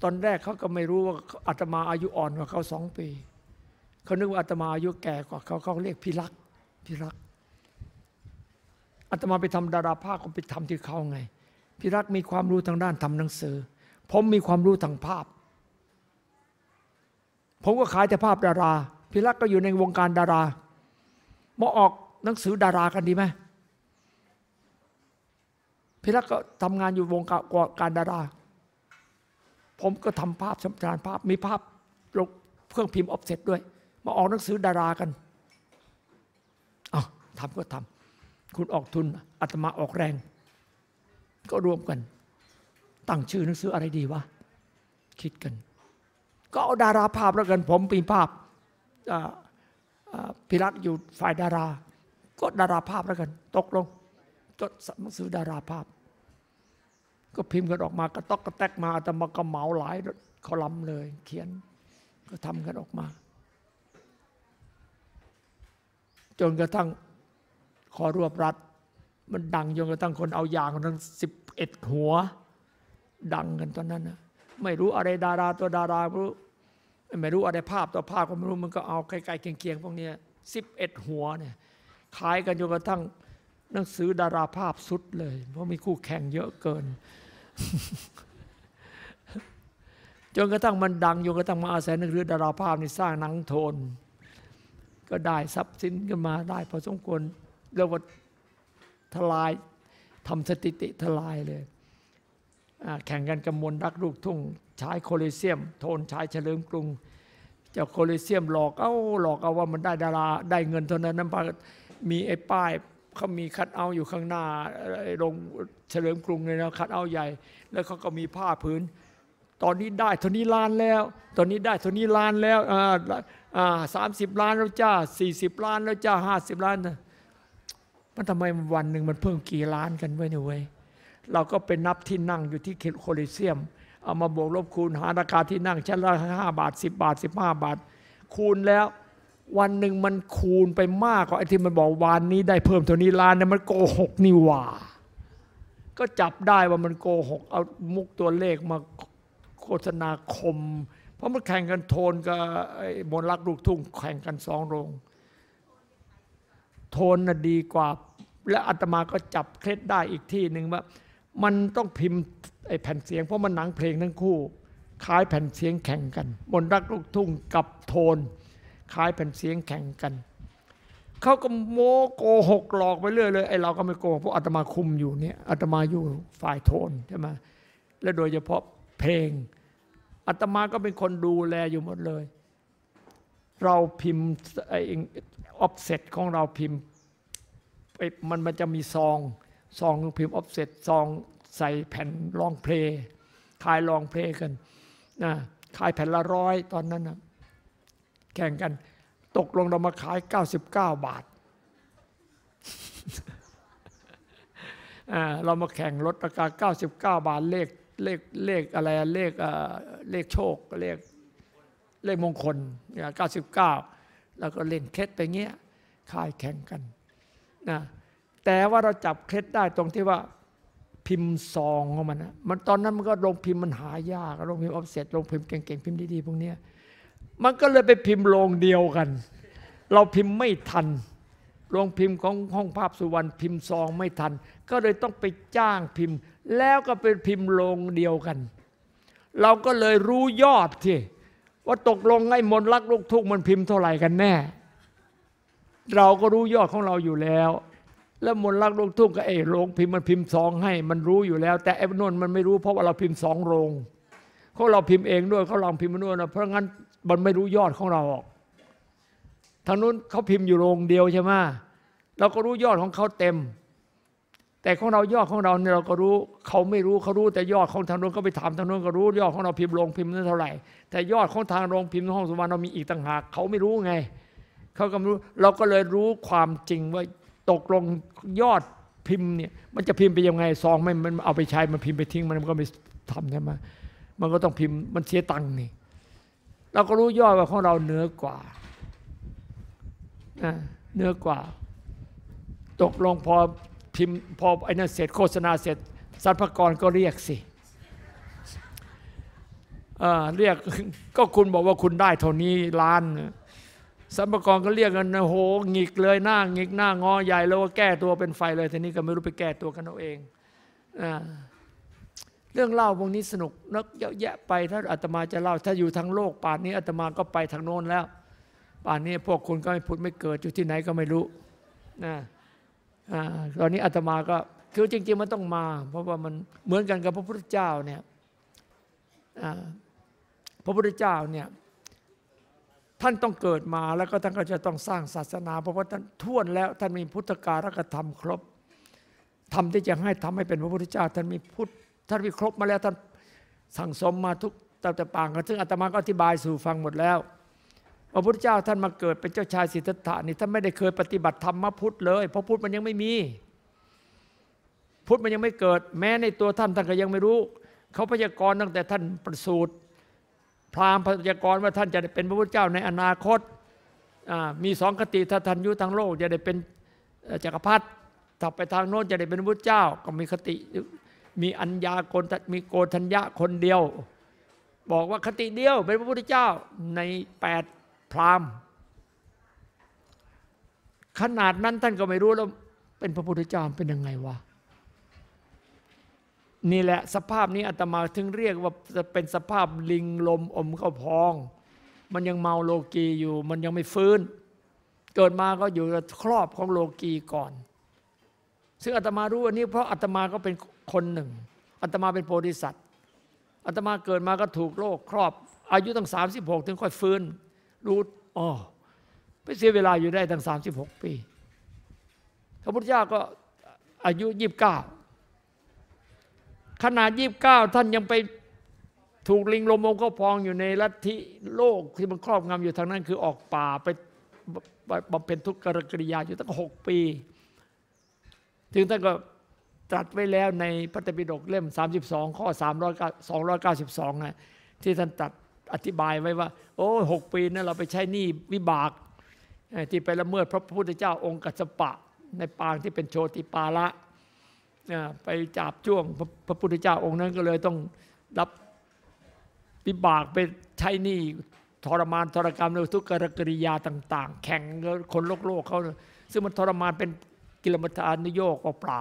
ตอนแรกเขาก็ไม่รู้ว่าอาตมาอายุอ่อนกว่าเขาสองปี เขานึกว่าอาตมาอายุแก่กว่าเขาเขาเรียกพิรักพิรักอาตมาไปทำดาราภาพก็ไปทำที่เขาไงพิรักมีความรู้ทางด้านทำหนังสือ ผมมีความรู้ทางภาพ ผมก็ขายแต่ภาพดารา พิรักก็อยู่ในวงการดารามาออกหนังสือดารากันดีไหมพิรักก็ทำงานอยู่วงการดารา ผมก็ทำภาพสำจานภาพมีภาพลงเครื่องพิมพ์ออฟเซ็ตด้วย มาออกหนังสือดารากันอ๋อทำก็ทำคุณออกทุนอาตมาออกแรง ก็รวมกัน ตั้งชื่อหนังสืออะไรดีวะคิดกัน ก็เอาดาราภาพแล้วกัน ผมปีภาพ พิรักอยู่ฝ่ายดารา ก็ดาราภาพแล้วกัน ตกลงจดหนังสือดาราภาพ ก็พิมพ์กันออกมากระตอกกระแตกมาแต่มาก็เหมาหลายคอลัมน์เลย เขียนก็ทำกันออกมา จนกระทั่งขอรวบรัดมันดังจนกระทั่งคนเอาอย่างทั้งสิบเอ็ดหัว ดังกันตอนนั้นนะไม่รู้อะไรดาราตัวดาราไม่รู้ ไม่รู้อะไรภาพตัวภาพก็ไม่รู้มันก็เอาใกล้ๆเคียงๆพวกนี้สิบเอ็ดหัวเนี่ยขายกันจนกระทั่งหนังสือดาราภาพสุดเลย เพราะมีคู่แข่งเยอะเกิน จนกระทั่งมันดังจนกระทั่งมาอาศัยนักเรือดาราภาพนี่สร้างหนังโทน ก็ได้ทรัพย์สินกันมาได้พอสมควรเรียกว่าทลายทำสถิติทลายเลยแข่งกันกำมลรักลูกทุ่ง ใช้โคลิเซียม โทนใช้เฉลิมกรุงเจ้าโคลิเซียมหลอกเอาหลอกเอาว่ามันได้ดาราได้เงินเท่านั้นนั้นมีไอ้ป้ายเขามีคัดเอาอยู่ข้างหน้าโรงเฉลิมกรุงเลยนะคัดเอาใหญ่ แล้วเขาก็มีผ้าพื้น ตอนนี้ได้เท่านี้ล้านแล้ว ตอนนี้ได้เท่านี้ล้านแล้วอ่าสามสิบล้านแล้วจ้าสี่สิบล้านแล้วจ้าห้าสิบล้านนะมันทำไมวันหนึ่งมันเพิ่มกี่ล้านกันไว้เนี่ยเว้ยเราก็ไปนับที่นั่งอยู่ที่โคลิเซียม เอามาบวกลบคูณหาราคาที่นั่งชั้นละห้าบาทสิบบาทสิบห้าบาท คูณแล้ว วันหนึ่งมันคูณไปมากกว่าไอ้ที่มันบอกวันนี้ได้เพิ่มเท่านี้ล้านเนี่ยมันโกหกนี่ว่า ก็จับได้ว่ามันโกหกเอามุกตัวเลขมาโฆษณาคม เพราะมันแข่งกันโทนกับไอ้มนต์รักลูกทุ่งแข่งกันสองโรงโทนน่ะดีกว่า และอาตมาก็จับเคล็ดได้อีกที่หนึ่งว่า มันต้องพิมพ์ ไอ้แผ่นเสียงเพราะมันหนังเพลงทั้งคู่คล้ายแผ่นเสียงแข่งกัน มนต์รักลูกทุ่งกับโทนคล้ายแผ่นเสียงแข่งกันเขาก็โมโกหกหลอกไปเรื่อยเลยไอ้เราก็ไม่โกหกเพราะอาตมาคุมอยู่เนี่ยอาตมาอยู่ฝ่ายโทนใช่ไหมและโดยเฉพาะเพลงอาตมาก็เป็นคนดูแลอยู่หมดเลย เราพิมพ์ไอ้ออฟเซตของเราพิมพ์มันมันจะมีซองซองพิมพ์ออฟเซตซอง ใส่แผ่น long play ขาย long play กันนะขายแผ่นละร้อยตอนนั้นนะแข่งกัน ตกลงเรามาขาย 99 บาทเรามาแข่งลดราคา 99 บาทเลขเลขเลขอะไรเลขเลขโชคเลขเลขมงคลเนี่ย99 แล้วก็เล่นเคล็ดไปเงี้ยขายแข่งกันนะแต่ว่าเราจับเคล็ดได้ตรงที่ว่า พิมพ์ซองของมันนะมันตอนนั้นมันก็โรงพิมพ์มันหายากโรงพิมพ์ออฟเซ็ตโรงพิมพ์เก่งๆพิมพ์ดีๆพวกเนี้ยมันก็เลยไปพิมพ์โรงเดียวกัน เราพิมพ์ไม่ทันโรงพิมพ์ของห้องภาพสุวรรณพิมพ์ซองไม่ทัน ก็เลยต้องไปจ้างพิมพ์ แล้วก็เป็นพิมพ์โรงเดียวกัน เราก็เลยรู้ยอดที่ว่าตกลงไอ้มนลักลูกทุ่งมันพิมพ์เท่าไหร่กันแน่ เราก็รู้ยอดของเราอยู่แล้ว แล้วมนลักลูกทุ่งก็เอโรงพิมพ์มันพิมพ์ซองให้ มันรู้อยู่แล้ว แต่ไอ้นนมันไม่รู้เพราะว่าเราพิมพ์สองโรงเขาเราพิมพ์เองด้วยเขาลองพิมพ์มาด้วยนะเพราะงั้นมันไม่รู้ยอดของเราออกทางนู้นเขาพิมพ์อยู่โรงเดียวใช่ไหมเราก็รู้ยอดของเขาเต็ม แต่ของเรายอดของเราเนี่ยเราก็รู้เขาไม่รู้เขารู้แต่ยอดของทางนู้นเขาไปถามทางนู้นก็รู้ยอดของเราพิมพ์โรงพิมพ์นั้นเท่าไหร่ แต่ยอดของทางโรงพิมพ์ห้องสวรรค์เรามีอีกต่างหากเขาไม่รู้ไงเขาก็ไม่รู้เราก็เลยรู้ความจริงว่า ตกลงยอดพิมพ์เนี่ยมันจะพิมพ์ไปยังไงซองไม่มันเอาไปใช้มันพิมพ์ไปทิ้งมันก็ไม่ทำใช่ไหมมันก็ต้องพิมพ์มันเสียตังค์นี่เราก็รู้ยอดว่าของเราเหนือกว่าเหนือกว่า ตกลงพอพิมพ์พอไอ้นั่นเสร็จโฆษณาเสร็จสรรพากรก็เรียกสิเรียกก็คุณบอกว่าคุณได้เท่านี้ล้าน สรรพากรก็เรียกกันโหงิกเลยหน้างิกหน้างอใหญ่แล้วก็แก้ตัวเป็นไฟเลยทีนี้ก็ไม่รู้ไปแก้ตัวกันเอาเองเรื่องเล่าพวกนี้สนุกนักเยอะแยะไปถ้าอาตมาจะเล่า ถ้าอยู่ทางโลกป่านนี้อาตมาก็ไปทางโน้นแล้ว ป่านนี้พวกคุณก็ไม่พุทธไม่เกิดอยู่ที่ไหนก็ไม่รู้นะตอนนี้อาตมาก็คือจริง ๆ มันต้องมา เพราะว่ามันเหมือนกันกับพระพุทธเจ้าเนี่ยพระพุทธเจ้าเนี่ย ท่านต้องเกิดมาแล้วก็ท่านก็จะต้องสร้างศาสนา เพราะว่าท่านท่วนแล้วท่านมีพุทธการกธรรมครบทำที่จะให้ทำให้เป็นพระพุทธเจ้า ท่านมีพุทธท่านมีครบมาแล้วท่านสั่งสมมาทุกตั้งแต่ปางกันซึ่งอาตมาก็อธิบายสู่ฟังหมดแล้วพระพุทธเจ้าท่านมาเกิดเป็นเจ้าชายสิทธัตถะนี่ท่านไม่ได้เคยปฏิบัติธรรมพุทธเลยเพราะพุทธมันยังไม่มี พุทธมันยังไม่เกิด แม้ในตัวท่านท่านก็ยังไม่รู้ เขาพยากรณ์ตั้งแต่ท่านประสูติ พราหมณ์พยากรณ์ว่าท่านจะได้เป็นพระพุทธเจ้าในอนาคตมีสองคติถ้าท่านยุทางโลกจะได้เป็นจักรพรรดิถ้าไปทางโน้นจะได้เป็นพระพุทธเจ้า ก็มีคติมีอัญญาโกนมีโกธัญญะคนเดียว บอกว่าคติเดียวเป็นพระพุทธเจ้าในแปดพราหมณ์ขนาดนั้นท่านก็ไม่รู้แล้วเป็นพระพุทธเจ้าเป็นยังไงวะ นี่แหละสภาพนี้อาตมาถึงเรียกว่าจะเป็นสภาพลิงลมอมเข้าพอง มันยังเมาโลกีอยู่ มันยังไม่ฟื้น เกิดมาก็อยู่ครอบของโลกีก่อน ซึ่งอาตมารู้อันนี้เพราะอาตมาก็เป็นคนหนึ่งอาตมาเป็นโพธิสัตว์อาตมาเกิดมาก็ถูกโลกครอบ อายุตั้ง 36 ถึงค่อยฟื้น รู้อ๋อไปเสียเวลาอยู่ได้ตั้ง 36 ปีพระพุทธเจ้าก็อายุ 29 ขนาดยี่บเก้าท่านยังไปถูกลิงลมองก็พองอยู่ในลัทธิโลกที่มันครอบงำอยู่ทางนั้น คือออกป่าไปบำเพ็ญทุกขกริยาอยู่ตั้งหกปีถึงท่านก็ตรัสไว้แล้วในพระตปิฎกเล่ม 32 ข้อ300 292นะที่ท่านตรัสอธิบายไว้ว่า โอ้หกปีนั้นเราไปใช้หนี้วิบาก ที่ไปละเมิดพระพุทธเจ้าองค์กัสปะ ในปางที่เป็นโชติปาละ ไปจับจ้วงพระพุทธเจ้าองค์นั้นก็เลยต้องรับวิบากไปใช้หนี้ทรมานทรกรรมในทุกกรกริยาต่าง ๆ แข่งคนโลกโลกเขาซึ่งมันทรมานเป็นกิลมัฐานโยกเปล่า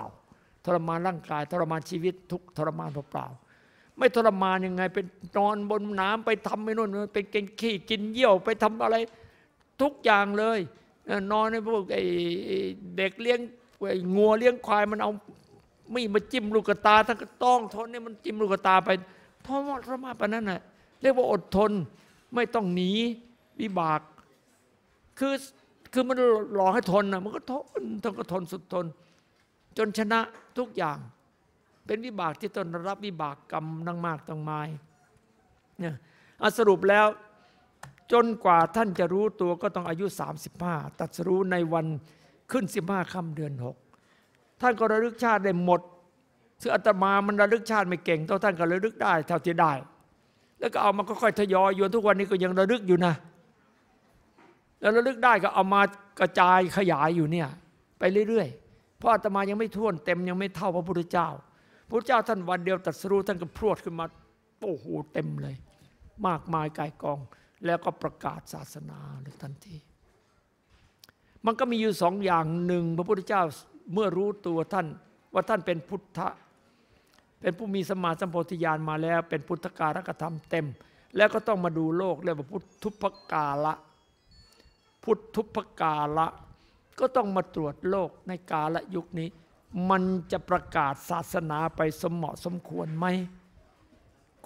ทรมานร่างกาย ทรมานชีวิตทุกทรมานเปล่าไม่ทรมานยังไงเป็นนอนบนน้ำไปทำไม่นู่นเป็นกินขี้กินเยี่ยวไปทำอะไรทุกอย่างเลย นอนในพวกไอ้เด็กเลี้ยงงัวเลี้ยงควายมันเอา มีมาจิ้มลูกตาทั้งต้องทนเนี่ยมันจิ้มลูกตาไปทรมานทรมาปนนั้นน่ะเรียกว่าอดทนไม่ต้องหนีวิบาก คือคือมันหลอกให้ทนนะมันก็ทนต้องก็ทนสุดทน จนชนะทุกอย่าง เป็นวิบากที่ตนรับวิบากกรรมนังมากตั้งมายเนี่ยสรุปแล้ว จนกว่าท่านจะรู้ตัวก็ต้องอายุ 35 ตัดสรู้ในวันขึ้น 15ค่ำเดือน 6 ท่านก็ระลึกชาติได้หมดซึ่งอาตมามันระลึกชาติไม่เก่งเท่าท่านก็ระลึกได้เท่าที่ได้ แล้วก็เอามาค่อยๆทยอยโยนทุกวันนี้ก็ยังระลึกอยู่นะ แล้วระลึกได้ก็เอามากระจายขยายอยู่เนี่ยไปเรื่อยๆ เพราะอาตมายังไม่ท่วนเต็มยังไม่เท่าพระพุทธเจ้า พระเจ้าท่านวันเดียวตัดสรู้ท่านก็พรวดขึ้นมาโอ้โหเต็มเลย มากมายกายกอง แล้วก็ประกาศศาสนาเลยทันที มันก็มีอยู่สองอย่างหนึ่งพระพุทธเจ้า เมื่อรู้ตัวท่านว่าท่านเป็นพุทธะเป็นผู้มีสมาสัมโพธิญาณมาแล้ว เป็นพุทธการกธรรมเต็ม แล้วก็ต้องมาดูโลกเรียกว่าพุทธุปกาละ พุทธุปกาละ ก็ต้องมาตรวจโลกในกาละยุคนี้ มันจะประกาศศาสนาไปสมเหมาะสมควรไหม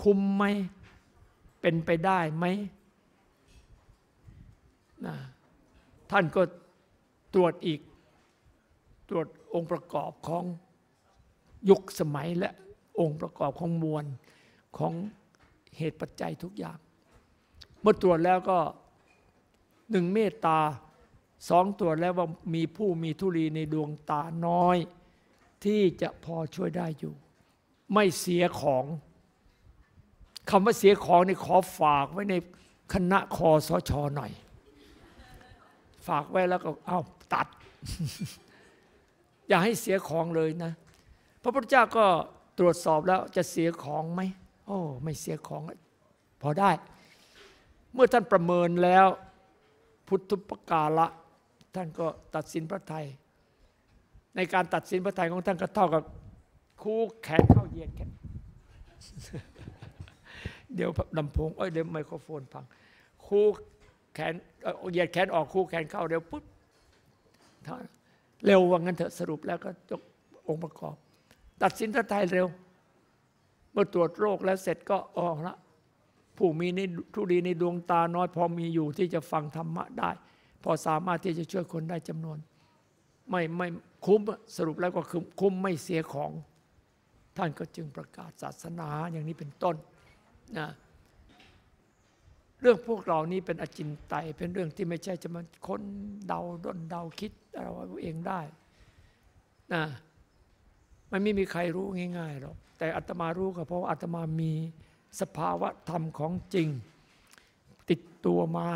คุมไหม เป็นไปได้ไหมนะท่านก็ตรวจอีก ตรวจองค์ประกอบของยุคสมัยและองค์ประกอบของมวลของเหตุปัจจัยทุกอย่าง เมื่อตรวจแล้วก็หนึ่งเมตตาสองตรวจแล้วว่ามีผู้มีทุลีในดวงตาน้อย ที่จะพอช่วยได้อยู่ ไม่เสียของคำว่าเสียของนี่ขอฝากไว้ในคณะคอสชหน่อย ฝากไว้แล้วก็เอาตัด อย่าให้เสียของเลยนะ พระพุทธเจ้าก็ตรวจสอบแล้วจะเสียของไหมโอ้ไม่เสียของพอได้ เมื่อท่านประเมินแล้ว พุทธปกาละท่านก็ตัดสินพระไทย ในการตัดสินพระไทยของท่านก็เท่ากับคู่แขนเข้าเยียดแขนเดี๋ยวลำโพงเอ้ยเดี๋ยวไมโครโฟนพัง คู่แขนเหยียดแขนออกคู่แขนเข้าเร็วปุ๊บ เร็วว่างั้นเถอะสรุปแล้วก็จบองค์ประกอบ ตัดสินพระไทยเร็ว เมื่อตรวจโรคแล้วเสร็จก็ออกละผู้มีในทุดีในดวงตาน้อย พอมีอยู่ที่จะฟังธรรมะได้ พอสามารถที่จะช่วยคนได้จำนวน ไม่ไม่คุ้มสรุปแล้วก็คือคุ้มไม่เสียของ ท่านก็จึงประกาศศาสนาอย่างนี้เป็นต้นนะ เรื่องพวกเรานี้เป็นอจินไตยเป็นเรื่องที่ไม่ใช่จะมาค้นเดาดนเดาคิดเราเองได้นะมันไม่มีใครรู้ง่ายๆหรอกแต่อาตมารู้ก็เพราะว่าอาตมามีสภาวะธรรมของจริง ติดตัวมา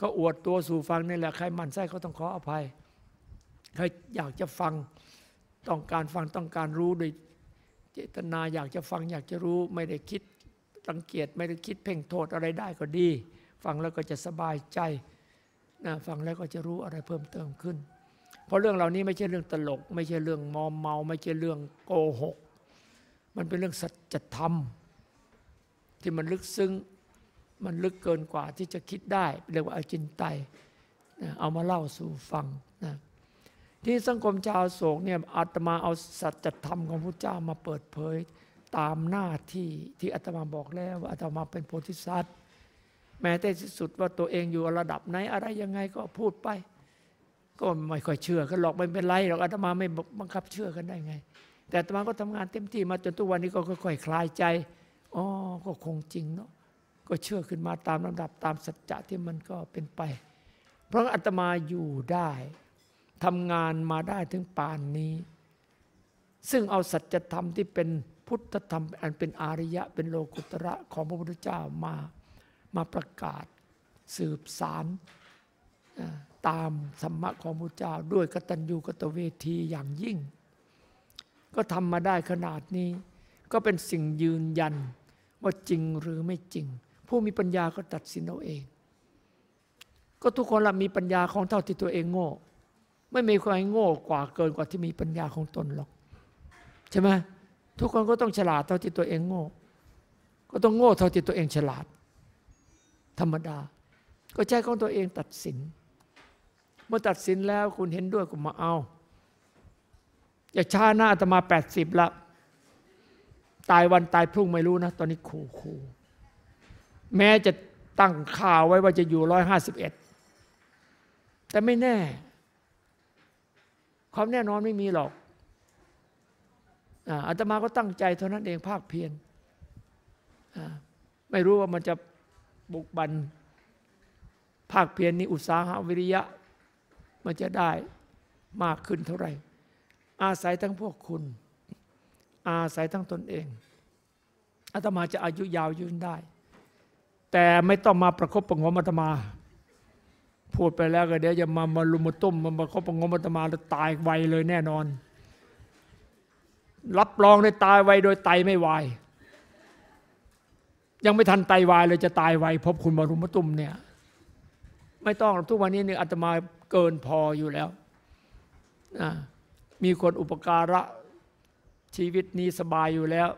ก็อวดตัวสู่ฟังนี่แหละใครมันไส้เขาต้องขออภัยใครอยากจะฟังต้องการฟังต้องการรู้โดยเจตนาอยากจะฟังอยากจะรู้ไม่ได้คิด รังเกียจไม่ได้คิดเพ่งโทษอะไรได้ก็ดี ฟังแล้วก็จะสบายใจนะฟังแล้วก็จะรู้อะไรเพิ่มเติมขึ้น เพราะเรื่องเหล่านี้ไม่ใช่เรื่องตลก ไม่ใช่เรื่องมอมเมา ไม่ใช่เรื่องโกหก มันเป็นเรื่องสัจธรรม ที่มันลึกซึ้งมันลึกเกินกว่าที่จะคิดได้เรียกว่าอาจินไตนะเอามาเล่าสู่ฟังนะที่สังคมชาวโศกเนี่ยอาตมาเอาสัจธรรมของพระเจ้ามาเปิดเผย ตามหน้าที่ที่อาตมาบอกแล้วว่าอาตมาเป็นโพธิสัตว์ แม้แต่ที่สุดว่าตัวเองอยู่ระดับไหนอะไรยังไงก็พูดไป ก็ไม่ค่อยเชื่อกันหรอกไม่เป็นไรหรอกอาตมาไม่บังคับเชื่อกันได้ไง แต่อาตมาก็ทำงานเต็มที่มาจนทุกวันนี้ก็ค่อยๆคลายใจอ๋อก็คงจริงเนาะก็เชื่อขึ้นมาตามลำดับตามสัจจะที่มันก็เป็นไป เพราะอาตมาอยู่ได้ทำงานมาได้ถึงป่านนี้ ซึ่งเอาสัจธรรมที่เป็น พุทธธรรม อันเป็นอาริยะเป็นโลกุตระของพระพุทธเจ้ามามาประกาศสืบสารตามธรรมะของพระเจ้า ด้วยกตัญญูกตเวทีอย่างยิ่ง ก็ทำมาได้ขนาดนี้ ก็เป็นสิ่งยืนยันว่าจริงหรือไม่จริง ผู้มีปัญญาก็ตัดสินเอาเอง ก็ทุกคนละมีปัญญาของเท่าที่ตัวเองโง่ ไม่มีใครโง่กว่าเกินกว่าที่มีปัญญาของตนหรอก ใช่ไหม ทุกคนก็ต้องฉลาดเท่าที่ตัวเองโง่ ก็ต้องโง่เท่าที่ตัวเองฉลาด ธรรมดา ก็ใช้ของตัวเองตัดสิน เมื่อตัดสินแล้วคุณเห็นด้วยก็มาเอา อย่าช้าหน้าตมาแปดสิบละ ตายวันตายพรุ่งไม่รู้นะ ตอนนี้ขู่ขู่แม้จะตั้งข่าวไว้ว่าจะอยู่ร้อยห้าสิบเอ็ดแต่ไม่แน่ ความแน่นอนไม่มีหรอก อาตมาก็ตั้งใจเท่านั้นเองภาคเพียรไม่รู้ว่ามันจะบุกบันภาคเพียรนี้อุตสาหะวิริยะ มันจะได้มากขึ้นเท่าไหร่ อาศัยทั้งพวกคุณ อาศัยทั้งตนเองอาตมาจะอายุยาวยืนได้ แต่ไม่ต้องมาประคบประงมอาตมา พูดไปแล้วก็เดี๋ยวจะมามาลุมมาตุ้มมาประคบประงมอาตมาแล้วตายไวเลยแน่นอน รับรองได้ตายไวโดยไตไม่วายยังไม่ทันไตวายเลยจะตายไวพบคุณบรุมตุมเนี่ย ไม่ต้องทุกวันนี้เนี่ยอาตมาเกินพออยู่แล้วมีคนอุปการะชีวิตนี้สบายอยู่แล้ว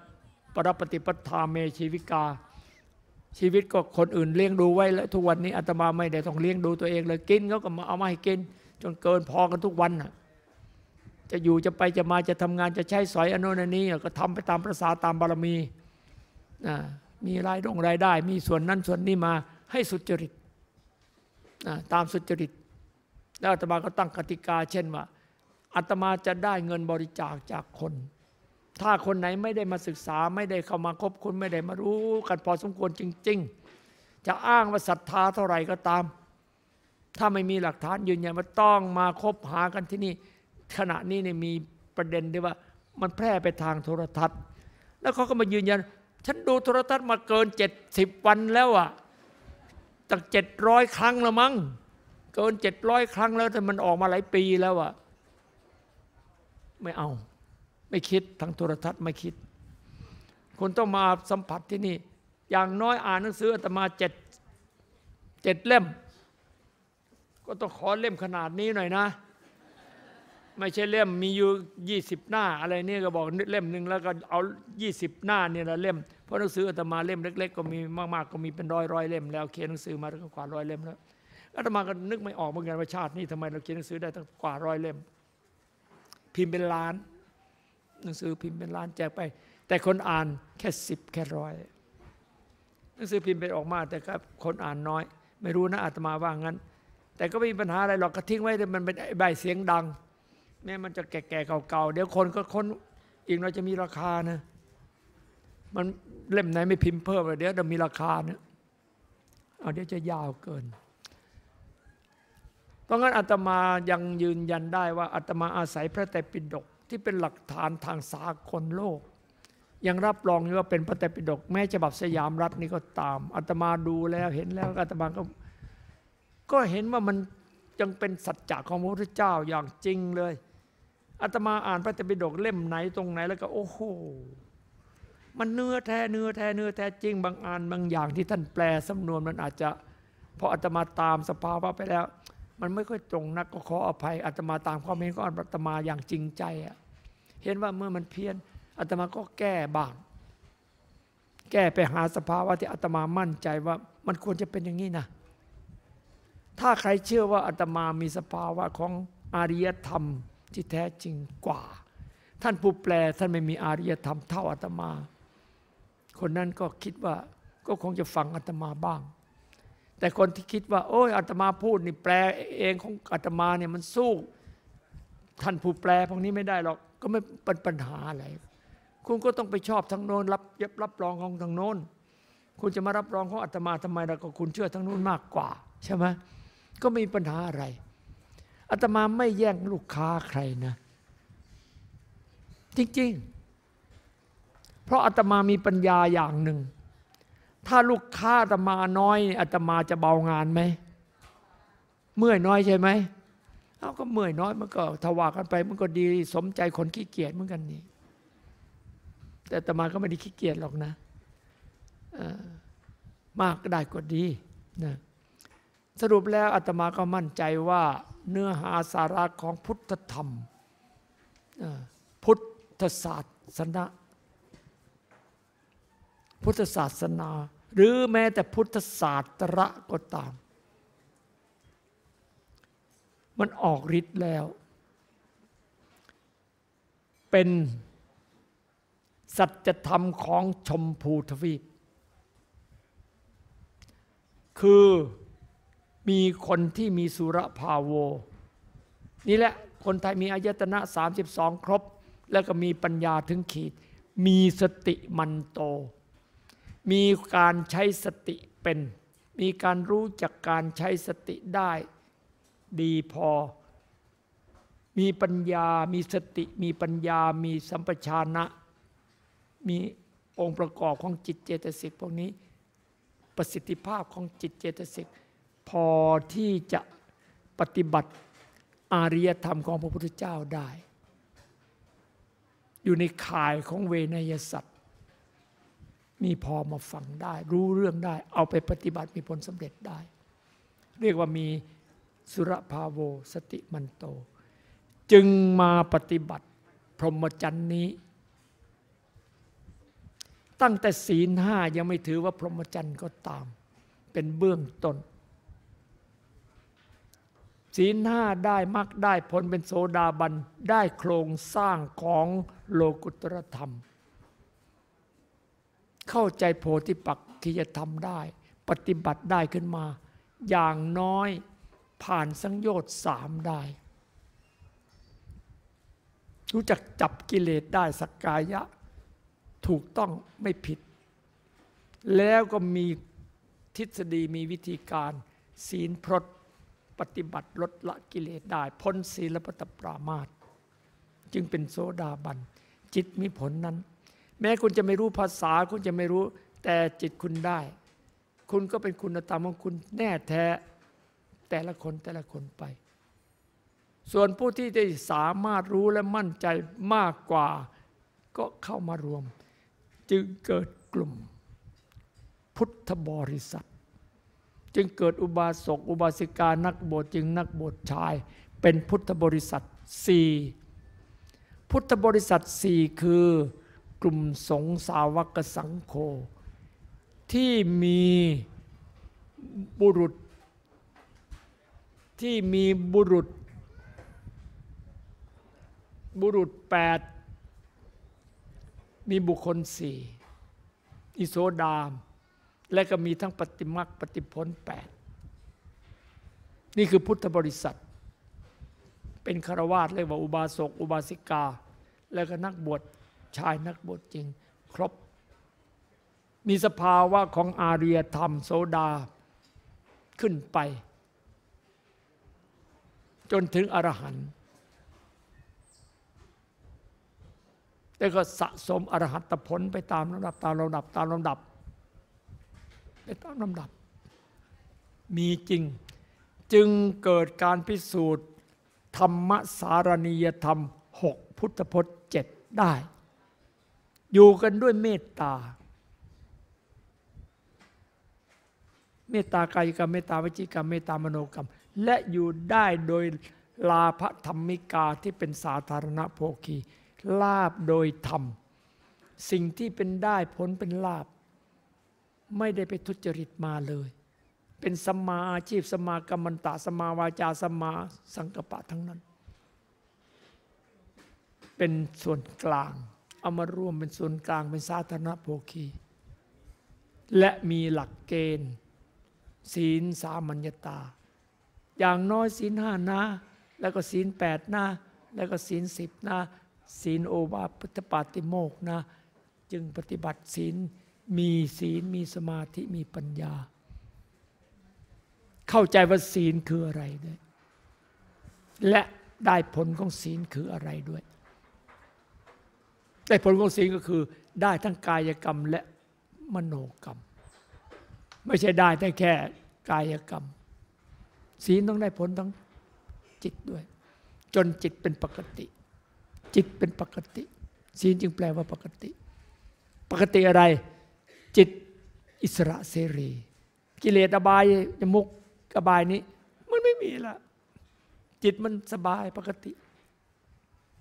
ปรปฏิปทาเมชีวิกา ชีวิตก็คนอื่นเลี้ยงดูไว้แล้ว ทุกวันนี้อาตมาไม่ได้ต้องเลี้ยงดูตัวเองเลยกินเขาก็มาเอามาให้กิน จนเกินพอกันทุกวันน่ะ จะอยู่จะไปจะมาจะทำงานจะใช้สอยอนุนันนี้ ก็ทำไปตามประสาตามบารมีมีรายดงรายได้ มีส่วนนั้นส่วนนี้มาให้สุจริตตามสุจริต แล้วอาตมาก็ตั้งกติกา เช่นว่าอาตมาจะได้เงินบริจาคจากคน ถ้าคนไหนไม่ได้มาศึกษาไม่ได้เข้ามาคบคุณไม่ได้มารู้กันพอสมควรจริง ๆ จะอ้างว่าศรัทธาเท่าไหร่ก็ตาม ถ้าไม่มีหลักฐานยืนยันว่าต้องมาคบหากันที่นี่ ขณะนี้เนี่ยมีประเด็นที่ว่ามันแพร่ไปทางโทรทัศน์ แล้วเขาก็มายืนยัน ฉันดูโทรทัศน์มาเกินเจ็ดสิบวันแล้วอะตั้งเจ็ดร้อยครั้งละมั้งเกินเจ็ดร้อยครั้งแล้วแต่มันออกมาหลายปีแล้วอะไม่เอา ไม่คิดทางโทรทัศน์ไม่คิด คนต้องมาสัมผัสที่นี่ อย่างน้อยอ่านหนังสืออาตมาเจ็ดเจ็ดเล่ม ก็ต้องขอเล่มขนาดนี้หน่อยนะ ไม่ใช่เล่มมีอยู่ยี่สิบหน้า อะไรนี่ก็บอกเล่มหนึ่งแล้วก็เอายี่สิบหน้าเนี่ยละเล่มเพราะหนังสืออาตมาเล่มเล็ก ๆ ก็มีมากๆก็มีเป็นร้อยร้อยเล่มแล้วเขียนหนังสือมาตั้งกว่าร้อยเล่มแล้วอาตมาก็นึกไม่ออกเหมือนกันว่าชาตินี้ทำไมเราเขียนหนังสือได้ตั้งกว่าร้อยเล่ม พิมพ์เป็นล้าน หนังสือพิมพ์เป็นล้านแจกไป แต่คนอ่านแค่สิบแค่ร้อยหนังสือพิมพ์เป็นออกมา แต่ครับคนอ่านน้อย ไม่รู้นะอาตมาว่างั้น แต่ก็ไม่มีปัญหาอะไรหรอกก็ทิ้งไว้มันเป็นใบเสียงดัง แม้มันจะแก่ๆเก่าๆเดี๋ยวคนก็คนอีกเราจะมีราคานะ มันเล่มไหนไม่พิมพ์เพิ่มเดี๋ยวจะมีราคานะเอาเดี๋ยวจะยาวเกินเพราะงั้นอาตมายังยืนยันได้ว่าอาตมาอาศัยพระไตรปิฎกที่เป็นหลักฐานทางสากลโลก ยังรับรองอยู่ว่าเป็นพระไตรปิฎกแม้ฉบับสยามรัฐนี่ก็ตามอาตมาดูแล้วเห็นแล้วอาตมาก็ก็เห็นว่ามันยังเป็นสัจจะของพระพุทธเจ้าอย่างจริงเลย อาตมาอ่านพระตปิฎกเล่มไหนตรงไหนแล้วก็โอ้โหมันเนื้อแท้เนื้อแท้เนื้อแท้จริงบางอ่านบางอย่างที่ท่านแปลสำนวนมันอาจจะพออาตมาตามสภาวะไปแล้ว มันไม่ค่อยตรงนักก็ขออภัยอาตมาตามความเห็นของอาตมาอย่างจริงใจอะเห็นว่าเมื่อมันเพี้ยนอาตมาก็แก้บ้าง แก้ไปหาสภาวะที่อาตมามั่นใจว่ามันควรจะเป็นอย่างนี้นะถ้าใครเชื่อว่าอาตมามีสภาวะของอารยธรรม ที่แท้จริงกว่า ท่านผู้แปลท่านไม่มีอารยธรรมเท่าอาตมา คนนั้นก็คิดว่าก็คงจะฟังอาตมาบ้าง แต่คนที่คิดว่า โอ้ยอาตมาพูดนี่แปลเองของอาตมาเนี่ยมันสู้ ท่านผู้แปลพวกนี้ไม่ได้หรอกก็ไม่เป็นปัญหาอะไรคุณก็ต้องไปชอบทางโน้นรับยับรับรองของทางโน้น คุณจะมารับรองของอาตมาทำไมเราก็คุณเชื่อทางโน้นมากกว่า ใช่ไหมก็ไม่มีปัญหาอะไร อาตมาไม่แย่งลูกค้าใครนะ จริงๆ เพราะอาตมามีปัญญาอย่างหนึ่ง ถ้าลูกค้าอาตมาน้อยอาตมาจะเบางานไหม เมื่อยน้อยใช่ไหมเอาก็เมื่อยน้อยมันก็ทว่ากันไป มันก็ดีสมใจคนขี้เกียจเหมือนกันนี่แต่อาตมาก็ไม่ได้ขี้เกียจหรอกนะมากก็ได้ก็ดีนะสรุปแล้วอาตมาก็มั่นใจว่า เนื้อหาสาระของพุทธธรรม พุทธศาสนา พุทธศาสนา หรือแม้แต่พุทธศาสตระก็ตาม มันออกฤทธิ์แล้ว เป็นสัจธรรมของชมพูทวีป คือ มีคนที่มีสุรภาโว นี่แหละคนไทยมีอายตนะ 32 ครบ แล้วก็มีปัญญาถึงขีด มีสติมันโต มีการใช้สติเป็น มีการรู้จักการใช้สติได้ดีพอ มีปัญญา มีสติ มีปัญญา มีสัมปชานะ มีองค์ประกอบของจิตเจตสิกพวกนี้ ประสิทธิภาพของจิตเจตสิก พอที่จะปฏิบัติอาริยธรรมของพระพุทธเจ้าได้ อยู่ในข่ายของเวนยสัตว์มีพอมาฟังได้ รู้เรื่องได้ เอาไปปฏิบัติมีผลสำเร็จได้ เรียกว่ามีสุรภาโวสติมันโต จึงมาปฏิบัติพรหมจรรย์นี้ ตั้งแต่ศีลห้ายังไม่ถือว่าพรหมจรรย์ก็ตาม เป็นเบื้องต้น ศีลห้าได้มักได้ผลเป็นโสดาบัน ได้โครงสร้างของโลกุตรธรรม เข้าใจโพธิปักขียธรรมได้ ปฏิบัติได้ขึ้นมา อย่างน้อยผ่านสังโยชน์สามได้ รู้จักจับกิเลสได้สักกายะ ถูกต้องไม่ผิด แล้วก็มีทฤษฎีมีวิธีการ ศีลพรต ปฏิบัติลดละกิเลสได้ พ้นศีลปตปรามาตจึงเป็นโซดาบัน จิตมีผลนั้น แม้คุณจะไม่รู้ภาษาคุณจะไม่รู้ แต่จิตคุณได้ คุณก็เป็นคุณธรรมของคุณแน่แท้แต่ละคนแต่ละคนไป ส่วนผู้ที่ได้สามารถรู้และมั่นใจมากกว่า ก็เข้ามารวม จึงเกิดกลุ่ม พุทธบริษัท จึงเกิดอุบาสกอุบาสิกานักบวชจึงนักบวชชาย เป็นพุทธบริษัทสี่พุทธบริษัทสี่คือกลุ่มสงสาวกสังโฆที่มีบุรุษ ที่มีบุรุษ บุรุษแปดมีบุคคลสี่อิโสดาม และก็มีทั้งปฏิมักปฏิพลแปดนี่คือพุทธบริษัท เป็นคารวาสเรียกว่าอุบาสกอุบาสิกา แล้วก็นักบวชชายนักบวชจริง ครบ มีสภาวะของอารียธรรมโสดาขึ้นไป จนถึงอรหันต์แล้วก็สะสมอรหัตผลไปตามลำดับตามลำดับตามลำดับ ไปตามลำดับ มีจริง จึงเกิดการพิสูจน์ ธรรมสารณียธรรมหกพุทธพจน์เจ็ดได้ อยู่กันด้วยเมตตา เมตตากายกรรมเมตตาวิจิกรรมเมตตามโนกรรม และอยู่ได้โดยลาภธรรมิกาที่เป็นสาธารณโภคี ลาบโดยธรรม สิ่งที่เป็นได้ผลเป็นลาบ ไม่ได้ไปทุจริตมาเลย เป็นสมาอาชีพสมากรรมันตะสมาวาจาสมาสังกปะทั้งนั้น เป็นส่วนกลาง เอามารวมเป็นส่วนกลางเป็นสาธารณโภคี และมีหลักเกณฑ์ ศีลสามัญญตา อย่างน้อยศีลห้านะ แล้วก็ศีลแปดนะแล้วก็ศีลสิบนะศีลโอวาพุทธปาติโมกนะ จึงปฏิบัติศีล มีศีลมีสมาธิมีปัญญา เข้าใจว่าศีลคืออะไรด้วย และได้ผลของศีลคืออะไรด้วย ได้ผลของศีลก็คือได้ทั้งกายกรรมและมโนกรรม ไม่ใช่ได้แต่แค่กายกรรม ศีลต้องได้ผลทั้งจิตด้วย จนจิตเป็นปกติ จิตเป็นปกติ ศีลจึงแปลว่าปกติ ปกติอะไร จิตอิสระเสรี กิเลสอบายยมุกอบายนี้ มันไม่มีละจิตมันสบายปกติ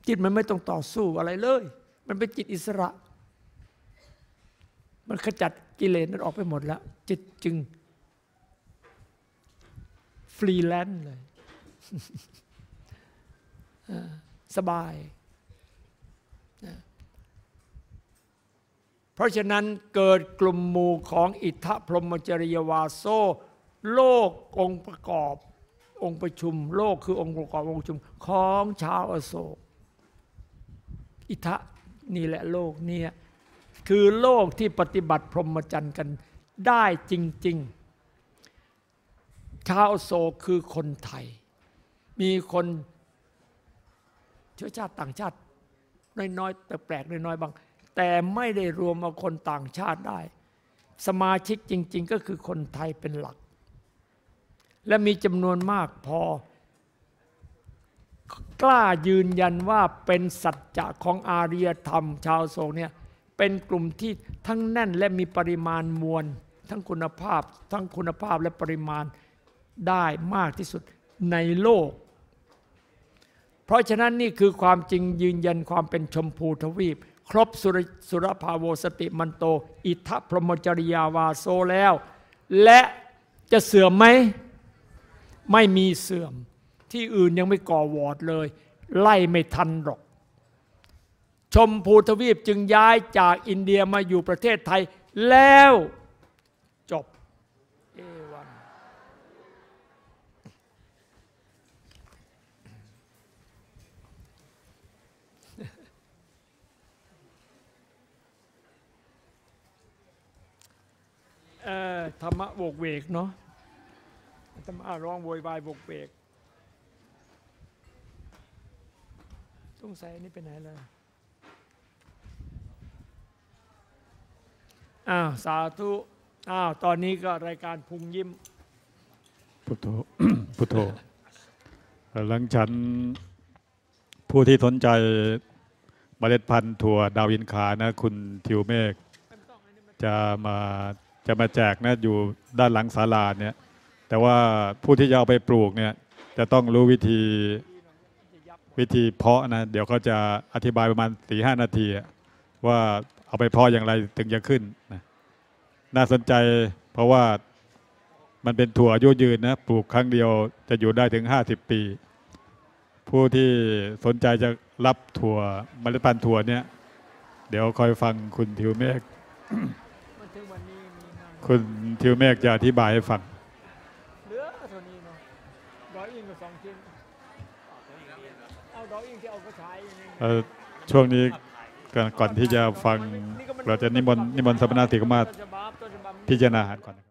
จิตมันไม่ต้องต่อสู้อะไรเลย มันเป็นจิตอิสระ มันขจัดกิเลสนั้นออกไปหมดแล้ว จิตจึง ฟรีแลนซ์เลย สบายนะ เพราะฉะนั้นเกิดกลุ่มหมู่ของอิธพรหมจริยวาโส โลกองค์ประกอบ องค์ประชุม โลกคือองค์ประกอบองค์ประชุมของชาวอโศก อิทธะนี่แหละโลกเนี่ยคือโลกที่ปฏิบัติพรหมจรรย์กันได้จริง ๆ ชาวโศกคือคนไทย มีคนเชื้อชาติต่างชาติน้อยๆแปลกน้อยๆบาง แต่ไม่ได้รวมเอาคนต่างชาติได้ สมาชิกจริง ๆ ก็คือคนไทยเป็นหลัก และมีจำนวนมากพอ กล้ายืนยันว่าเป็นสัจจะของอารยธรรม ชาวโศกเนี่ยเป็นกลุ่มที่ทั้งแน่นและมีปริมาณมวล ทั้งคุณภาพ ทั้งคุณภาพและปริมาณได้มากที่สุดในโลก เพราะฉะนั้นนี่คือความจริงยืนยันความเป็นชมพูทวีป ครบสุรสุรภาโวสติมันโต อิทัพรหมจริยาวาโซแล้ว และจะเสื่อมไหมไม่มีเสื่อม ที่อื่นยังไม่ก่อวอดเลย ไล่ไม่ทันหรอก ชมพูทวีปจึงย้ายจากอินเดียมาอยู่ประเทศไทย แล้วจบ เอวัน เอ่อ ธรรมะโบกเวกเนาะธรรมะร้องโวยวายโบกเวกต้องใส่อันนี้ไปไหนเลยอ้าวสาธุอ้าวตอนนี้ก็รายการพุงยิ้มพุทโธพุทโธหลังฉันผู้ที่สนใจเมล็ดพันธุ์ถั่วดาวินคานะ คุณทิวเมฆจะมา จะมาแจกนะอยู่ด้านหลังศาลาเนี่ยแต่ว่าผู้ที่จะเอาไปปลูกเนี่ยจะต้องรู้วิธีวิธีเพาะนะเดี๋ยวเขาจะอธิบายประมาณสี่ห้านาที ว่าเอาไปเพาะอย่างไรถึงจะขึ้นนะน่าสนใจเพราะว่ามันเป็นถั่วอายุยืนนะปลูกครั้งเดียวจะอยู่ได้ถึง50ปี ผู้ที่สนใจจะรับถั่วเมล็ดพันธุ์ถั่วเนี่ยเดี๋ยวคอยฟังคุณทิวเมฆ คุณทิวเมฆจะอธิบายให้ฟังเหลือเท่านี้เนาะดอกอิงก็สองชิ้นเอาดอกอิงที่เอากระชายอย่างนี้เอ่อช่วงนี้ก่อนก่อนที่จะฟังเราจะนิมนต์นิมนต์สมณติกมาต้นฉบับต้นฉบับพิจารณาอาหารก่อนนะครับ